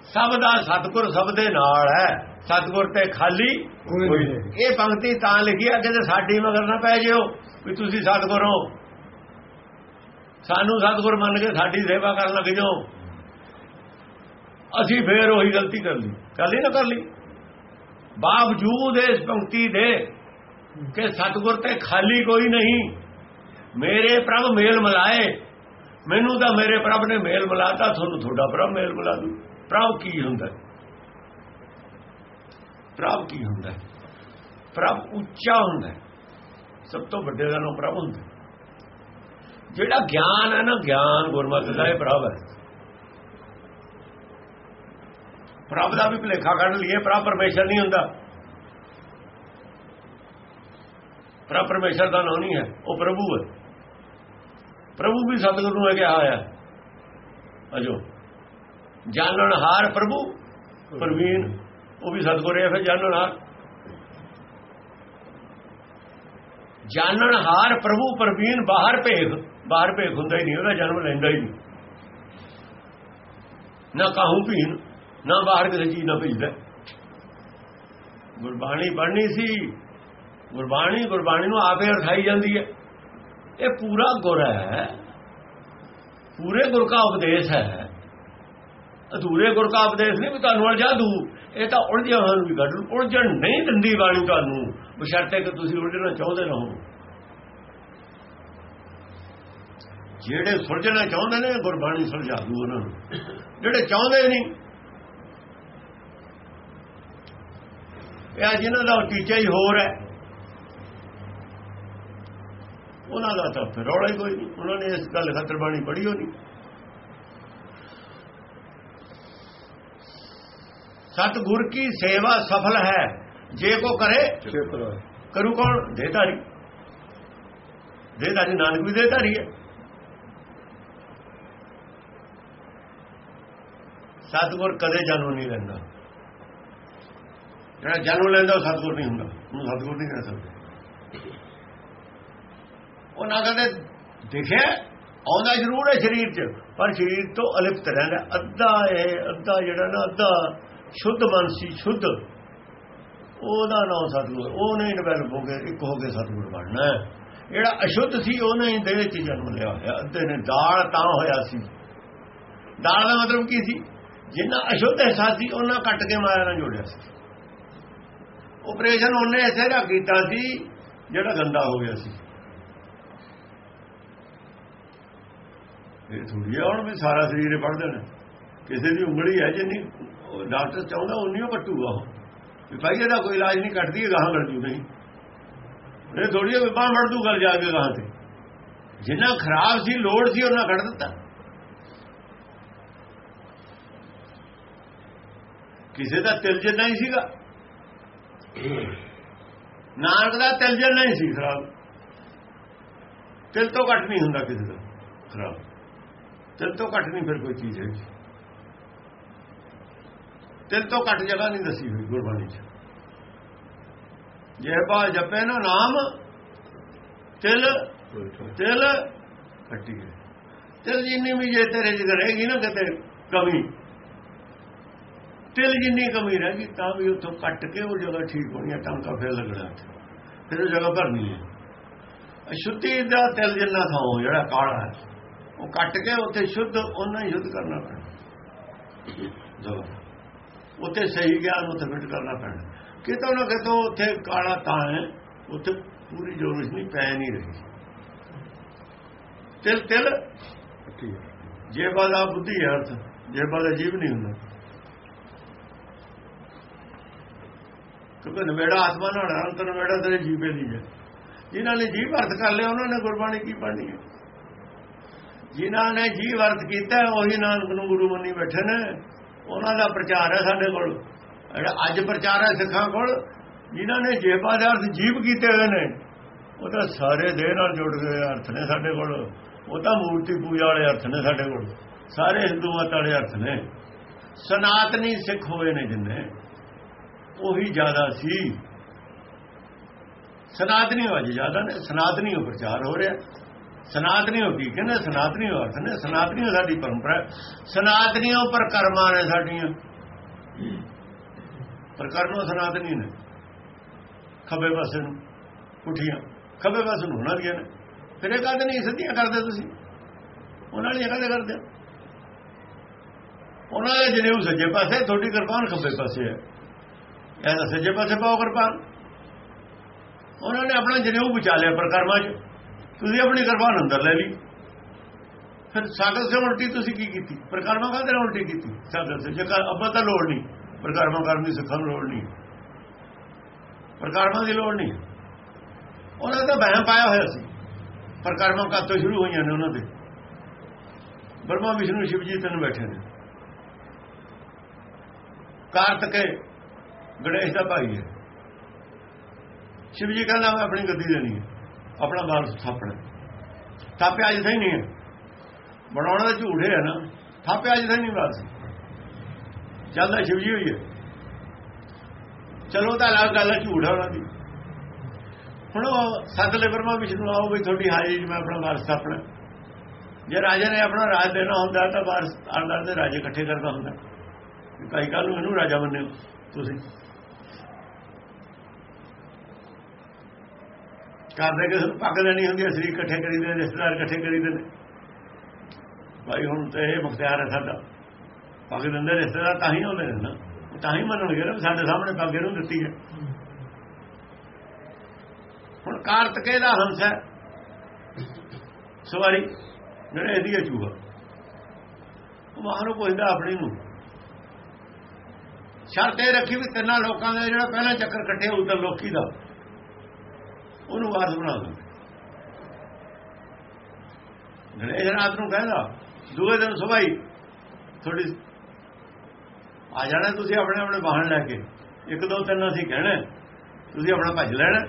ਸਭ ਦਾ ਸਤਗੁਰ ਸਭ ਦੇ ਨਾਲ ਹੈ। ਸਤਗੁਰ ਤੇ ਖਾਲੀ ਇਹ ਪੰਕਤੀ ਤਾਂ ਲਿਖੀ ਆ ਕਿ ਸਾਡੀ ਮਗਰ ਨਾ ਪੈ ਜਿਓ ਵੀ ਤੁਸੀਂ ਸਤਗੁਰ ਹੋ। ਸਾਨੂੰ ਸਤਗੁਰ ਮੰਨ ਕੇ ਸਾਡੀ ਸੇਵਾ ਕਰਨ ਲੱਗ ਜਾਓ। ਅਸੀਂ ਫੇਰ ਉਹੀ ਗਲਤੀ ਕਰ ਲਈ। ਕਰ ਲਈ ਨਾ ਕਰ ਲਈ? ਬਾਵਜੂਦ ਇਸ ਪੰਕਤੀ ਦੇ ਕਿ ਸਤਗੁਰ ਤੇ ਖਾਲੀ ਕੋਈ ਨਹੀਂ। ਮੇਰੇ ਪ੍ਰਭ ਮੇਲ ਮਿਲਾਏ। ਮੈਨੂੰ ਤਾਂ ਮੇਰੇ ਪ੍ਰਭ ਨੇ ਮੇਲ ਮਿਲਾਤਾ, ਤੁਹਾਨੂੰ ਤੁਹਾਡਾ ਪ੍ਰਭ ਮੇਲ ਮਿਲਾ ਦੂ ਪ੍ਰਭ ਕੀ ਹੁੰਦਾ? ਪ੍ਰਭ ਕੀ ਹੁੰਦਾ? ਪ੍ਰਭ ਉੱਚਾ ਹੁੰਦਾ। ਸਭ ਤੋਂ ਵੱਡੇ ਦਾ ਨਾਮ ਪ੍ਰਭ ਹੁੰਦਾ। ਜਿਹੜਾ ਗਿਆਨ ਹੈ ਨਾ, ਗਿਆਨ ਗੁਰਮਤਿ ਦਾ ਇਹ ਪ੍ਰਭ ਹੈ। ਪ੍ਰਭ ਦਾ ਵੀ ਭਲੇਖਾ ਕੱਢ ਲਈਏ, ਪ੍ਰਭ ਪਰਮੇਸ਼ਰ ਨਹੀਂ ਹੁੰਦਾ। ਪ੍ਰਭ ਪਰਮੇਸ਼ਰ ਦਾ ਨਾਮ ਨਹੀਂ ਹੈ, ਉਹ ਪ੍ਰਭੂ ਹੈ। ਪ੍ਰਭੂ ਵੀ ਸਤਿਗੁਰੂ ਨੂੰ ਹੈ ਕਿਹਾ ਹੋਇਆ ਅਜੋ ਜਾਣਨ ਹਾਰ ਪ੍ਰਭੂ, ਪ੍ਰਵੀਨ, ਉਹ ਵੀ ਸਤਿਗੁਰ ਹੈ, ਫਿਰ ਜਾਣਨ ਹਾਰ। ਜਾਣਨ ਹਾਰ ਪ੍ਰਭੂ, ਪ੍ਰਵੀਨ ਬਾਹਰ ਭੇਖ ਬਾਹਰ ਭੇਖ ਹੁੰਦਾ ਹੀ ਨਹੀਂ, ਉਹਦਾ ਜਨਮ ਲੈਂਦਾ ਹੀ ਨਹੀਂ। ਨਾ ਕਾਹੂ ਭੀਨ ਨਾ ਬਾਹਰ ਕਿਸੇ ਚੀਜ਼ ਨਾ ਭੇਜਦਾ। ਗੁਰਬਾਣੀ ਪੜ੍ਹਨੀ ਸੀ, ਗੁਰਬਾਣੀ ਗੁਰਬਾਣੀ ਨੂੰ ਆਪੇ ਅਰਥਾਈ ਜਾਂਦੀ ਹੈ। ਇਹ ਪੂਰਾ ਗੁਰ ਹੈ। ਪੂਰੇ ਗੁਰ ਕਾ ਉਪਦੇਸ਼ ਹੈ। ਅਧੂਰੇ ਗੁਰ ਕਾ ਉਪਦੇਸ਼ ਨਹੀਂ ਵੀ ਤੁਹਾਨੂੰ ਉਲਝਾ ਦੂ। ਇਹ ਤਾਂ ਉਲਝਿਆ ਹੋਇਆ ਵੀ ਕੱਢ ਉਲਝਣ ਨਹੀਂ ਦਿੰਦੀ ਬਾਣੀ ਤੁਹਾਨੂੰ। ਬਸ਼ਰਤੇ ਕਿ ਤੁਸੀਂ ਉਲਝਣਾ ਚਾਹੁੰਦੇ ਰਹੋ। ਜਿਹੜੇ ਸੁਲਝਣਾ ਚਾਹੁੰਦੇ ਨੇ, ਗੁਰਬਾਣੀ ਸੁਲਝਾ ਦੂ ਉਹਨਾਂ ਨੂੰ। ਜਿਹੜੇ ਚਾਹੁੰਦੇ ਨਹੀਂ, ਇਹ ਜਿਹਨਾਂ ਦਾ ਟੀਚਾ ਹੀ ਹੋਰ ਹੈ। ਉਹਨਾਂ ਦਾ ਤਾਂ ਫਿਰ ਰੌਲਾ ਹੀ ਕੋਈ ਨਹੀਂ। ਉਹਨਾਂ ਨੇ ਇਸ ਗੱਲ ਖਾਤਰ ਬਾਣੀ ਪੜ੍ਹੀ ਹੋਣੀ। ਸਤਿਗੁਰ ਕੀ ਸੇਵਾ ਸਫਲ ਹੈ? ਜੇ ਕੋ ਕਰੇ ਕਰੂ। ਕੌਣ? ਦੇਤਾਰੀ ਦੇਤਾਰੀ ਨਾਨਕ ਵੀ ਦੇਤਾਰੀ ਹੈ। ਸਤਿਗੁਰ ਕਦੇ ਜਨਮ ਨਹੀਂ ਲੈਂਦਾ। ਜਿਹੜਾ ਜਨਮ ਲੈਂਦਾ ਉਹ ਸਤਿਗੁਰ ਨਹੀਂ ਹੁੰਦਾ। ਉਹਨੂੰ ਸਤਿਗੁਰ ਨਹੀਂ ਕਹਿ ਸਕਦੇ। ਉਹ ਨਾ ਕਦੇ ਦਿਖਿਆ? ਆਉਂਦਾ ਜ਼ਰੂਰ ਹੈ ਸਰੀਰ 'ਚ, ਪਰ ਸਰੀਰ ਤੋਂ ਅਲਿਪਤ ਰਹਿੰਦਾ। ਅੱਧਾ ਇਹ, ਅੱਧਾ ਜਿਹੜਾ ਨਾ, ਅੱਧਾ ਸ਼ੁੱਧ ਮਨ ਸੀ, ਸ਼ੁੱਧ। ਉਹਦਾ ਨਾਮ ਸਤਿਗੁਰ ਉਹ ਨਹੀਂ ਡਿਵੈਲਪ ਹੋ ਗਿਆ ਇੱਕ ਹੋ ਕੇ ਸਤਿਗੁਰ ਬਣਨਾ ਜਿਹੜਾ ਅਸ਼ੁੱਧ ਸੀ, ਉਹਨੇ ਹੀ ਦੇਹ 'ਚ ਜਨਮ ਲਿਆ ਹੋਇਆ। ਅੱਧੇ ਨੇ ਦਾਲ ਤਾਂ ਹੋਇਆ ਸੀ। ਦਾਲ ਦਾ ਮਤਲਬ ਕੀ ਸੀ? ਜਿੰਨਾ ਅਸ਼ੁੱਧ ਹਿੱਸਾ ਸੀ, ਉਹਨਾਂ ਕੱਟ ਕੇ ਮਾਇਆ ਨਾਲ ਜੋੜਿਆ ਸੀ। ਆਪਰੇਸ਼ਨ ਉਹਨੇ ਐਸੇ ਦਾ ਕੀਤਾ ਸੀ, ਜਿਹੜਾ ਗੰਦਾ ਹੋ ਗਿਆ ਸੀ। ਇਹ ਥੋੜੀ ਹੁਣ ਵੀ ਸਾਰਾ ਸਰੀਰ ਪੜ ਦੇਣਾ ਕਿਸੇ ਦੀ ਉਂਗਲੀ ਹੈ ਜਿੰਨੀ ਡਾਕਟਰ ਚਾਹੁੰਦਾ ਉਨੀ ਉਹ ਕੱਟੂਗਾ ਉਹ। ਵੀ ਭਾਈ ਇਹਦਾ ਕੋਈ ਇਲਾਜ ਨਹੀਂ ਕੱਟਦੀ ਇਹ ਗਾਹਾਂ ਲੜ ਜੂ ਨਹੀਂ। ਇਹ ਥੋੜੀ ਵੀ ਬਾਹ ਮੜ ਦੂ ਗੱਲ ਜਾ ਕੇ ਗਾਹਾਂ ਤੇ। ਜਿੰਨਾ ਖਰਾਬ ਸੀ, ਲੋੜ ਸੀ, ਉਹਨਾਂ ਕੱਢ ਦਿੱਤਾ। ਕਿਸੇ ਦਾ ਤਿਲ ਜਿੰਨਾ ਹੀ ਸੀਗਾ। ਨਾਨਕ ਦਾ ਤਿਲ ਜਿੰਨਾ ਹੀ ਸੀ, ਖਰਾਬ। ਤਿਲ ਤੋਂ ਘੱਟ ਨਹੀਂ ਹੁੰਦਾ ਕਿਸੇ ਦਾ, ਖਰਾਬ। ਤਿਲ ਤੋਂ ਘੱਟ ਨਹੀਂ ਫਿਰ ਕੋਈ ਚੀਜ਼ ਹੈ ਤਿਲ ਤੋਂ ਘੱਟ ਜਗ੍ਹਾ ਨਹੀਂ ਦੱਸੀ ਹੋਈ ਗੁਰਬਾਣੀ 'ਚ। ਜੇ ਬਾ ਜਪੇ ਨਾ ਨਾਮ, ਤਿਲ ਤਿਲ ਘੱਟੀ ਹੈ ਤਿਲ ਜਿੰਨੀ ਵੀ ਜੇ ਤੇਰੇ 'ਚ ਰਹੇਗੀ ਨਾ ਕਿਤੇ ਕਮੀ, ਤਿਲ ਜਿੰਨੀ ਕਮੀ ਰਹਿ ਗਈ ਤਾਂ ਵੀ ਉੱਥੋਂ ਕੱਟ ਕੇ ਉਹ ਜਗ੍ਹਾ ਠੀਕ ਹੋਣੀ ਹੈ ਟਾਂਕਾ ਫੇਰ ਲੱਗਣਾ ਫਿਰ ਉਹ ਜਗ੍ਹਾ ਭਰਨੀ ਹੈ। ਅਸ਼ੁੱਧੀ ਦਾ ਤਿਲ ਜਿੰਨਾ ਥਾਂ ਜਿਹੜਾ ਕਾਲਾ ਹੈ। ਉਹ ਕੱਟ ਕੇ ਉੱਥੇ ਸ਼ੁੱਧ, ਉਹਨਾਂ ਹੀ ਸ਼ੁੱਧ ਕਰਨਾ ਪੈਣਾ। ਜਗ੍ਹਾ ਉੱਥੇ ਸਹੀ ਗਿਆਨ ਉੱਥੇ ਫਿੱਟ ਕਰਨਾ ਪੈਣਾ। ਕਿਤੋਂ ਨਾ ਕਿਤੋਂ ਉੱਥੇ ਕਾਲਾ ਤਾਂ ਹੈ, ਉੱਥੇ ਪੂਰੀ ਜੋ ਰੋਸ਼ਨੀ ਪੈ ਨਹੀਂ ਰਹੀ। ਤਿਲ ਤਿਲ। ਜੇਬਾ ਦਾ ਬੁੱਧੀ ਹੈ ਅਰਥ ਜੇਬਾ ਦਾ ਜੀਵ ਨਹੀਂ ਹੁੰਦਾ। ਕਿਉਂਕਿ ਨਵੇੜਾ ਆਤਮਾ ਨਾਲ ਅੰਤ ਨਵੇੜਾ ਤੇਰੇ ਜੀਵੇ ਦੀ ਹੈ। ਜਿਨ੍ਹਾਂ ਨੇ ਜੀਵ ਅਰਥ ਕਰ ਲਿਆ, ਉਹਨਾਂ ਨੇ ਗੁਰਬਾਣੀ ਕੀ ਪੜ੍ਹਨੀ ਹੈ? ਜਿਨ੍ਹਾਂ ਨੇ ਜੀਵ ਅਰਥ ਕੀਤਾ, ਉਹੀ ਨਾਨਕ ਨੂੰ ਗੁਰੂ ਮੰਨੀ ਬੈਠੇ ਨੇ ਉਹਨਾਂ ਦਾ ਪ੍ਰਚਾਰ ਹੈ ਸਾਡੇ ਕੋਲ। ਜਿਹੜਾ ਅੱਜ ਪ੍ਰਚਾਰ ਹੈ ਸਿੱਖਾਂ ਕੋਲ, ਜਿਨ੍ਹਾਂ ਨੇ ਜੇਬਾ ਦੇ ਅਰਥ ਜੀਵ ਕੀਤੇ ਹੋਏ ਨੇ, ਉਹ ਤਾਂ ਸਾਰੇ ਦੇਹ ਨਾਲ ਜੁੜ ਗਏ ਅਰਥ ਨੇ ਸਾਡੇ ਕੋਲ। ਉਹ ਤਾਂ ਮੂਰਤੀ ਪੂਜਾ ਵਾਲੇ ਅਰਥ ਨੇ ਸਾਡੇ ਕੋਲ। ਸਾਰੇ ਹਿੰਦੂ ਮਤ ਵਾਲੇ ਅਰਥ ਨੇ। ਸਨਾਤਨੀ ਸਿੱਖ ਹੋਏ ਨੇ ਜਿੰਨੇ, ਉਹੀ ਜ਼ਿਆਦਾ ਸੀ। ਸਨਾਤਨੀ ਵਾਜੀ ਜ਼ਿਆਦਾ ਨੇ, ਸਨਾਤਨੀ ਉਹ ਪ੍ਰਚਾਰ ਹੋ ਰਿਹਾ। ਸਨਾਤਨੀ ਹੋ ਕੀ ਕਹਿੰਦੇ? ਸਨਾਤਨੀ ਹੋ ਅਰਥ ਨੇ। ਸਨਾਤਨੀ ਸਾਡੀ ਪਰੰਪਰਾ ਸਨਾਤਨੀਆਂ ਪਰ ਕਰਮਾਂ ਨੇ ਸਾਡੀਆਂ। ਪਰ ਕਰਮੋਂ ਸਨਾਤਨੀ ਨੇ। ਖੱਬੇ ਪਾਸੇ ਨੂੰ ਉਠੀਆਂ। ਖੱਬੇ ਪਾਸੇ ਨੂੰ ਉਹਨਾਂ ਦੀਆਂ ਨੇ। ਫਿਰ ਇਹ ਕਹਿੰਦੇ ਨਹੀਂ ਸਿੱਧੀਆਂ ਕਰਦੇ ਤੁਸੀਂ? ਉਹਨਾਂ ਲਈ ਕਹਿੰਦੇ ਕਰਦੇ? ਉਹਨਾਂ ਦੇ ਜਨੇਊ ਸੱਜੇ ਪਾਸੇ, ਤੁਹਾਡੀ ਕਿਰਪਾਨ ਖੱਬੇ ਪਾਸੇ ਹੈ। ਇਹ ਤਾਂ ਸੱਜੇ ਪਾਸੇ ਪਾਓ ਕਿਰਪਾਨ। ਉਹਨਾਂ ਨੇ ਆਪਣਾ ਜਨੇਊ ਬਚਾ ਲਿਆ ਪ੍ਰਕਰਮਾਂ 'ਚ। ਤੁਸੀਂ ਆਪਣੀ ਕਿਰਪਾਨ ਅੰਦਰ ਲੈ ਲਈ। ਫਿਰ ਸਾਗਰ ਸੇ ਉਲਟੀ ਤੁਸੀਂ ਕੀ ਕੀਤੀ? ਪ੍ਰਕਰਮਾਂ ਕਾਹਦੇ ਨਾਲ ਉਲਟੀ ਕੀਤੀ? ਸਾਗਰ ਸੇ ਜੇ ਅੱਬਾ ਤਾਂ ਲੋੜ ਨਹੀਂ। ਪ੍ਰਕਰਮਾਂ ਕਰਨ ਦੀ ਸਿੱਖਾਂ ਨੂੰ ਲੋੜ ਨਹੀਂ। ਪ੍ਰਕਰਮਾਂ ਦੀ ਲੋੜ ਨਹੀਂ। ਉਹਨਾਂ ਦਾ ਬਹਿਮ ਪਾਇਆ ਹੋਇਆ ਸੀ। ਪ੍ਰਕਰਮਾਂ ਕਦ ਸ਼ੁਰੂ ਹੋਈਆਂ ਨੇ ਉਹਨਾਂ ਦੇ। ਬਰਮਾ ਵਿਸ਼ਨੂੰ, ਸ਼ਿਵ ਜੀ ਤਨ ਬੈਠੇ ਨੇ। ਕਾਰਤਕੇ ਗਣੇਸ਼ ਦਾ ਭਾਈ ਹੈ। ਸ਼ਿਵ ਜੀ ਕਹਿੰਦਾ, ਮੈਂ ਆਪਣੀ ਗੱਦੀ ਦੇਣੀ ਹੈ। ਆਪਣਾ ਵਾਰਸ ਥਾਪਣਾ। ਥਾਪਿਆ ਜਿੱਥੇ ਹੀ ਨਹੀਂ ਹੈ। ਬਣਾਉਣਾ ਤਾਂ ਝੂਠ ਹੈ ਨਾ। ਥਾਪਿਆ ਜਿੱਥੇ ਨਹੀਂ ਵਾਰਸ ਚੱਲਦਾ ਸ਼ਿਵਜੀ ਹੋਈ ਹੈ। ਚਲੋ ਤਾਂ ਅਲੱਗ ਗੱਲ ਹੈ ਝੂਠ ਹੈ ਉਹਨਾਂ ਦੀ। ਹੁਣ ਉਹ ਸਤਲੇ ਬਰਮਾ ਵਿਸ਼ਨੂੰ ਆਓ ਵੀ ਤੁਹਾਡੀ ਹਾਜ਼ਰੀ 'ਚ ਮੈਂ ਆਪਣਾ ਵਾਰਸ ਥਾਪਣਾ। ਜੇ ਰਾਜੇ ਨੇ ਆਪਣਾ ਰਾਜ ਦੇਣਾ ਹੁੰਦਾ, ਤਾਂ ਵਾਰਸ ਆਂਦਰ ਦੇ ਰਾਜੇ ਇਕੱਠੇ ਕਰਦਾ ਹੁੰਦਾ। ਕਈ ਕੱਲ ਨੂੰ ਇਹਨੂੰ ਰਾਜਾ ਮੰਨਿਓ ਤੁਸੀਂ। ਕਰਦੇ ਕਿਸੇ ਨੂੰ ਪੱਗ ਲੈਣੀ ਹੁੰਦੀ ਸਰੀਰ ਇਕੱਠੇ ਕਰੀਦੇ ਰਿਸ਼ਤੇਦਾਰ ਇਕੱਠੇ ਕਰੀਦੇ ਨੇ ਭਾਈ ਹੁਣ ਤੇ ਇਹ ਮੁਖਤਿਆਰ ਹੈ ਸਾਡਾ। ਪੱਗ ਦਿੰਦੇ ਰਿਸ਼ਤੇਦਾਰ ਤਾਂ ਹੀ ਆਉਂਦੇ ਨੇ ਨਾ। ਤਾਂ ਹੀ ਮੰਨਣਗੇ ਨਾ ਵੀ ਸਾਡੇ ਸਾਹਮਣੇ ਪੱਗ ਇਹਨੂੰ ਦਿੱਤੀ ਹੈ। ਹੁਣ ਕਾਰਤਕੇ ਦਾ ਹੰਸ ਹੈ। ਸਵਾਰੀ, ਜਿਹੜਾ ਇਹਦੀ ਹੈ ਚੂਹਾ। ਉਹ ਮਾਂ ਪੁੱਛਦਾ ਆਪਣੀ ਨੂੰ। ਸ਼ਰਤ ਇਹ ਰੱਖੀ ਵੀ ਤਿੰਨਾਂ ਲੋਕਾਂ ਦਾ ਜਿਹੜਾ ਪਹਿਲਾ ਚੱਕਰ ਇਕੱਠੇ ਉਧਰ ਲੋਕੀ ਦਾ। ਉਹਨੂੰ ਵਾਰਸ ਬਣਾ ਦੋ। ਗਣੇਸ਼ ਰਾਤ ਨੂੰ ਕਹਿੰਦਾ ਦੂਏ ਦਿਨ ਸਵੇਈ ਥੋੜੀ ਆ ਜਾਣਾ ਤੁਸੀਂ ਆਪਣੇ ਆਪਣੇ ਵਾਹਨ ਲੈ ਕੇ। ਇੱਕ ਦੋ ਤਿੰਨ ਅਸੀਂ ਕਹਿਣਾ, ਤੁਸੀਂ ਆਪਣਾ ਭੱਜ ਲੈਣਾ।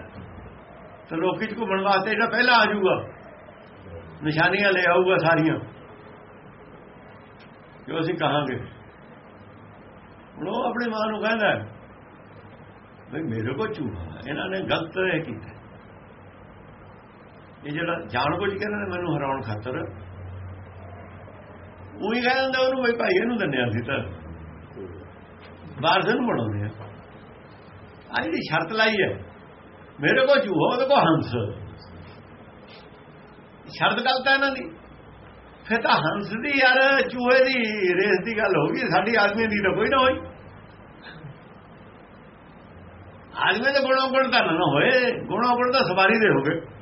ਤੇ ਲੋਕੀ ਚ ਘੁੰਮਣ ਵਾਸਤੇ ਜਿਹੜਾ ਪਹਿਲਾਂ ਆ ਜਾਊਗਾ, ਨਿਸ਼ਾਨੀਆਂ ਲੈ ਆਊਗਾ ਸਾਰੀਆਂ। ਜੋ ਅਸੀਂ ਕਹਾਂਗੇ। ਹੁਣ ਉਹ ਆਪਣੀ ਮਾਂ ਨੂੰ ਕਹਿੰਦਾ, ਬਈ ਮੇਰੇ ਕੋ ਝੂਠਾ ਇਹਨਾਂ ਨੇ ਗਲਤ ਇਹ ਕੀਤਾ ਇਹ ਜਿਹੜਾ ਜਾਣ ਬੁੱਝ ਕੇ ਇਹਨਾਂ ਨੇ ਮੈਨੂੰ ਹਰਾਉਣ ਖਾਤਰ ਉਹੀ ਕਹਿ ਕਹਿੰਦਾ ਉਹਨੂੰ ਬਈ ਭਾਈ ਇਹਨੂੰ ਦੰਨਿਆ ਸੀ ਤਾਂ। ਵਾਰਸ ਨੂੰ ਬਣਾਉਂਦੇ ਆ। ਆ ਜਿਹੜੀ ਸ਼ਰਤ ਲਾਈ ਹੈ, ਮੇਰੇ ਕੋ ਝੂਠਾ ਉਹਦੇ ਕੋ ਹੰਸ। ਸ਼ਰਤ ਗਲਤ ਹੈ ਇਹਨਾਂ ਦੀ। ਫਿਰ ਤਾਂ ਹੰਸ ਦੀ ਯਾਰ, ਚੂਹੇ ਦੀ, ਰੇਸ ਦੀ ਗੱਲ ਹੋ ਗਈ, ਸਾਡੀ ਆਦਮੀ ਦੀ ਤਾਂ ਕੋਈ ਨਾ ਹੋਈ। ਆਦਮੀ ਦੇ ਗੁਣੋਂ ਗੁਣ ਤਾਂ ਨਾ ਹੋਏ ਗੁਣੋਂ ਗੁਣ ਤਾਂ ਸਵਾਰੀ ਦੇ ਹੋ ਗਏ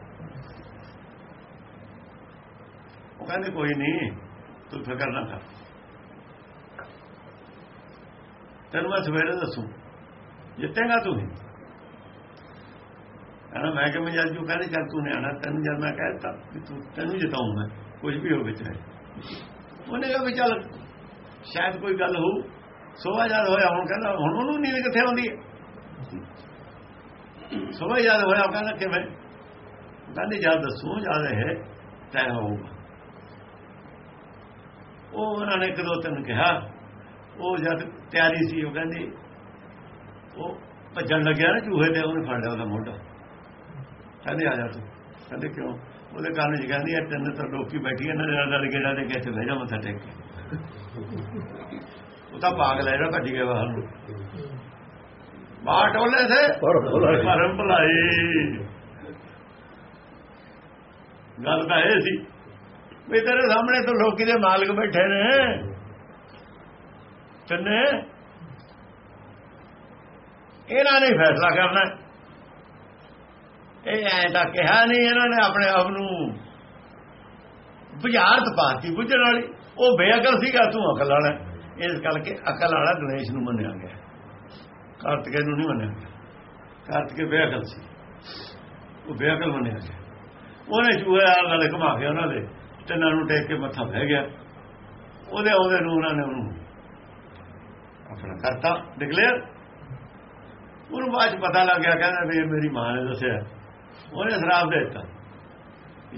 ਉਹ ਕਹਿੰਦੇ ਕੋਈ ਨਹੀਂ, ਤੂੰ ਫਿਕਰ ਨਾ ਕਰ। ਤੈਨੂੰ ਮੈਂ ਸਵੇਰੇ ਦੱਸੂ, ਜਿੱਤੇਗਾ ਤੂੰ ਹੀ। ਕਹਿੰਦਾ, ਮੈਂ ਕਿ ਮੈਂ ਜਦ ਜੂ? ਕਹਿੰਦੇ, ਚੱਲ ਤੂੰ ਨੇ ਤੈਨੂੰ ਜਦ ਮੈਂ ਕਹਿਤਾ ਕਿ ਤੂੰ ਤੈਨੂੰ ਜਿਤਾਉਂ ਮੈਂ ਕੁਝ ਵੀ ਹੋਵੇ ਚਾਹੇ। ਉਹਨੇ ਕਿਹਾ ਵੀ ਚੱਲ, ਸ਼ਾਇਦ ਕੋਈ ਗੱਲ ਹੋਊ। ਸੋਵਾ ਜਦ ਹੋਇਆ, ਹੁਣ ਕਹਿੰਦਾ, ਹੁਣ ਉਹਨੂੰ ਨੀਂਦ ਕਿੱਥੇ ਆਉਂਦੀ ਹੈ? ਸੋਵਾ ਜਦ ਹੋਇਆ ਕਹਿੰਦਾ ਕਿਵੇਂ? ਕਹਿੰਦੇ, ਜਦ ਦੱਸੂ, ਜਦ ਹੈ ਤੈ ਹੋਊਗਾ। ਉਹ ਉਹਨਾਂ ਨੇ ਇੱਕ ਦੋ ਤਿੰਨ ਕਿਹਾ। ਉਹ ਜਦ ਤਿਆਰੀ ਸੀ ਉਹ ਕਹਿੰਦੀ ਉਹ ਭੱਜਣ ਲੱਗਿਆ ਨਾ ਚੂਹੇ ਤੇ ਉਹਨੇ ਫੜ ਲਿਆ ਉਹਦਾ ਮੋਢਾ ਕਹਿੰਦੇ ਆ ਜਾ ਤੂੰ। ਕਹਿੰਦੇ ਕਿਉਂ? ਉਹਦੇ ਕਾਰਨ ਜੀ ਕਹਿੰਦੀ ਐ ਤਿੰਨ ਤਾਂ ਲੋਕੀ ਬੈਠੀ ਇਹਨਾਂ ਦੇ ਨਾਲ ਗੇੜਾ ਦੇ ਕੇ ਬਹਿ ਜਾ ਮੱਥਾ ਟੇਕ ਕੇ। ਉਹ ਤਾਂ ਭਾਗ ਲੈ ਰਿਹਾ ਭੱਜ ਗਿਆ ਬਾਹਰ ਨੂੰ। ਬਾਹਰ ਟੋਲੇ ਸੇ। ਭਰਮ ਭਲਾਈ। ਗੱਲ ਤਾਂ ਇਹ ਸੀ ਵੀ ਤੇਰੇ ਸਾਹਮਣੇ ਤਾਂ ਲੋਕੀ ਦੇ ਮਾਲਕ ਬੈਠੇ ਨੇ। ਤਿੰਨੇ ਇਹਨਾਂ ਨੇ ਫੈਸਲਾ ਕਰਨਾ। ਇਹ ਐ ਤਾਂ ਕਿਹਾ ਨਹੀਂ ਇਹਨਾਂ ਨੇ ਆਪਣੇ ਆਪ ਨੂੰ। ਬੁਝਾਰਤ ਪਾਤੀ ਬੁੱਝਣ ਵਾਲੀ। ਉਹ ਬੇਅਕਲ ਸੀਗਾ, ਤੂੰ ਅਕਲ ਵਾਲਾ। ਇਸ ਕਰਕੇ ਅਕਲ ਵਾਲਾ ਗਣੇਸ਼ ਨੂੰ ਮੰਨਿਆ ਗਿਆ। ਕਾਰਤਿਕੇ ਨੂੰ ਨਹੀਂ ਮੰਨਿਆ ਗਿਆ। ਕਾਰਤਿਕੇ ਬੇਅਕਲ ਸੀ। ਉਹ ਬੇਅਕਲ ਮੰਨਿਆ ਗਿਆ। ਉਹਨੇ ਚੂਹੇ ਆਲ ਨਾਲੇ ਘੁਮਾ ਕੇ ਉਹਨਾਂ ਦੇ ਤਿੰਨਾਂ ਨੂੰ ਟੇਕ ਕੇ ਮੱਥਾ ਬਹਿ ਗਿਆ। ਉਹਦੇ ਆਉਂਦੇ ਨੂੰ ਉਹਨਾਂ ਨੇ ਉਹਨੂੰ ਆਪਣਾ ਕਰਤਾ ਡਿਕਲੇਅਰ ਉਹਨੂੰ ਬਾਅਦ ਪਤਾ ਲੱਗ ਗਿਆ ਕਹਿੰਦਾ ਵੀ ਮੇਰੀ ਮਾਂ ਨੇ ਦੱਸਿਆ। ਉਹਨੇ ਸ਼ਰਾਪ ਦੇ ਦਿੱਤਾ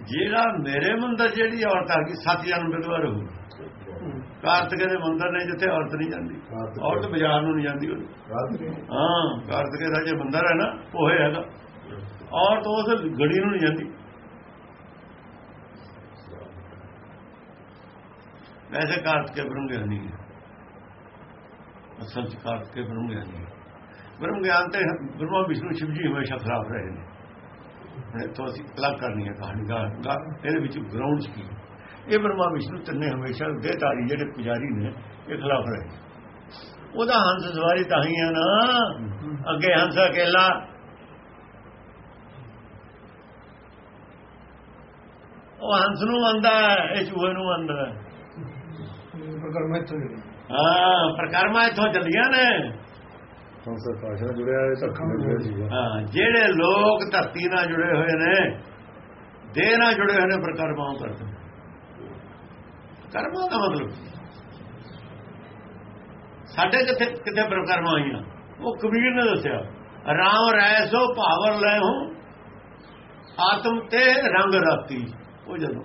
ਜਿਹੜਾ ਮੇਰੇ ਮੰਦਰ ਜਿਹੜੀ ਔਰਤ ਆ ਗਈ ਸੱਤ ਜਨਮ ਵਿਧਵਾ ਰਹੂ। ਕਾਰਤਿਕ ਦੇ ਮੰਦਰ ਨੇ ਜਿੱਥੇ ਔਰਤ ਨਹੀਂ ਜਾਂਦੀ। ਔਰਤ ਬਾਜ਼ਾਰ ਨੂੰ ਨਹੀਂ ਜਾਂਦੀ ਉਹ ਹਾਂ ਕਾਰਤਿਕ ਦਾ ਜੇ ਮੰਦਰ ਹੈ ਨਾ ਉਹ ਹੈਗਾ। ਔਰਤ ਉਸ ਗੜੀ ਨੂੰ ਨਹੀਂ ਜਾਂਦੀ। ਵੈਸੇ ਕਾਰਤ ਕਾਰਤਿਕ ਬ੍ਰਹਮ ਗਿਆਨੀ ਹੈ ਅਸਲ ਚ ਕਾਰਤਿਕ ਬ੍ਰਹਮ ਗਿਆਨੀ ਹੈ ਬ੍ਰਹਮ ਗਿਆਨ ਤੇ ਬ੍ਰਹਮਾ ਵਿਸ਼ਨੂੰ ਸ਼ਿਵ ਜੀ ਹਮੇਸ਼ਾ ਖਰਾਬ ਰਹੇ ਨੇ। ਤੋਂ ਅਸੀਂ ਅਲੱਗ ਕਰਨੀ ਹੈ ਕਹਾਣੀ ਦਾ ਇਹਦੇ ਵਿੱਚ ਗਰਾਊਂਡ ਕੀ ਇਹ ਬ੍ਰਹਮਾ ਵਿਸ਼ਨੂੰ ਤਿੰਨੇ ਹਮੇਸ਼ਾ ਦੇਹਤਾਰੀ ਜਿਹੜੇ ਪੁਜਾਰੀ ਨੇ, ਇਹ ਖਿਲਾਫ ਰਹੇ ਉਹਦਾ ਹੰਸ ਸਵਾਰੀ ਤਾਂ ਹੀ ਹੈ ਨਾ। ਅੱਗੇ ਹੰਸ ਅਕੇਲਾ। ਉਹ ਹੰਸ ਨੂੰ ਮੰਨਦਾ ਇਹ ਚੂਹੇ ਨੂੰ ਮੰਨਦਾ ਪ੍ਰਕਰਮ ਇੱਥੋਂ ਹੀ ਹਾਂ। ਪ੍ਰਕਰਮਾਂ ਇੱਥੋਂ ਚੱਲੀਆਂ ਨੇ। ਸੰਸਦ ਪਾਸ਼ਾ ਜੁੜਿਆ ਹੈ ਤਾਂ ਖੰਡ ਜੀ ਹਾਂ ਜਿਹੜੇ ਲੋਕ ਧਰਤੀ ਨਾਲ ਜੁੜੇ ਹੋਏ ਨੇ ਦੇਹ ਨਾਲ ਜੁੜੇ ਹੋਏ ਨੇ ਪ੍ਰਕਰਮਾਂ ਕਰਦੇ ਕਰਮਾਂ ਦਾ ਮਤਲਬ ਸਾਡੇ ਕਿੱਥੇ ਕਿੱਥੇ ਪ੍ਰਕਰਮਾਂ ਆਈਆਂ? ਉਹ ਕਬੀਰ ਨੇ ਦੱਸਿਆ ਰਾਮ ਰੈਸੋ ਭਾਵਰ ਲੈ ਹੂੰ ਆਤਮ ਤੇ ਰੰਗ ਰਾਤੀ। ਉਹ ਜਦੋਂ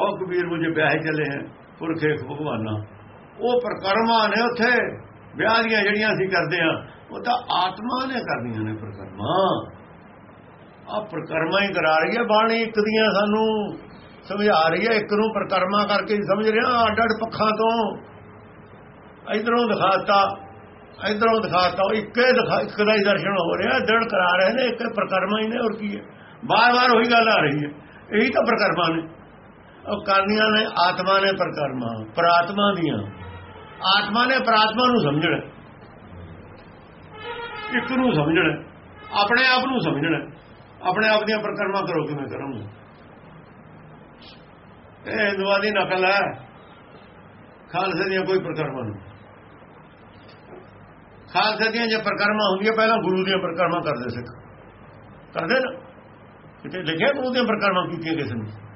ਕੋ ਕਬੀਰ ਮੁਝੇ ਵਿਆਹ ਚਲੇ ਹੈ, ਪੁਰਖੇ ਭਗਵਾਨਾ। ਉਹ ਪ੍ਰਕਰਮਾਂ ਨੇ ਉੱਥੇ, ਵਿਆਹ ਦੀਆਂ ਜਿਹੜੀਆਂ ਅਸੀਂ ਕਰਦੇ ਆ ਉਹ ਤਾਂ ਆਤਮਾ ਨੇ ਕਰਦੀਆਂ ਨੇ ਪ੍ਰਕਰਮਾਂ। ਆ ਪ੍ਰਕਰਮਾਂ ਹੀ ਕਰਾ ਰਹੀ ਹੈ, ਬਾਣੀ ਇੱਕ ਦੀਆਂ ਸਾਨੂੰ ਸਮਝਾ ਰਹੀ ਹੈ, ਇੱਕ ਨੂੰ ਪ੍ਰਕਰਮਾਂ ਕਰਕੇ ਸਮਝ ਰਿਹਾ ਅੱਡ ਅੱਡ ਪੱਖਾਂ ਤੋਂ। ਇਧਰੋਂ ਦਿਖਾਤਾ ਇਧਰੋਂ ਦਿਖਾਤਾ, ਉਹ ਇੱਕੇ ਦਿਖਾ, ਇੱਕ ਦਾ ਹੀ ਦਰਸ਼ਨ ਹੋ ਰਿਹਾ ਦੜ ਕਰਾ ਰਹੇ ਨੇ, ਇੱਕ ਪ੍ਰਕਰਮਾਂ ਹੀ ਨੇ, ਹੋਰ ਕੀ ਹੈ। ਬਾਰ-ਬਾਰ ਉਹੀ ਗੱਲ ਆ ਰਹੀ ਹੈ। ਇਹੀ ਤਾਂ ਪ੍ਰਕਰਮਾਂ ਨੇ। ਉਹ ਕਰਨੀਆਂ ਨੇ ਆਤਮਾ ਨੇ ਪ੍ਰਕਰਮਾਂ, ਪ੍ਰਾਤਮਾ ਦੀਆਂ। ਆਤਮਾ ਨੇ ਪ੍ਰਾਤਮਾ ਨੂੰ ਸਮਝਣਾ। ਇੱਕ ਨੂੰ ਸਮਝਣਾ, ਆਪਣੇ ਆਪ ਨੂੰ ਸਮਝਣਾ। ਆਪਣੇ ਆਪ ਦੀਆਂ ਪ੍ਰਕਰਮਾਂ ਕਰੋ, ਕਿਵੇਂ ਕਰਾਂਗੇ? ਇਹ ਹਿੰਦੂਆਂ ਦੀ ਨਕਲ ਹੈ। ਖਾਲਸੇ ਦੀਆਂ ਕੋਈ ਪ੍ਰਕਰਮਾਂ ਨਹੀਂ। ਖਾਲਸੇ ਦੀਆਂ ਜੇ ਪ੍ਰਕਰਮਾਂ ਹੁੰਦੀਆਂ, ਪਹਿਲਾਂ ਗੁਰੂ ਦੀਆਂ ਪ੍ਰਕਰਮਾਂ ਕਰਦੇ ਸਿੱਖ ਕਰਦੇ ਨਾ? ਕਿਤੇ ਲਿਖਿਆ ਗੁਰੂ ਦੀਆਂ ਪ੍ਰਕਰਮਾਂ ਕੀਤੀਆਂ ਕਿਸੇ ਨੇ?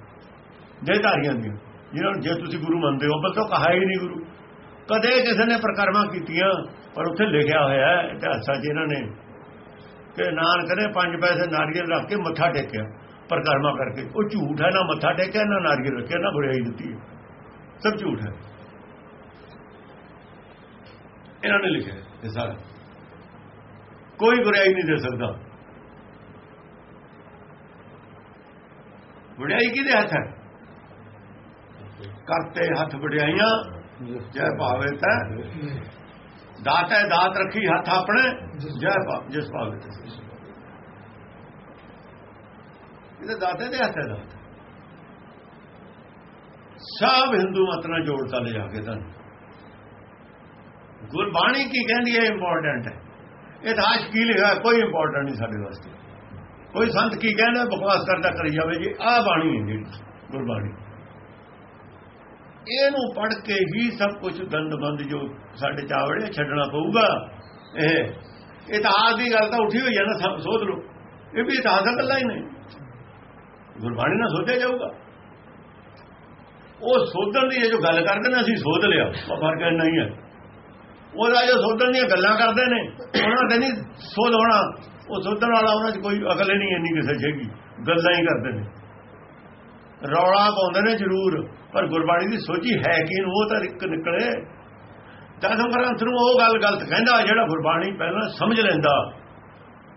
ਦੇਹਧਾਰੀਆਂ ਦੀਆਂ। ਜਿਹਨਾਂ ਨੂੰ ਜੇ ਤੁਸੀਂ ਗੁਰੂ ਮੰਨਦੇ ਹੋ ਬਲ ਤਾਂ ਕਹਾ ਹੀ ਨਹੀਂ ਗੁਰੂ। ਕਦੇ ਕਿਸੇ ਨੇ ਪ੍ਰਕਰਮਾਂ ਕੀਤੀਆਂ, ਪਰ ਉੱਥੇ ਲਿਖਿਆ ਹੋਇਆ ਹੈ, ਇਤਿਹਾਸਾਂ 'ਚ ਇਹਨਾਂ ਨੇ ਕਿ ਨਾਨਕ ਨੇ ਪੰਜ ਪੈਸੇ ਨਾਰੀਅਲ ਰੱਖ ਕੇ ਮੱਥਾ ਟੇਕਿਆ, ਪ੍ਰਕਰਮਾ ਕਰਕੇ। ਉਹ ਝੂਠ ਹੈ, ਨਾ ਮੱਥਾ ਟੇਕਿਆ, ਨਾ ਨਾਰੀਅਲ ਰੱਖਿਆ, ਨਾ ਬੁਰਾਈ ਦਿੱਤੀ ਹੈ। ਸਭ ਝੂਠ ਹੈ। ਇਹਨਾਂ ਨੇ ਲਿਖਿਆ ਇਹ ਸਾਰਾ। ਕੋਈ ਬੁਰਾਈ ਨਹੀਂ ਦੇ ਸਕਦਾ। ਬੁਰਾਈ ਕਿਹਦੇ ਹੱਥ ਹੈ? ਕਰਤੇ ਹੱਥ ਵਡਿਆਈਆਂ, ਜੈ ਭਾਵੇ ਤੈ। ਦਾਤਾ ਦਾਤ ਰੱਖੀ ਹੱਥ ਆਪਣੇ, ਜੈ ਭਾਵ ਜਿਸ ਭਾਵੇ ਤੈ। ਇਹਦੇ ਦਾਤੇ ਦੇ ਹੱਥ ਹੈ ਦਾਤ। ਸਭ ਹਿੰਦੂ ਮਤ ਨਾਲ ਜੋੜਤਾ ਲੈ ਜਾ ਕੇ ਤੁਹਾਨੂੰ ਗੁਰਬਾਣੀ ਕੀ ਕਹਿੰਦੀ ਹੈ ਇੰਪੋਰਟੈਂਟ ਹੈ। ਇਤਿਹਾਸ ਕੀ ਲਿਖਿਆ, ਕੋਈ ਇੰਪੋਰਟੈਂਟ ਨਹੀਂ ਸਾਡੇ ਵਾਸਤੇ। ਕੋਈ ਸੰਤ ਕੀ ਕਹਿੰਦਾ, ਬਕਵਾਸ ਕਰਦਾ ਕਰੀ ਜਾਵੇ ਜੀ, ਆਹ ਬਾਣੀ ਹੈ ਜਿਹੜੀ ਗੁਰਬਾਣੀ। ਇਹਨੂੰ ਪੜ ਕੇ ਹੀ ਸਭ ਕੁਝ ਗੰਦਬੰਦ ਜੋ ਸਾਡੇ ਚਾਵੜੇ ਛੱਡਣਾ ਪਊਗਾ। ਇਹ ਇਤਿਹਾਸ ਦੀ ਗੱਲ ਤਾਂ ਉੱਠੀ ਹੋਈ ਹੈ ਨਾ, ਸਭ ਸੋਧ ਲਓ। ਇਹ ਵੀ ਇਤਿਹਾਸ ਦਾ ਗੱਲਾਂ ਹੀ ਨਹੀਂ ਗੁਰਬਾਣੀ ਨਾਲ ਸੋਧਿਆ ਜਾਊਗਾ। ਉਹ ਸੋਧਣ ਦੀ ਜੋ ਗੱਲ ਕਰਦੇ ਨੇ, ਅਸੀਂ ਸੋਧ ਲਿਆ। ਉਹ ਫ਼ਰਕ ਨਹੀਂ ਹੈ ਉਹਦਾ ਜੋ ਸੋਧਣ ਦੀਆਂ ਗੱਲਾਂ ਕਰਦੇ ਨੇ, ਉਹਨਾਂ ਦੇ ਨਹੀਂ ਸੋਧ ਹੋਣਾ ਉਹ ਸੋਧਣ ਵਾਲਾ ਉਹਨਾਂ 'ਚ ਕੋਈ ਅਕਲ ਨਹੀਂ ਇੰਨੀ ਕਿਸੇ ਜੇਗੀ ਗੱਲਾਂ ਹੀ ਕਰਦੇ ਨੇ। ਰੌਲਾ ਪਾਉਂਦੇ ਨੇ ਜ਼ਰੂਰ, ਪਰ ਗੁਰਬਾਣੀ ਦੀ ਸੋਝੀ ਹੈ ਕਿ ਉਹ ਤਾਂ ਇੱਕ ਨਿਕਲੇ। ਦਸਮ ਗ੍ਰੰਥ ਨੂੰ ਉਹ ਗੱਲ ਗਲਤ ਕਹਿੰਦਾ, ਜਿਹੜਾ ਗੁਰਬਾਣੀ ਪਹਿਲਾਂ ਸਮਝ ਲੈਂਦਾ।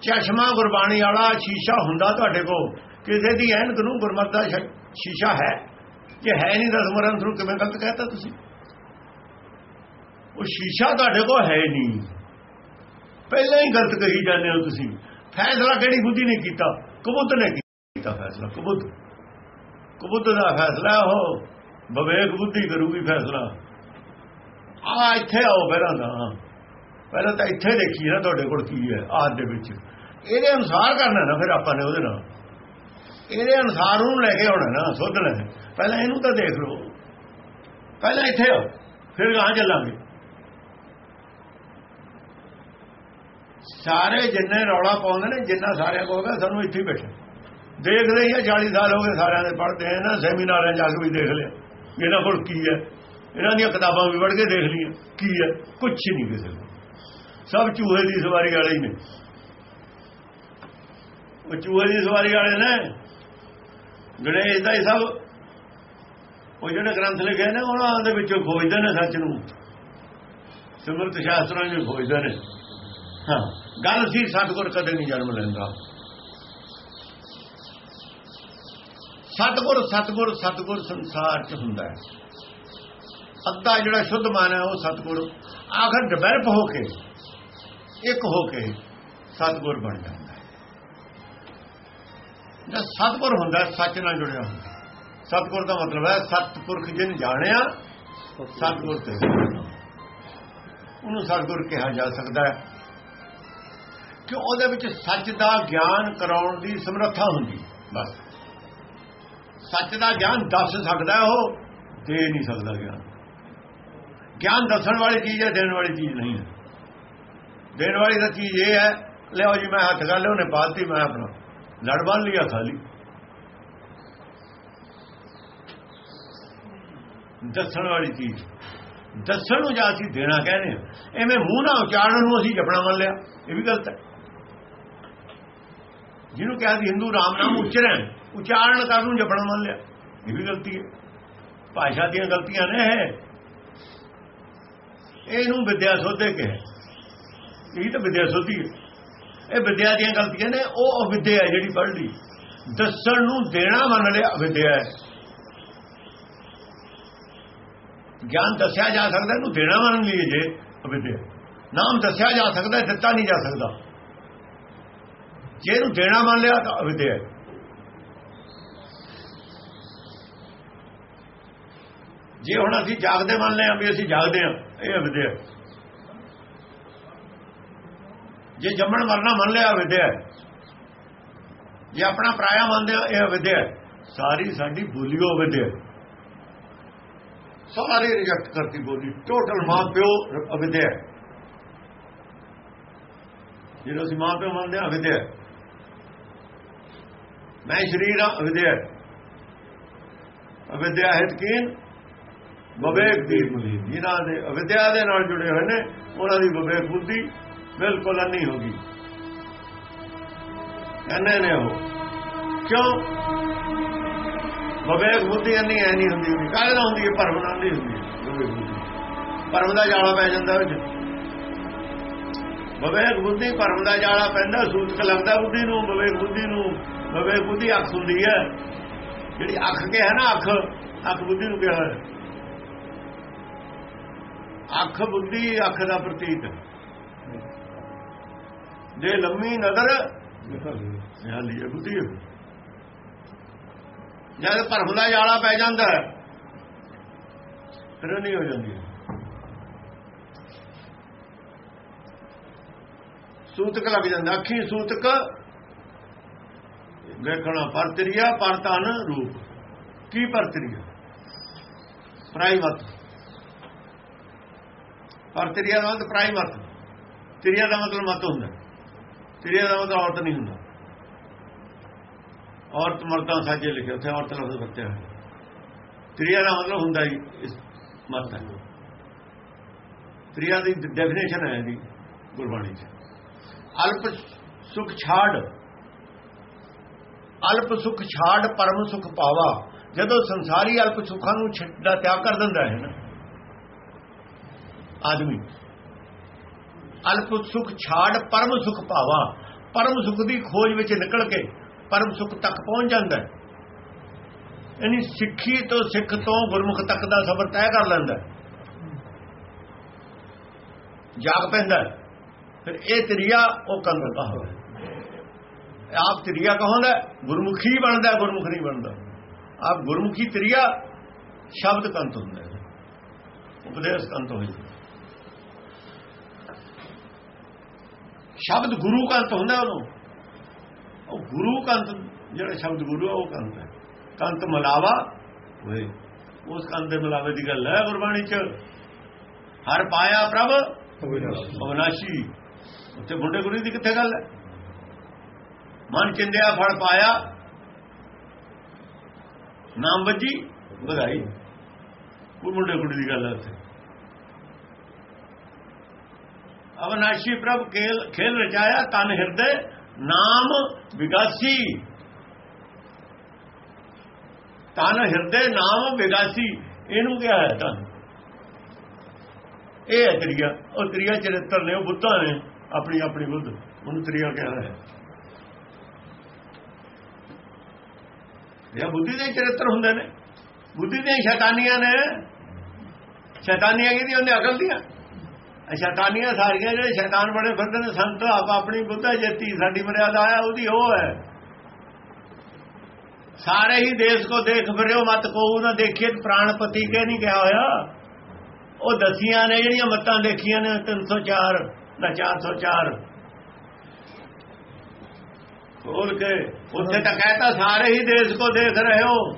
ਚਸ਼ਮਾ ਗੁਰਬਾਣੀ ਵਾਲਾ ਸ਼ੀਸ਼ਾ ਹੁੰਦਾ ਤੁਹਾਡੇ ਕੋਲ, ਕਿਸੇ ਦੀ ਐਨਕ ਨੂੰ ਗੁਰਮਤ ਦਾ ਸ਼ੀਸ਼ਾ ਹੈ। ਜੇ ਹੈ ਨਹੀਂ ਦਸਮ ਗ੍ਰੰਥ ਨੂੰ, ਕਿਵੇਂ ਗਲਤ ਕਹਿਤਾ ਤੁਸੀਂ? ਉਹ ਸ਼ੀਸ਼ਾ ਤੁਹਾਡੇ ਕੋਲ ਹੈ ਨਹੀਂ। ਪਹਿਲਾਂ ਹੀ ਗਲਤ ਕਹੀ ਜਾਂਦੇ ਹੋ ਤੁਸੀਂ। ਫੈਸਲਾ ਕਿਹੜੀ ਬੁੱਧੀ ਨੇ ਕੀਤਾ? ਕਬੂਤ ਨੇ ਕੀਤਾ ਫੈਸਲਾ, ਕਬੂਤ। ਕਬੁੱਧ ਦਾ ਫੈਸਲਾ ਉਹ, ਵਿਵੇਕ ਬੁੱਧੀ ਕਰੂਗੀ ਫੈਸਲਾ। ਆ, ਇੱਥੇ ਆਓ ਪਹਿਲਾਂ ਦਾ ਪਹਿਲਾਂ ਤਾਂ ਇੱਥੇ ਦੇਖੀ ਨਾ ਤੁਹਾਡੇ ਕੋਲ ਕੀ ਹੈ, ਆਦ ਦੇ ਵਿੱਚ। ਇਹਦੇ ਅਨੁਸਾਰ ਕਰਨਾ ਨਾ ਫਿਰ ਆਪਾਂ ਨੇ ਉਹਦੇ ਨਾਲ। ਇਹਦੇ ਅਨੁਸਾਰ ਉਹਨੂੰ ਲੈ ਕੇ ਆਉਣਾ ਨਾ ਸੋਧਣਾ ਪਹਿਲਾਂ ਇਹਨੂੰ ਤਾਂ ਦੇਖ ਲਓ। ਪਹਿਲਾਂ ਇੱਥੇ ਆਓ, ਫਿਰ ਗਾਂ ਚੱਲਾਂਗੇ। ਸਾਰੇ ਜਿੰਨੇ ਰੌਲਾ ਪਾਉਂਦੇ ਨੇ, ਜਿੰਨਾ ਸਾਰਿਆਂ ਕੋਲ ਸਾਨੂੰ ਇੱਥੇ ਬੈਠੇ ਦੇਖ ਲਈ ਹੈ 40 ਸਾਲ ਹੋ ਗਏ ਸਾਰਿਆਂ ਦੇ ਪੜ੍ਹਦੇ ਆ ਨਾ ਸੈਮੀਨਾਰਾਂ ਜਾ ਕੇ ਵੀ ਦੇਖ ਲਿਆ। ਇਹਨਾਂ ਕੋਲ ਕੀ ਹੈ? ਇਹਨਾਂ ਦੀਆਂ ਕਿਤਾਬਾਂ ਵੀ ਪੜ੍ਹ ਕੇ ਦੇਖ ਲਈਆਂ। ਕੀ ਹੈ? ਕੁਝ ਨਹੀਂ ਕਿਸੇ ਸਭ ਚੂਹੇ ਦੀ ਸਵਾਰੀ ਵਾਲੇ ਹੀ ਨੇ। ਉਹ ਚੂਹੇ ਦੀ ਸਵਾਰੀ ਵਾਲੇ ਨੇ ਗਣੇਸ਼ ਦਾ ਹੀ ਸਭ, ਉਹ ਜਿਹੜੇ ਗ੍ਰੰਥ ਲਿਖੇ ਨੇ, ਉਹਨਾਂ ਦੇ ਵਿੱਚੋਂ ਖੋਜਦੇ ਨੇ ਸੱਚ ਨੂੰ। ਸਿਮਰਤ ਸ਼ਾਸਤਰਾਂ ਨੂੰ ਖੋਜਦੇ ਨੇ। ਹਾਂ, ਗੱਲ ਸੀ, ਸਤਗੁਰ ਕਦੇ ਨਹੀਂ ਜਨਮ ਲੈਂਦਾ। ਸਤਗੁਰ ਸਤਗੁਰ ਸਤਗੁਰ ਸੰਸਾਰ 'ਚ ਹੁੰਦਾ ਹੈ। ਅੱਧਾ ਜਿਹੜਾ ਸ਼ੁੱਧ ਮਨ ਹੈ ਉਹ ਸਤਗੁਰ, ਆਖਰ ਡਿਵੈਲਪ ਹੋ ਕੇ, ਇੱਕ ਹੋ ਕੇ ਸਤਗੁਰ ਬਣ ਜਾਂਦਾ ਹੈ। ਜਦ ਸਤਗੁਰ ਹੁੰਦਾ ਸੱਚ ਨਾਲ ਜੁੜਿਆ ਹੁੰਦਾ ਸਤਗੁਰ ਦਾ ਮਤਲਬ ਹੈ ਸਤਪੁਰਖ ਜਿਨ ਜਾਣਿਆ, ਸਤਗੁਰ ਤੇ ਉਹਨੂੰ ਸਤਗੁਰ ਕਿਹਾ ਜਾ ਸਕਦਾ ਹੈ। ਕਿ ਉਹਦੇ ਵਿੱਚ ਸੱਚ ਦਾ ਗਿਆਨ ਕਰਾਉਣ ਦੀ ਸਮਰੱਥਾ ਹੁੰਦੀ ਬਸ। ਸੱਚ ਦਾ ਗਿਆਨ ਦੱਸ ਸਕਦਾ ਉਹ? ਦੇ ਨਹੀਂ ਸਕਦਾ ਗਿਆਨ। ਗਿਆਨ ਦੱਸਣ ਵਾਲੀ ਚੀਜ਼ ਹੈ, ਦੇਣ ਵਾਲੀ ਚੀਜ਼ ਨਹੀਂ ਹੈ। ਦੇਣ ਵਾਲੀ ਤਾਂ ਚੀਜ਼ ਇਹ ਹੈ ਲਿਓ ਜੀ, ਮੈਂ ਹੱਥ ਕਰ ਲਿਆ, ਉਹਨੇ ਪਾਤੀ ਮੈਂ ਆਪਣਾ ਲੜ ਬੰਨ ਲਿਆ ਖਾਲੀ ਦੱਸਣ ਵਾਲੀ ਚੀਜ਼। ਦੱਸਣ ਨੂੰ ਜਾਂ ਅਸੀਂ ਦੇਣਾ ਕਹਿੰਦੇ ਹਾਂ, ਐਵੇਂ ਮੂੰਹ ਨਾਲ ਉਚਾਰਨ ਨੂੰ ਅਸੀਂ ਜਪਣਾ ਮੰਨ ਲਿਆ, ਇਹ ਵੀ ਗਲਤ ਹੈ। ਜਿਹਨੂੰ ਕਿਹਾ ਸੀ ਹਿੰਦੂ ਰਾਮ ਨਾਮ ਉਚਰਨ ਉਚਾਰਨ ਕਰਨ ਨੂੰ ਜਪਣਾ ਮੰਨ ਲਿਆ। ਇਹ ਵੀ ਗਲਤੀ ਹੈ। ਭਾਸ਼ਾ ਦੀਆਂ ਗਲਤੀਆਂ ਨੇ ਇਹ। ਇਹਨੂੰ ਵਿਦਿਆ ਸੋਧੇ ਕੇ। ਇਹ ਤਾਂ ਵਿਦਿਆ ਸੋਧੀ ਹੈ। ਇਹ ਵਿਦਿਆ ਦੀਆਂ ਗਲਤੀਆਂ ਨੇ, ਉਹ ਅਵਿਦਿਆ ਹੈ ਜਿਹੜੀ ਪੜ੍ਹ ਲਈ ਦੱਸਣ ਨੂੰ ਦੇਣਾ ਮੰਨ ਲਿਆ, ਅਵਿਦਿਆ ਹੈ। ਗਿਆਨ ਦੱਸਿਆ ਜਾ ਸਕਦਾ, ਇਹਨੂੰ ਦੇਣਾ ਮੰਨ ਲਈਏ ਜੇ ਅਵਿਦਿਆ। ਨਾਮ ਦੱਸਿਆ ਜਾ ਸਕਦਾ, ਦਿੱਤਾ ਨਹੀਂ ਜਾ ਸਕਦਾ। ਜੇ ਇਹਨੂੰ ਦੇਣਾ ਮੰਨ ਲਿਆ ਤਾਂ ਅਵਿਦਿਆ ਹੈ। ਜੇ ਹੁਣ ਅਸੀਂ ਜਾਗਦੇ ਮੰਨ ਲਿਆ ਵੀ ਅਸੀਂ ਜਾਗਦੇ ਹਾਂ, ਇਹ ਅਵਿਦਿਆ ਜੇ ਜੰਮਣ ਮਰਨਾ ਮੰਨ ਲਿਆ ਅਵਿਦਿਆ ਜੇ ਆਪਣਾ ਪਰਾਇਆ ਮੰਨਦੇ ਆ ਇਹ ਅਵਿਦਿਆ ਸਾਰੀ ਸਾਡੀ ਬੋਲੀਓ ਵਿਦਿਆ ਸਾਰੀ ਰਿਜੈਕਟ ਕਰਤੀ ਬੋਲੀ। ਟੋਟਲ ਮਾਂ ਪਿਓ ਅਵਿਦਿਆ ਜਿਹੜਾ ਅਸੀਂ ਮਾਂ ਪਿਓ ਮੰਨਦੇ ਆ ਅਵਿਦਿਆ ਮੈਂ ਸ਼ਰੀਰ ਆ ਅਵਿਦਿਆ ਅਵਿਦਿਆ ਹਿਤਕੀਨ ਵਿਵੇਕ ਦੀ ਬੁੱਧੀ ਜਿਨ੍ਹਾਂ ਦੇ ਅਵਿਦਿਆ ਦੇ ਨਾਲ ਜੁੜੇ ਹੋਏ ਨੇ, ਉਹਨਾਂ ਦੀ ਵਿਵੇਕ ਬੁੱਧੀ ਬਿਲਕੁਲ ਅੰਨੀ ਹੋ ਗਈ। ਕਹਿੰਦੇ ਨੇ ਉਹ। ਕਿਉਂ? ਵਿਵੇਕ ਬੁੱਧੀ ਅੰਨੀ ਐ ਨਹੀਂ ਹੁੰਦੀ ਕਾਹਦੇ ਨਾਲ ਹੁੰਦੀ ਹੈ? ਭਰਮ ਨਾਲ ਨਹੀਂ ਹੁੰਦੀ। ਭਰਮ ਦਾ ਜਾਲਾ ਪੈ ਜਾਂਦਾ ਵਿੱਚ। ਵਿਵੇਕ ਬੁੱਧੀ ਭਰਮ ਦਾ ਜਾਲਾ ਪੈਂਦਾ ਸੂਤਕ ਲੱਗਦਾ ਬੁੱਧੀ ਨੂੰ, ਵਿਵੇਕ ਬੁੱਧੀ ਨੂੰ। ਵਿਵੇਕ ਬੁੱਧੀ ਅੱਖ ਹੁੰਦੀ ਹੈ। ਜਿਹੜੀ ਅੱਖ ਕੇ ਹੈ ਨਾ ਅੱਖ ਅੱਖ ਬੁੱਧੀ ਨੂੰ ਕਿਹਾ ਹੈ ਅੱਖ ਬੁੱਧੀ ਅੱਖ ਦਾ ਪ੍ਰਤੀਕ। ਜੇ ਲੰਮੀ ਨਜ਼ਰ ਨਿਹਾਲੀ ਹੈ। ਬੁੱਧੀ ਜਦ ਭਰਮ ਦਾ ਜਾਲਾ ਪੈ ਜਾਂਦਾ ਫਿਰ ਨਹੀਂ ਹੋ ਜਾਂਦੀ। ਸੂਤਕ ਲੱਗ ਜਾਂਦਾ, ਅੱਖੀ ਸੂਤਕ। ਵੇਖਣਾ ਪਰਤਰੀਆ, ਪਰਤਨ ਰੂਪ। ਕੀ ਪਰਤਰੀਆ? ਪ੍ਰਾਈਮਤ। ਮਤ ਪਰਤਰੀਆ ਦਾ ਮਤਲਬ ਪ੍ਰਾਈ ਮਤ ਤ੍ਰਿਆ ਦਾ ਮਤਲਬ ਮਤ ਹੁੰਦਾ। ਤ੍ਰਿਆ ਦਾ ਮਤਲਬ ਔਰਤ ਨਹੀਂ ਹੁੰਦਾ। ਔਰਤ ਮਰਦਾਂ ਸਾਜੇ ਲਿਖੇ, ਉੱਥੇ ਔਰਤ ਲਫ਼ਜ਼ ਵਰਤਿਆ ਹੈ ਤ੍ਰਿਆ ਦਾ ਮਤਲਬ ਹੁੰਦਾ ਹੀ ਇਸ ਮਤ ਹੈ ਤ੍ਰਿਆ ਦੀ ਡੈਫੀਨੇਸ਼ਨ ਹੈ ਜੀ, ਗੁਰਬਾਣੀ 'ਚ। ਅਲਪ ਸੁਖ ਛਾੜ। ਅਲਪ ਸੁਖ ਛਾੜ ਪਰਮ ਸੁਖ ਪਾਵਾ। ਜਦੋਂ ਸੰਸਾਰੀ ਅਲਪ ਸੁੱਖਾਂ ਨੂੰ ਛੱਡਦਾ ਤਿਆਗ ਕਰ ਦਿੰਦਾ ਹੈ ਨਾ ਆਦਮੀ। ਅਲਪ ਸੁਖ ਛਾੜ ਪਰਮ ਸੁਖ ਪਾਵਾ ਪਰਮ ਸੁਖ ਦੀ ਖੋਜ ਵਿੱਚ ਨਿਕਲ ਕੇ ਪਰਮ ਸੁਖ ਤੱਕ ਪਹੁੰਚ ਜਾਂਦਾ ਹੈ। ਯਾਨੀ ਸਿੱਖੀ ਤੋਂ ਸਿੱਖ ਤੋਂ ਗੁਰਮੁਖ ਤੱਕ ਦਾ ਸਫ਼ਰ ਤੈਅ ਕਰ ਲੈਂਦਾ ਜਾਗ ਪੈਂਦਾ ਫਿਰ ਇਹ ਤਰੀਆ ਉਹ ਕੰਦ ਕਹੋ ਆਪ ਤਰੀਆ ਕਹਾਉਂਦਾ ਗੁਰਮੁਖੀ ਬਣਦਾ ਗੁਰਮੁਖ ਨਹੀਂ ਬਣਦਾ। ਆਪ ਗੁਰਮੁਖੀ ਤਰੀਆ ਸ਼ਬਦ ਕੰਤ ਹੁੰਦਾ ਹੈ। ਉਪਦੇਸ਼ ਕੰਤ ਹੋ ਜਾਂਦਾ ਸ਼ਬਦ ਗੁਰੂ ਕੰਤ ਹੁੰਦਾ ਉਹਨੂੰ। ਉਹ ਗੁਰੂ ਕੰਤ, ਜਿਹੜਾ ਸ਼ਬਦ ਗੁਰੂ ਹੈ ਉਹ ਕੰਤ ਹੈ। ਕੰਤ ਮਲਾਵਾ ਹੋਏ। ਉਸ ਕੰਤ ਦੇ ਮਲਾਵੇ ਦੀ ਗੱਲ ਹੈ ਗੁਰਬਾਣੀ ਚ। ਹਰ ਪਾਇਆ ਪ੍ਰਭ ਅਵਨਾਸ਼ੀ। ਉੱਥੇ ਮੁੰਡੇ ਗੁਰੂ ਦੀ ਕਿੱਥੇ ਗੱਲ ਹੈ? ਮਨ ਚਿੰਦਿਆ ਫੜ ਪਾਇਆ। ਨਾਮ ਵੱਜੀ ਵਧਾਈ। ਉਹ ਮੁੰਡੇ ਕੁੜੀ ਦੀ ਗੱਲ ਹੈ ਉੱਥੇ। ਅਵਨਾਸ਼ੀ ਪ੍ਰਭ ਖੇਲ ਖੇਲ ਰਚਾਇਆ ਤਨ ਹਿਰਦੇ, ਨਾਮ ਵਿਗਾਸੀ। ਤਨ ਹਿਰਦੇ, ਨਾਮ ਵਿਗਾਸੀ। ਇਹਨੂੰ ਕਿਹਾ ਹੈ ਤਨ ਇਹ ਹੈ ਤਰੀਆ। ਉਹ ਤਰੀਆ ਚਰਿੱਤਰ ਨੇ, ਉਹ ਬੁੱਧਾਂ ਨੇ ਆਪਣੀ ਆਪਣੀ ਬੁੱਧ। ਉਹਨੂੰ ਤਰੀਆ ਕਿਹਾ ਹੈ। ਇਹ ਬੁੱਧੀ ਦੇ ਚਰਿੱਤਰ ਹੁੰਦੇ ਨੇ। ਬੁੱਧੀ ਦੀਆਂ ਸ਼ੈਤਾਨੀਆਂ ਨੇ। ਸ਼ੈਤਾਨੀਆਂ ਕਿਹਦੀ ਹੁੰਦੀ ਅਕਲ ਦੀਆਂ। ਸ਼ੈਤਾਨੀਆਂ ਸਾਰੀਆਂ ਜਿਹੜੇ ਸ਼ੈਤਾਨ ਬਣੇ ਫਿਰਦੇ ਨੇ, ਸੰਤ ਆਪ ਆਪਣੀ ਬੁੱਧਾ ਜੇਤੀ, ਸਾਡੀ ਮਰਿਆਦਾ ਆਇਆ, ਉਹਦੀ ਉਹ ਹੈ। ਸਾਰੇ ਹੀ ਦੇਸ਼ ਕੋ ਦੇਖ ਫਿਰਿਓ, ਮਤ ਕੋ ਨਾ ਦੇਖੀਏ ਪ੍ਰਾਣਪਤੀ ਕੇ ਨਹੀਂ ਕਿਹਾ ਹੋਇਆ। ਉਹ ਦਸੀਆਂ ਨੇ, ਜਿਹੜੀਆਂ ਮੱਤਾਂ ਦੇਖੀਆਂ ਨੇ 304 ਦਾ 404 ਖੋਲ ਕੇ, ਉੱਥੇ ਤਾਂ ਕਹਿਤਾ, ਸਾਰੇ ਹੀ ਦੇਸ਼ ਕੋ ਦੇਖ ਰਹੇ ਹੋ।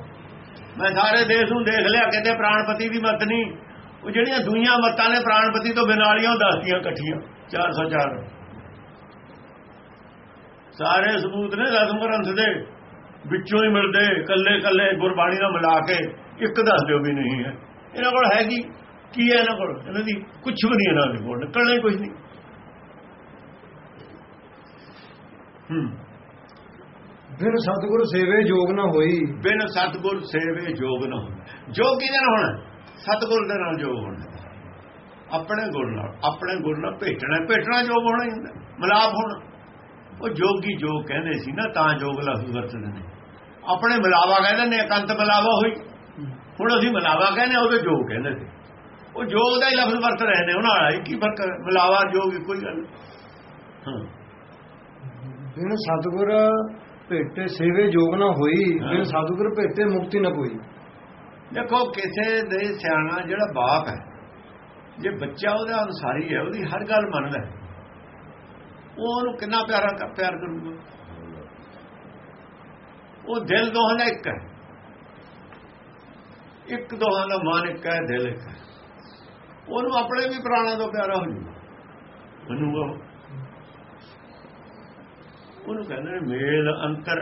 ਮੈਂ ਸਾਰੇ ਦੇਸ਼ ਨੂੰ ਦੇਖ ਲਿਆ, ਕਿਤੇ ਪ੍ਰਾਣਪਤੀ ਦੀ ਮਤ ਨਹੀਂ। ਉਹ ਜਿਹੜੀਆਂ ਦੁਨੀਆ ਮਤਾਂ ਨੇ ਪ੍ਰਾਣਪਤੀ ਤੋਂ ਬਿਨਾਲੀਆਂ ਦੱਸਦੀਆਂ ਇਕੱਠੀਆਂ 404 ਸਾਰੇ ਸਬੂਤ ਨੇ ਦਸਮ ਗ੍ਰੰਥ ਦੇ ਵਿੱਚੋਂ ਹੀ ਮਿਲਦੇ ਕੱਲੇ ਕੱਲੇ ਗੁਰਬਾਣੀ ਨਾਲ ਮਿਲਾ ਕੇ ਇੱਕ ਦੱਸ ਦਿਓ ਵੀ ਨਹੀਂ ਹੈ। ਇਹਨਾਂ ਕੋਲ ਹੈ ਕੀ ਕੀ ਹੈ ਇਹਨਾਂ ਕੋਲ? ਇਹਨਾਂ ਦੀ ਕੁਝ ਵੀ ਨਹੀਂ ਇਹਨਾਂ ਦੇ ਕੋਲ ਨਿਕਲਣਾ ਹੀ ਕੁਝ ਨਹੀਂ। ਹੂੰ। ਬਿਨ ਸਤਿਗੁਰ ਸੇਵੇ ਜੋਗ ਨਾ ਹੋਈ। ਬਿਨ ਸਤਗੁਰ ਸੇਵੇ ਜੋਗ ਨਾ ਹੋਣਾ ਜੋਗ ਕਿਹਦੇ ਨਾਲ ਹੋਣਾ? ਸਤਗੁਰ ਦੇ ਨਾਲ ਜੋਗ ਹੋਣਾ। ਆਪਣੇ ਗੁਣ ਨਾਲ ਆਪਣੇ ਗੁਣ ਨਾਲ ਭੇਟਣਾ ਭੇਟਣਾ ਜੋਗ ਹੋਣਾ ਹੀ ਹੁੰਦਾ। ਮਲਾਪ ਹੋਣਾ। ਉਹ ਜੋਗੀ ਜੋਗ ਕਹਿੰਦੇ ਸੀ ਨਾ ਤਾਂ ਜੋਗ ਲਫ਼ਜ਼ ਵਰਤਦੇ ਨੇ। ਆਪਣੇ ਮਿਲਾਵਾ ਕਹਿੰਦੇ ਨੇ ਇਕੰਤ ਮਿਲਾਵਾ ਹੋਈ। ਹੁਣ ਅਸੀਂ ਮਿਲਾਵਾ ਕਹਿੰਦੇ ਉਹਦੇ ਜੋਗ ਕਹਿੰਦੇ ਸੀ। ਉਹ ਜੋਗ ਦਾ ਹੀ ਲਫ਼ਜ਼ ਵਰਤ ਰਹੇ ਨੇ ਉਹਨਾਂ ਵਾਲਾ ਕੀ ਫ਼ਰਕ? ਮਿਲਾਵਾ ਜੋਗ ਕੋਈ ਗੱਲ। ਨਹੀਂ। ਹਾਂ। ਬਿਨ ਸਤਿਗੁਰ ਭੇਟੇ ਸੇਵੇ ਜੋਗ ਨਾ ਹੋਈ ਬਿਨ ਸਤਿਗੁਰ ਭੇਟੇ ਮੁਕਤੀ ਨਾ ਕੋਈ। ਦੇਖੋ, ਕਿਸੇ ਦੇ ਸਿਆਣਾ ਜਿਹੜਾ ਬਾਪ ਹੈ, ਜੇ ਬੱਚਾ ਉਹਦੇ ਅਨਸਾਰੀ ਹੈ, ਉਹਦੀ ਹਰ ਗੱਲ ਮੰਨਦਾ ਉਹ ਉਹਨੂੰ ਕਿੰਨਾ ਪਿਆਰਾ ਕਰ- ਪਿਆਰ ਕਰੂਗਾ? ਉਹ ਦਿਲ ਦੋਹਾਂ ਦਾ ਇੱਕ ਹੈ। ਇੱਕ ਦੋਹਾਂ ਦਾ ਮਨ ਇੱਕ ਹੈ, ਦਿਲ ਇੱਕ ਹੈ। ਉਹਨੂੰ ਆਪਣੇ ਵੀ ਪ੍ਰਾਣਾ ਤੋਂ ਪਿਆਰਾ ਹੋ ਜੂਗਾ ਮੰਨੂਗਾ ਉਹ। ਉਹਨੂੰ ਕਹਿੰਦੇ ਨੇ ਮੇਲ ਅੰਤਰ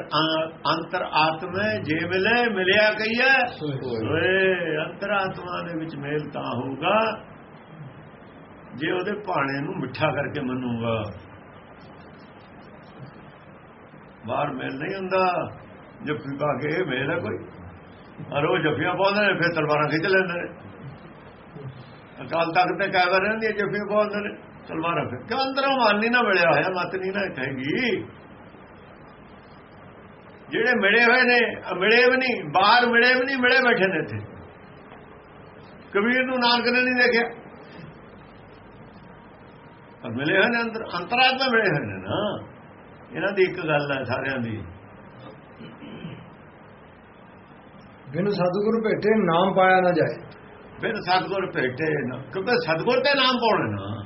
ਅੰਤਰ ਆਤਮੇ ਜੇ ਮਿਲੇ ਮਿਲਿਆ ਕਈਏ ਓਏ ਅੰਤਰ ਆਤਮਾ ਦੇ ਵਿੱਚ ਮੇਲ ਤਾਂ ਹੋਊਗਾ ਜੇ ਉਹਦੇ ਭਾਣੇ ਨੂੰ ਮਿੱਠਾ ਕਰਕੇ ਮੰਨੂਗਾ। ਬਾਹਰ ਮੇਲ ਨਹੀਂ ਹੁੰਦਾ। ਜੱਫੀ ਪਾ ਕੇ ਮੇਲ ਹੈ ਕੋਈ। ਔਰ ਉਹ ਜੱਫੀਆਂ ਪਾਉਂਦੇ ਨੇ ਫਿਰ ਤਲਵਾਰਾਂ ਖਿੱਚ ਲੈਂਦੇ ਨੇ। ਅਕਾਲ ਤਖਤ ਤੇ ਕਾਇਦਾ ਰਹਿੰਦੀ ਹੈ ਜੱਫੀਆਂ ਪਾਉਂਦੇ ਨੇ। ਤਲਵਾਰਾਂ ਫਿਰ ਕਿਉਂ ਅੰਦਰੋਂ ਮਨ ਨਹੀਂ ਨਾ ਮਿਲਿਆ ਹੋਇਆ ਮਤ ਨਹੀਂ ਨਾ ਕਹੇਗੀ ਜਿਹੜੇ ਮਿਲੇ ਹੋਏ ਨੇ ਮਿਲੇ ਵੀ ਨਹੀਂ ਬਾਹਰ ਮਿਲੇ ਵੀ ਨਹੀਂ ਮਿਲੇ ਬੈਠੇ ਨੇ ਇੱਥੇ। ਕਬੀਰ ਨੂੰ ਨਾਨਕ ਨੇ ਨਹੀਂ ਦੇਖਿਆ। ਪਰ ਮਿਲੇ ਹੋਏ ਨੇ ਅੰਦਰ ਅੰਤਰਾਤਮਾ ਮਿਲੇ ਹੋਏ ਨੇ ਨਾ। ਇਹਨਾਂ ਦੀ ਇੱਕ ਗੱਲ ਹੈ ਸਾਰਿਆਂ ਦੀ। ਬਿਨ ਸਤਿਗੁਰ ਭੇਟੇ ਨਾਮ ਪਾਇਆ ਨਾ ਜਾਏ। ਫਿਰ ਸਤਗੁਰ ਭੇਟੇ ਨਾ ਕਿਉਂਕਿ ਸਤਗੁਰ ਤੇ ਨਾਮ ਪਾਉਣਾ ਨਾ।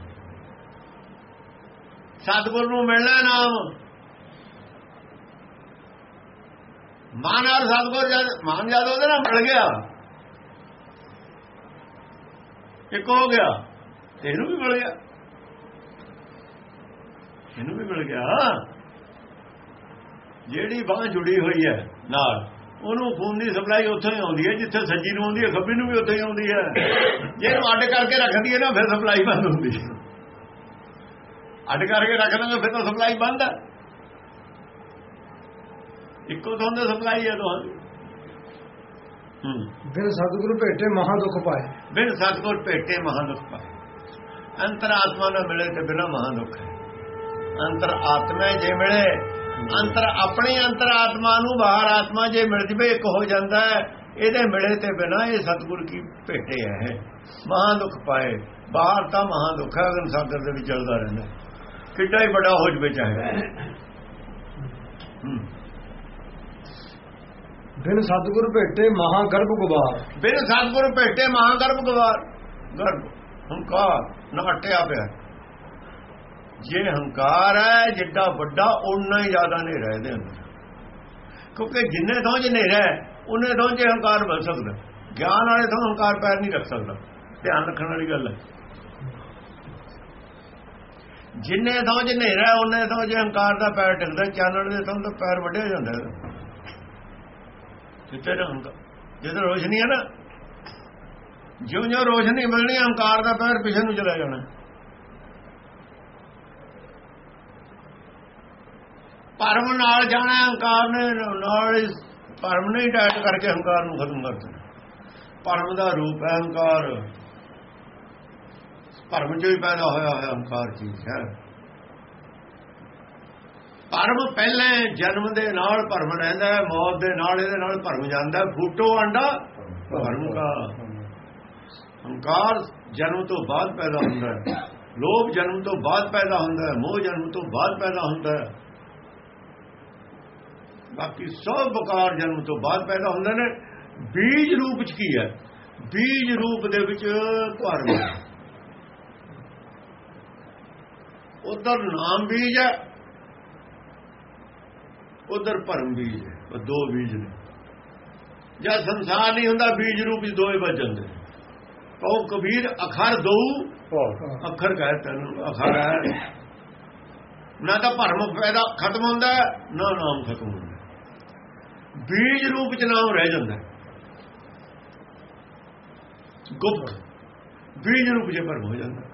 ਸਤਗੁਰ ਨੂੰ ਮਿਲਣਾ ਨਾਮ। ਮਾਨ ਔਰ ਸਤਗੁਰ ਜਦ ਮਾਨ ਜਦ ਉਹਦੇ ਨਾਲ ਮਿਲ ਗਿਆ, ਇੱਕ ਹੋ ਗਿਆ ਇਹਨੂੰ ਵੀ ਮਿਲ ਗਿਆ। ਇਹਨੂੰ ਵੀ ਮਿਲ ਗਿਆ। ਜਿਹੜੀ ਬਾਹ ਜੁੜੀ ਹੋਈ ਹੈ ਨਾਲ, ਉਹਨੂੰ ਖੂਨ ਦੀ ਸਪਲਾਈ ਉੱਥੋਂ ਹੀ ਆਉਂਦੀ ਹੈ, ਜਿੱਥੇ ਸੱਜੀ ਨੂੰ ਆਉਂਦੀ ਹੈ, ਖੱਬੀ ਨੂੰ ਵੀ ਉੱਥੇ ਹੀ ਆਉਂਦੀ ਹੈ। ਜੇ ਇਹਨੂੰ ਅੱਡ ਕਰਕੇ ਰੱਖਦੀ ਹੈ ਨਾ, ਫਿਰ ਸਪਲਾਈ ਬੰਦ ਹੁੰਦੀ ਹੈ। ਅੱਡ ਕਰਕੇ ਰੱਖ ਲਾਂਗੇ, ਫਿਰ ਤਾਂ ਸਪਲਾਈ ਬੰਦ ਹੈ। ਇੱਕੋ ਥਾਂ ਤੇ ਸਪਲਾਈ ਹੈ ਹੂੰ। ਬਿਨ ਸਤਿਗੁਰ ਭੇਟੇ ਮਹਾ ਦੁੱਖ ਪਾਏ। ਬਿਨ ਸਤਗੁਰ ਭੇਟੇ ਮਹਾਂ ਦੁੱਖ ਪਾਏ। ਅੰਤਰ ਆਤਮਾ ਨਾਲ ਮਿਲੇ ਤੇ ਬਿਨਾ ਮਹਾਂ ਦੁੱਖ ਹੈ। ਅੰਤਰ ਆਤਮਾ ਜੇ ਮਿਲੇ ਅੰਤਰ ਆਪਣੀ ਅੰਤਰ ਆਤਮਾ ਨੂੰ ਬਾਹਰ ਆਤਮਾ ਜੇ ਮਿਲ ਜਵੇ ਇੱਕ ਹੋ ਜਾਂਦਾ ਹੈ। ਇਹਦੇ ਮਿਲੇ ਤੇ ਬਿਨਾ ਇਹ ਸਤਗੁਰ ਕੀ ਭੇਟੇ ਹੈ ਮਹਾਂ ਦੁੱਖ ਪਾਏ। ਬਾਹਰ ਤਾਂ ਮਹਾਂ ਦੁੱਖ ਹੈ ਅਗਨ ਸਾਗਰ ਦੇ ਵਿੱਚ ਚੱਲਦਾ ਰਹਿੰਦਾ। ਕਿੱਡਾ ਹੀ ਵੱਡਾ ਹੋ ਜਵੇ ਚਾਹੇ ਹੂੰ। ਬਿਨ ਸਤਿਗੁਰ ਭੇਟੇ ਮਹਾ ਗਰਭ ਗੁਬਾਰ ਬਿਨ ਸਤਗੁਰ ਭੇਟੇ ਮਹਾਗਰਭ ਗਵਾਰ ਗਰਭ, ਹੰਕਾਰ, ਨਾਟਿਆ ਪਿਆ। ਜੇ ਹੰਕਾਰ ਹੈ, ਜਿੱਡਾ ਵੱਡਾ ਉਨਾ ਹੀ ਜ਼ਿਆਦਾ ਹਨੇਰਾ ਇਹਦੇ ਅੰਦਰ। ਕਿਉਂਕਿ ਜਿੰਨੇ ਥਾਂ ਚ ਹਨੇਰਾ ਹੈ ਉਹਨੇ ਥਾਂ ਚ ਹੰਕਾਰ ਬਣ ਸਕਦਾ। ਗਿਆਨ ਵਾਲੇ ਥਾਂ ਹੰਕਾਰ ਪੈਰ ਨਹੀਂ ਰੱਖ ਸਕਦਾ। ਧਿਆਨ ਰੱਖਣ ਵਾਲੀ ਗੱਲ ਹੈ। ਜਿੰਨੇ ਥਾਂ ਚ ਹਨੇਰਾ ਹੈ ਉਹਨੇ ਥਾਂ ਚ ਹੰਕਾਰ ਦਾ ਪੈਰ ਟਿਕਦਾ। ਚਾਨਣ ਦੇ ਥਾਂ ਤਾਂ ਪੈਰ ਵੱਢਿਆ ਜਾਂਦਾ ਹੈ। ਜਿੱਥੇ ਹੰਕਾਰ ਜਿੱਥੇ ਰੋਸ਼ਨੀ ਹੈ ਨਾ ਜਿਉਂ ਜਿਉਂ ਰੋਸ਼ਨੀ ਮਿਲਣੀ ਹੰਕਾਰ ਦਾ ਪੈਰ ਪਿਛੇ ਨੂੰ ਚਲਾ ਜਾਣਾ। ਪਰਮ ਨਾਲ ਜਾਣਾ ਹੰਕਾਰ ਨੇ, ਨਾਲ ਹੀ ਪਰਮ ਨੇ ਹੀ ਕਰਕੇ ਹੰਕਾਰ ਨੂੰ ਖਤਮ ਕਰ ਦੇਣਾ। ਪਰਮ ਦਾ ਰੂਪ ਹੈ ਹੰਕਾਰ। ਪਰਮ ਚ ਹੀ ਪੈਦਾ ਹੋਇਆ ਹੋਇਆ ਹੰਕਾਰ ਚੀਜ਼ ਹੈ। ਭਰਮ ਪਹਿਲੇ ਜਨਮ ਦੇ ਨਾਲ ਭਰਮ ਰਹਿੰਦਾ ਹੈ, ਮੌਤ ਦੇ ਨਾਲ ਇਹਦੇ ਨਾਲ ਭਰਮ ਜਾਂਦਾ ਹੈ। ਫੂਟੋ ਅੰਡਾ ਭਰਮ ਦਾ। ਹੰਕਾਰ ਜਨਮ ਤੋਂ ਬਾਅਦ ਪੈਦਾ ਹੁੰਦਾ ਹੈ। ਲੋਭ ਜਨਮ ਤੋਂ ਬਾਅਦ ਪੈਦਾ ਹੁੰਦਾ ਹੈ। ਮੋਹ ਜਨਮ ਤੋਂ ਬਾਅਦ ਪੈਦਾ ਹੁੰਦਾ ਹੈ। ਬਾਕੀ ਸਭ ਬਕਾਰ ਜਨਮ ਤੋਂ ਬਾਅਦ ਪੈਦਾ ਹੁੰਦੇ ਨੇ। ਬੀਜ ਰੂਪ ਚ ਕੀ ਹੈ? ਬੀਜ ਰੂਪ ਦੇ ਵਿੱਚ ਧਰਮ ਹੈ। ਉਧਰ ਨਾਮ ਬੀਜ ਹੈ। ਉਧਰ ਭਰਮ ਬੀਜ ਹੈ ਉਹ ਦੋ ਬੀਜ ਨੇ ਜਦ ਸੰਸਾਰ ਨਹੀਂ ਹੁੰਦਾ ਬੀਜ ਰੂਪ ਵਿੱਚ ਦੋਏ ਵੱਜ ਜਾਂਦੇ। ਕਹੋ ਕਬੀਰ ਅਖਰ ਦੋ ਅੱਖਰ ਕਹੇ ਤੈਨੂੰ ਅਖਰ ਹੈ ਨਾ ਤਾਂ ਭਰਮ ਪੈਦਾ ਖਤਮ ਹੁੰਦਾ ਹੈ, ਨਾ ਨਾਮ ਖਤਮ ਹੁੰਦਾ ਹੈ। ਬੀਜ ਰੂਪ ਚ ਨਾਮ ਰਹਿ ਜਾਂਦਾ ਹੈ। ਗੁਪਤ ਬੀਜ ਰੂਪ ਚ ਭਰਮ ਹੋ ਜਾਂਦਾ ਹੈ।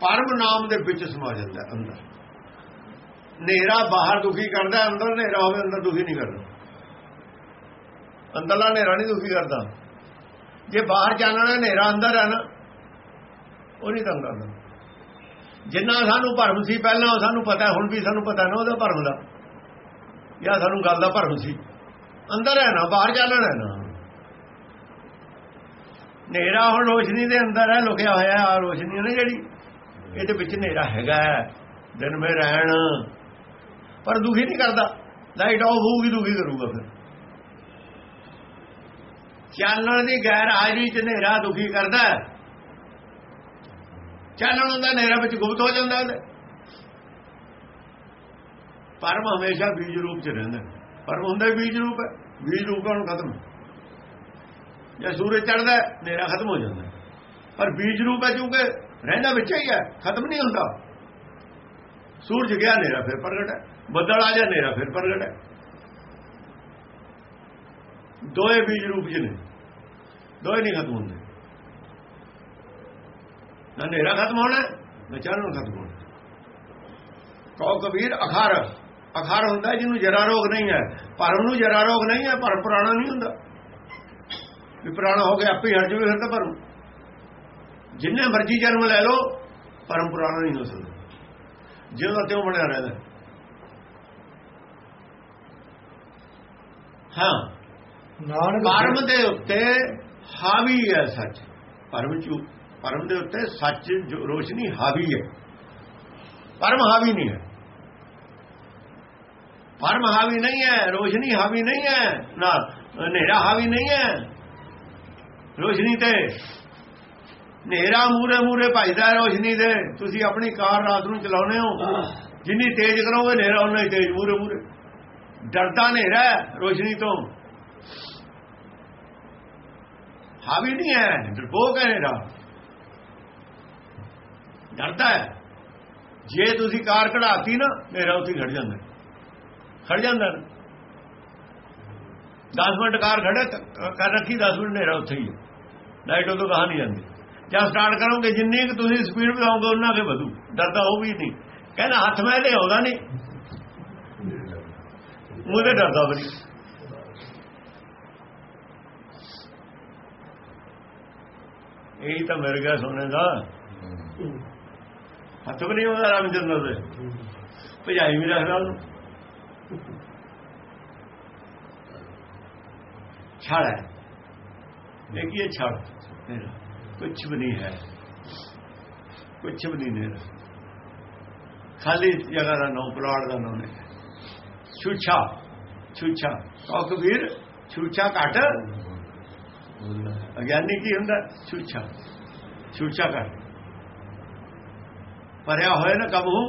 ਪਰਮ ਨਾਮ ਦੇ ਵਿੱਚ ਸਮਾ ਜਾਂਦਾ ਹੈ ਅੰਦਰ ਹਨੇਰਾ ਬਾਹਰ ਦੁਖੀ ਕਰਦਾ ਅੰਦਰ ਹਨੇਰਾ ਹੋਵੇ ਅੰਦਰ ਦੁਖੀ ਨਹੀਂ ਕਰਦਾ। ਅੰਦਰਲਾ ਹਨੇਰਾ ਨਹੀਂ ਦੁਖੀ ਕਰਦਾ। ਜੇ ਬਾਹਰ ਚਾਨਣਾ ਹਨੇਰਾ ਅੰਦਰ ਹੈ ਨਾ ਉਹ ਨਹੀਂ ਤੰਗ ਕਰਦਾ। ਜਿੰਨਾ ਸਾਨੂੰ ਭਰਮ ਸੀ ਪਹਿਲਾਂ ਉਹ ਸਾਨੂੰ ਪਤਾ ਹੁਣ ਵੀ ਸਾਨੂੰ ਪਤਾ ਨਾ ਉਹਦਾ ਭਰਮ ਦਾ। ਜਾਂ ਸਾਨੂੰ ਗੱਲ ਦਾ ਭਰਮ ਸੀ। ਅੰਦਰ ਹੈ ਨਾ ਬਾਹਰ ਚਾਨਣਾ ਹੈ ਨਾ। ਹਨੇਰਾ ਹੁਣ ਰੋਸ਼ਨੀ ਦੇ ਅੰਦਰ ਹੈ ਲੁਕਿਆ ਹੋਇਆ ਆ ਰੋਸ਼ਨੀ ਹੈ ਨਾ ਜਿਹੜੀ ਇਹਦੇ ਵਿੱਚ ਹਨੇਰਾ ਹੈਗਾ। ਹੈ, ਦਿਨ ਮੇ ਰਹਿਣ ਪਰ ਦੁਖੀ ਨਹੀਂ ਕਰਦਾ। ਲਾਈਟ ਆਫ ਹੋਊਗੀ, ਦੁਖੀ ਕਰੂਗਾ ਫਿਰ। ਚਾਨਣ ਦੀ ਗੈਰ ਹਾਜ਼ਰੀ ਚ ਹਨੇਰਾ ਦੁਖੀ ਕਰਦਾ ਹੈ। ਚਾਨਣ ਹੁੰਦਾ ਹਨੇਰਾ ਵਿੱਚ ਗੁਪਤ ਹੋ ਜਾਂਦਾ ਹੈ। ਪਰਮ ਹਮੇਸ਼ਾ ਬੀਜ ਰੂਪ ਚ ਰਹਿੰਦਾ ਹੈ। ਪਰਮ ਹੁੰਦਾ ਬੀਜ ਰੂਪ ਹੈ। ਬੀਜ ਰੂਪ ਹੁਣ ਖਤਮ? ਜੇ ਸੂਰਜ ਚੜਦਾ ਹਨੇਰਾ ਖਤਮ ਹੋ ਜਾਂਦਾ ਪਰ ਬੀਜ ਰੂਪ ਹੈ ਕਿਉਂਕਿ ਰਹਿੰਦਾ ਵਿੱਚ ਹੀ ਹੈ, ਖਤਮ ਨਹੀਂ ਹੁੰਦਾ। ਸੂਰਜ ਗਿਆ, ਹਨੇਰਾ ਫਿਰ ਪ੍ਰਗਟ ਹੈ। ਬੱਦਲ ਆ ਜਾ ਹਨੇਰਾ ਫਿਰ ਪ੍ਰਗਟ ਹੈ। ਦੋਏ ਬੀਜ ਰੂਪ ਚ ਨੇ। ਦੋਏ ਨਹੀਂ ਖਤਮ ਹੁੰਦੇ। ਨਾ ਹਨੇਰਾ ਖਤਮ ਹੋਣਾ, ਨਾ ਚਾਨਣ ਖਤਮ ਹੋਣਾ। ਕਹੋ ਕਬੀਰ, ਅਖਾਰ। ਅਖਾਰ ਹੁੰਦਾ ਜਿਹਨੂੰ ਜਰਾ ਰੋਗ ਨਹੀਂ ਹੈ। ਭਰਮ ਨੂੰ ਜਰਾ ਰੋਗ ਨਹੀਂ ਹੈ ਭਰਮ ਪੁਰਾਣਾ ਨਹੀਂ ਹੁੰਦਾ। ਵੀ ਪੁਰਾਣਾ ਹੋ ਗਿਆ, ਆਪੇ ਹੀ ਹਟ ਜਾਵੇ ਫਿਰ ਤਾਂ ਪਰਮ ਜਿੰਨੇ ਮਰਜ਼ੀ ਜਨਮ ਲੈ ਲਓ ਭਰਮ ਪੁਰਾਣਾ ਨਹੀਂ ਹੋ ਸਕਦਾ। ਜਿਉਂ ਦਾ ਤਿਉਂ ਬਣਿਆ ਰਹਿੰਦਾ। ਹਾਂ। ਨਾਨਕ ਪਰਮ ਦੇ ਉੱਤੇ ਹਾਵੀ ਹੈ ਸੱਚ। ਪਰਮ ਚ ਪਰਮ ਦੇ ਉੱਤੇ ਸੱਚ ਜੋ ਰੋਸ਼ਨੀ ਹਾਵੀ ਹੈ। ਪਰਮ ਹਾਵੀ ਨਹੀਂ ਹੈ। ਪਰਮ ਹਾਵੀ ਨਹੀਂ ਹੈ ਰੋਸ਼ਨੀ ਹਾਵੀ ਨਹੀਂ ਹੈ ਨਾ ਹਨੇਰਾ ਹਾਵੀ ਨਹੀਂ ਹੈ। ਰੋਸ਼ਨੀ ਤੇ। ਹਨੇਰਾ ਮੂਰੇ ਮੂਰੇ ਭਜਦਾ ਰੋਸ਼ਨੀ ਦੇ। ਤੁਸੀਂ ਆਪਣੀ ਕਾਰ ਰਾਤ ਨੂੰ ਚਲਾਉਨੇ ਹੋ। ਜਿੰਨੀ ਤੇਜ਼ ਕਰੋਗੇ ਹਨੇਰਾ ਉਨਾ ਹੀ ਤੇਜ਼ ਮੂਰੇ ਮੂਰੇ ਡਰਦਾ ਹਨੇਰਾ ਰੋਸ਼ਨੀ ਤੋਂ। ਹਾਵੀ ਨਹੀਂ ਹੈ ਡਰਪੋਕ ਹੈ ਹਨੇਰਾ ਡਰਦਾ ਹੈ। ਜੇ ਤੁਸੀਂ ਕਾਰ ਕਢਾਤੀ ਨਾ, ਹਨੇਰਾ ਉੱਥੇ ਖੜ ਜਾਂਦਾ। ਖੜ ਜਾਂਦਾ 10 ਮਿੰਟ ਕਾਰ ਖੜੇ ਕਰ ਰੱਖੀ 10 ਮਿੰਟ ਹਨੇਰਾ ਉੱਥੇ ਹੀ ਹੈ। ਲਾਈਟ ਉਦੋਂ ਕਹਾ ਨਹੀਂ ਜਾਂਦੀ। ਜਾਂ ਸਟਾਰਟ ਕਰੋਗੇ, ਜਿੰਨੀ ਕਿ ਤੁਸੀਂ ਸਪੀਡ ਵਧਾਓਗੇ, ਉਹਨਾਂ ਕੇ ਵਧੂ। ਡਰਦਾ ਉਹ ਵੀ ਨਹੀਂ। ਕਹਿੰਦਾ ਹੱਥ ਮੈਂ ਤੇ ਆਉਂਦਾ ਨਹੀਂ। ਉਹਦੇ ਡਰਦਾ ਬੜੀ। ਇਹੀ ਤਾਂ ਮਿਲ ਗਿਆ ਸੋਨੇ ਦਾ। ਹੱਥ ਵੀ ਨਹੀਂ ਆਉਂਦਾ ਰਾਮਚੰਦਰ ਦੇ। ਭਜਾਈ ਵੀ ਰੱਖਦਾ ਉਹਨੂੰ। ਛੜ ਹੈ। ਦੇਖੀਏ ਛੜ। ਕੁਝ ਵੀ ਨਹੀਂ ਹੈ। ਕੁਝ ਵੀ ਨਹੀਂ ਨੇ ਖਾਲੀ ਜਗ੍ਹਾ ਦਾ ਨਾਮ ਪਲਾਟ ਦਾ ਨਾਮ ਹੈ। ਛੂਛਾ। ਛੂਛਾ। ਕਹੋ ਕਬੀਰ ਛੂਛਾ ਘਟ। ਅਗਿਆਨੀ ਕੀ ਹੁੰਦਾ? ਛੂਛਾ। ਛੂਛਾ ਘਟ। ਪਰਿਆ ਹੋਏ ਨਾ ਕਬਹੂ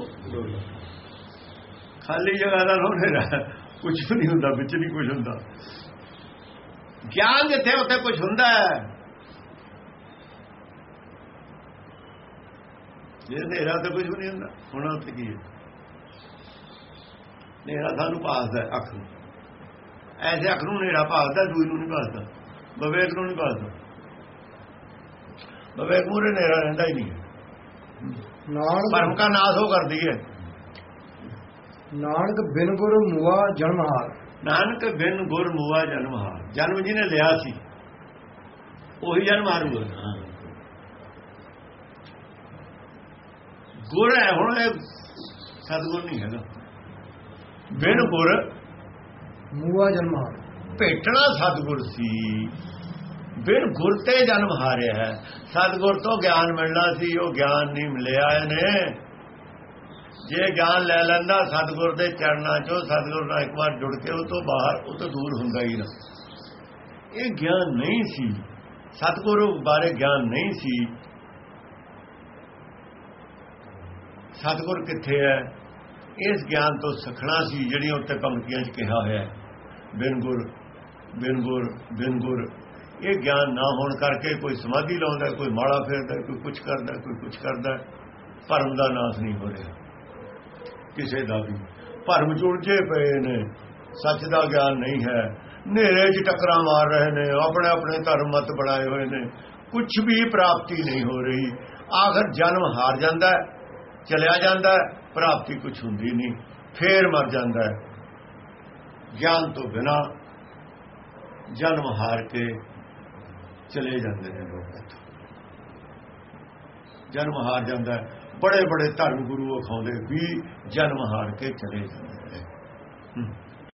ਖਾਲੀ ਜਗ੍ਹਾ ਦਾ ਨਾਮ ਨਹੀਂ ਕੁਝ ਵੀ ਨਹੀਂ ਹੁੰਦਾ, ਵਿੱਚ ਨਹੀਂ ਕੁਝ ਹੁੰਦਾ। ਗਿਆਨ ਜਿੱਥੇ ਉੱਥੇ ਕੁਝ ਹੁੰਦਾ ਹੈ। ਜੇ ਹਨੇਰਾ ਤਾਂ ਕੁਝ ਵੀ ਨਹੀਂ ਹੁੰਦਾ, ਹੁਣ ਉੱਥੇ ਕੀ ਹੈ? ਹਨੇਰਾ ਸਾਨੂੰ ਪਾਸਦਾ ਹੈ ਅੱਖ ਨੂੰ। ਐਸੇ ਅੱਖ ਨੂੰ ਹਨੇਰਾ ਭਾਸਦਾ ਦੂਈ ਨੂੰ ਨਹੀਂ ਭਾਸਦਾ ਬਵੇਕ ਨੂੰ ਨਹੀਂ ਭਾਸਦਾ ਬਵੇਕ ਮੂਰੇ ਹਨੇਰਾ ਰਹਿੰਦਾ ਹੀ ਨਹੀਂ। ਨਾਨਕ ਭਰਮ ਕਾ ਨਾਸ ਹੋ ਕਰਦੀ ਹੈ। ਨਾਨਕ ਬਿਨ ਗੁਰ ਮੁਆ ਜਨਮ ਹਾਰ। ਨਾਨਕ ਬਿਨ ਗੁਰ ਮੁਆ ਜਨਮ ਹਾਰ। ਜਨਮ ਜਿਹਨੇ ਲਿਆ ਸੀ ਉਹੀ ਜਨਮ ਹਾਰੂਗਾ। ਗੁਰ ਹੈ ਹੁਣ ਇਹ ਸਤਗੁਰ ਨਹੀਂ ਹੈਗਾ। ਬਿਨ ਗੁਰ ਮੁਆ ਜਨਮ ਹਾਰ। ਭੇਟਣਾ ਸਤਗੁਰ ਸੀ। ਬਿਨ ਗੁਰ ਤੇ ਜਨਮ ਹਾਰਿਆ ਹੈ। ਸਤਗੁਰ ਤੋਂ ਗਿਆਨ ਮਿਲਣਾ ਸੀ, ਉਹ ਗਿਆਨ ਨਹੀਂ ਮਿਲਿਆ ਇਹਨੇ। ਜੇ ਗਿਆਨ ਲੈ ਲੈਂਦਾ ਸਤਗੁਰ ਦੇ ਚਰਨਾਂ ਚੋਂ, ਸਤਗੁਰ ਨਾਲ ਇੱਕ ਵਾਰ ਜੁੜ ਕੇ ਉਹ ਤੋਂ ਬਾਹਰ, ਉਹ ਤੋਂ ਦੂਰ ਹੁੰਦਾ ਹੀ ਨਾ ਇਹ ਗਿਆਨ ਨਹੀਂ ਸੀ। ਸਤਗੁਰੂ ਬਾਰੇ ਗਿਆਨ ਨਹੀਂ ਸੀ। ਸਤਗੁਰ ਕਿੱਥੇ ਹੈ? ਇਸ ਗਿਆਨ ਤੋਂ ਸਖਣਾ ਸੀ ਜਿਹੜੀਆਂ ਉੱਤੇ ਪੰਕਤੀਆਂ 'ਚ ਕਿਹਾ ਹੋਇਆ ਹੈ। ਬਿਨ ਗੁਰ ਬਿਨ ਗੁਰ ਬਿਨ ਗੁਰ। ਇਹ ਗਿਆਨ ਨਾ ਹੋਣ ਕਰਕੇ ਕੋਈ ਸਮਾਧੀ ਲਾਉਂਦਾ, ਕੋਈ ਮਾਲਾ ਫੇਰਦਾ, ਕੋਈ ਕੁਝ ਕਰਦਾ, ਕੋਈ ਕੁਝ ਕਰਦਾ, ਭਰਮ ਦਾ ਨਾਸ ਨਹੀਂ ਹੋ ਰਿਹਾ। ਕਿਸੇ ਦਾ ਵੀ। ਭਰਮ ਜੁੜਜੇ ਪਏ ਨੇ, ਸੱਚ ਦਾ ਗਿਆਨ ਨਹੀਂ ਹੈ। ਹਨੇਰੇ 'ਚ ਟੱਕਰਾਂ ਮਾਰ ਰਹੇ ਨੇ, ਆਪਣੇ ਆਪਣੇ ਧਰਮ ਮਤ ਬਣਾਏ ਹੋਏ ਨੇ। ਕੁਝ ਵੀ ਪ੍ਰਾਪਤੀ ਨਹੀਂ ਹੋ ਰਹੀ। ਆਖਰ ਜਨਮ ਹਾਰ ਜਾਂਦਾ ਚਲਿਆ ਜਾਂਦਾ ਪ੍ਰਾਪਤੀ ਕੁਝ ਹੁੰਦੀ ਨਹੀਂ। ਫੇਰ ਮਰ ਜਾਂਦਾ ਗਿਆਨ ਤੋਂ ਬਿਨਾ ਜਨਮ ਹਾਰ ਕੇ ਚਲੇ ਜਾਂਦੇ ਨੇ ਲੋਕ ਇੱਥੋਂ। ਜਨਮ ਹਾਰ ਜਾਂਦਾ ਬੜੇ ਬੜੇ ਧਰਮ ਗੁਰੂ ਵਿਖਾਉਂਦੇ ਵੀ ਜਨਮ ਹਾਰ ਕੇ ਚਲੇ ਜਾਂਦੇ ਨੇ।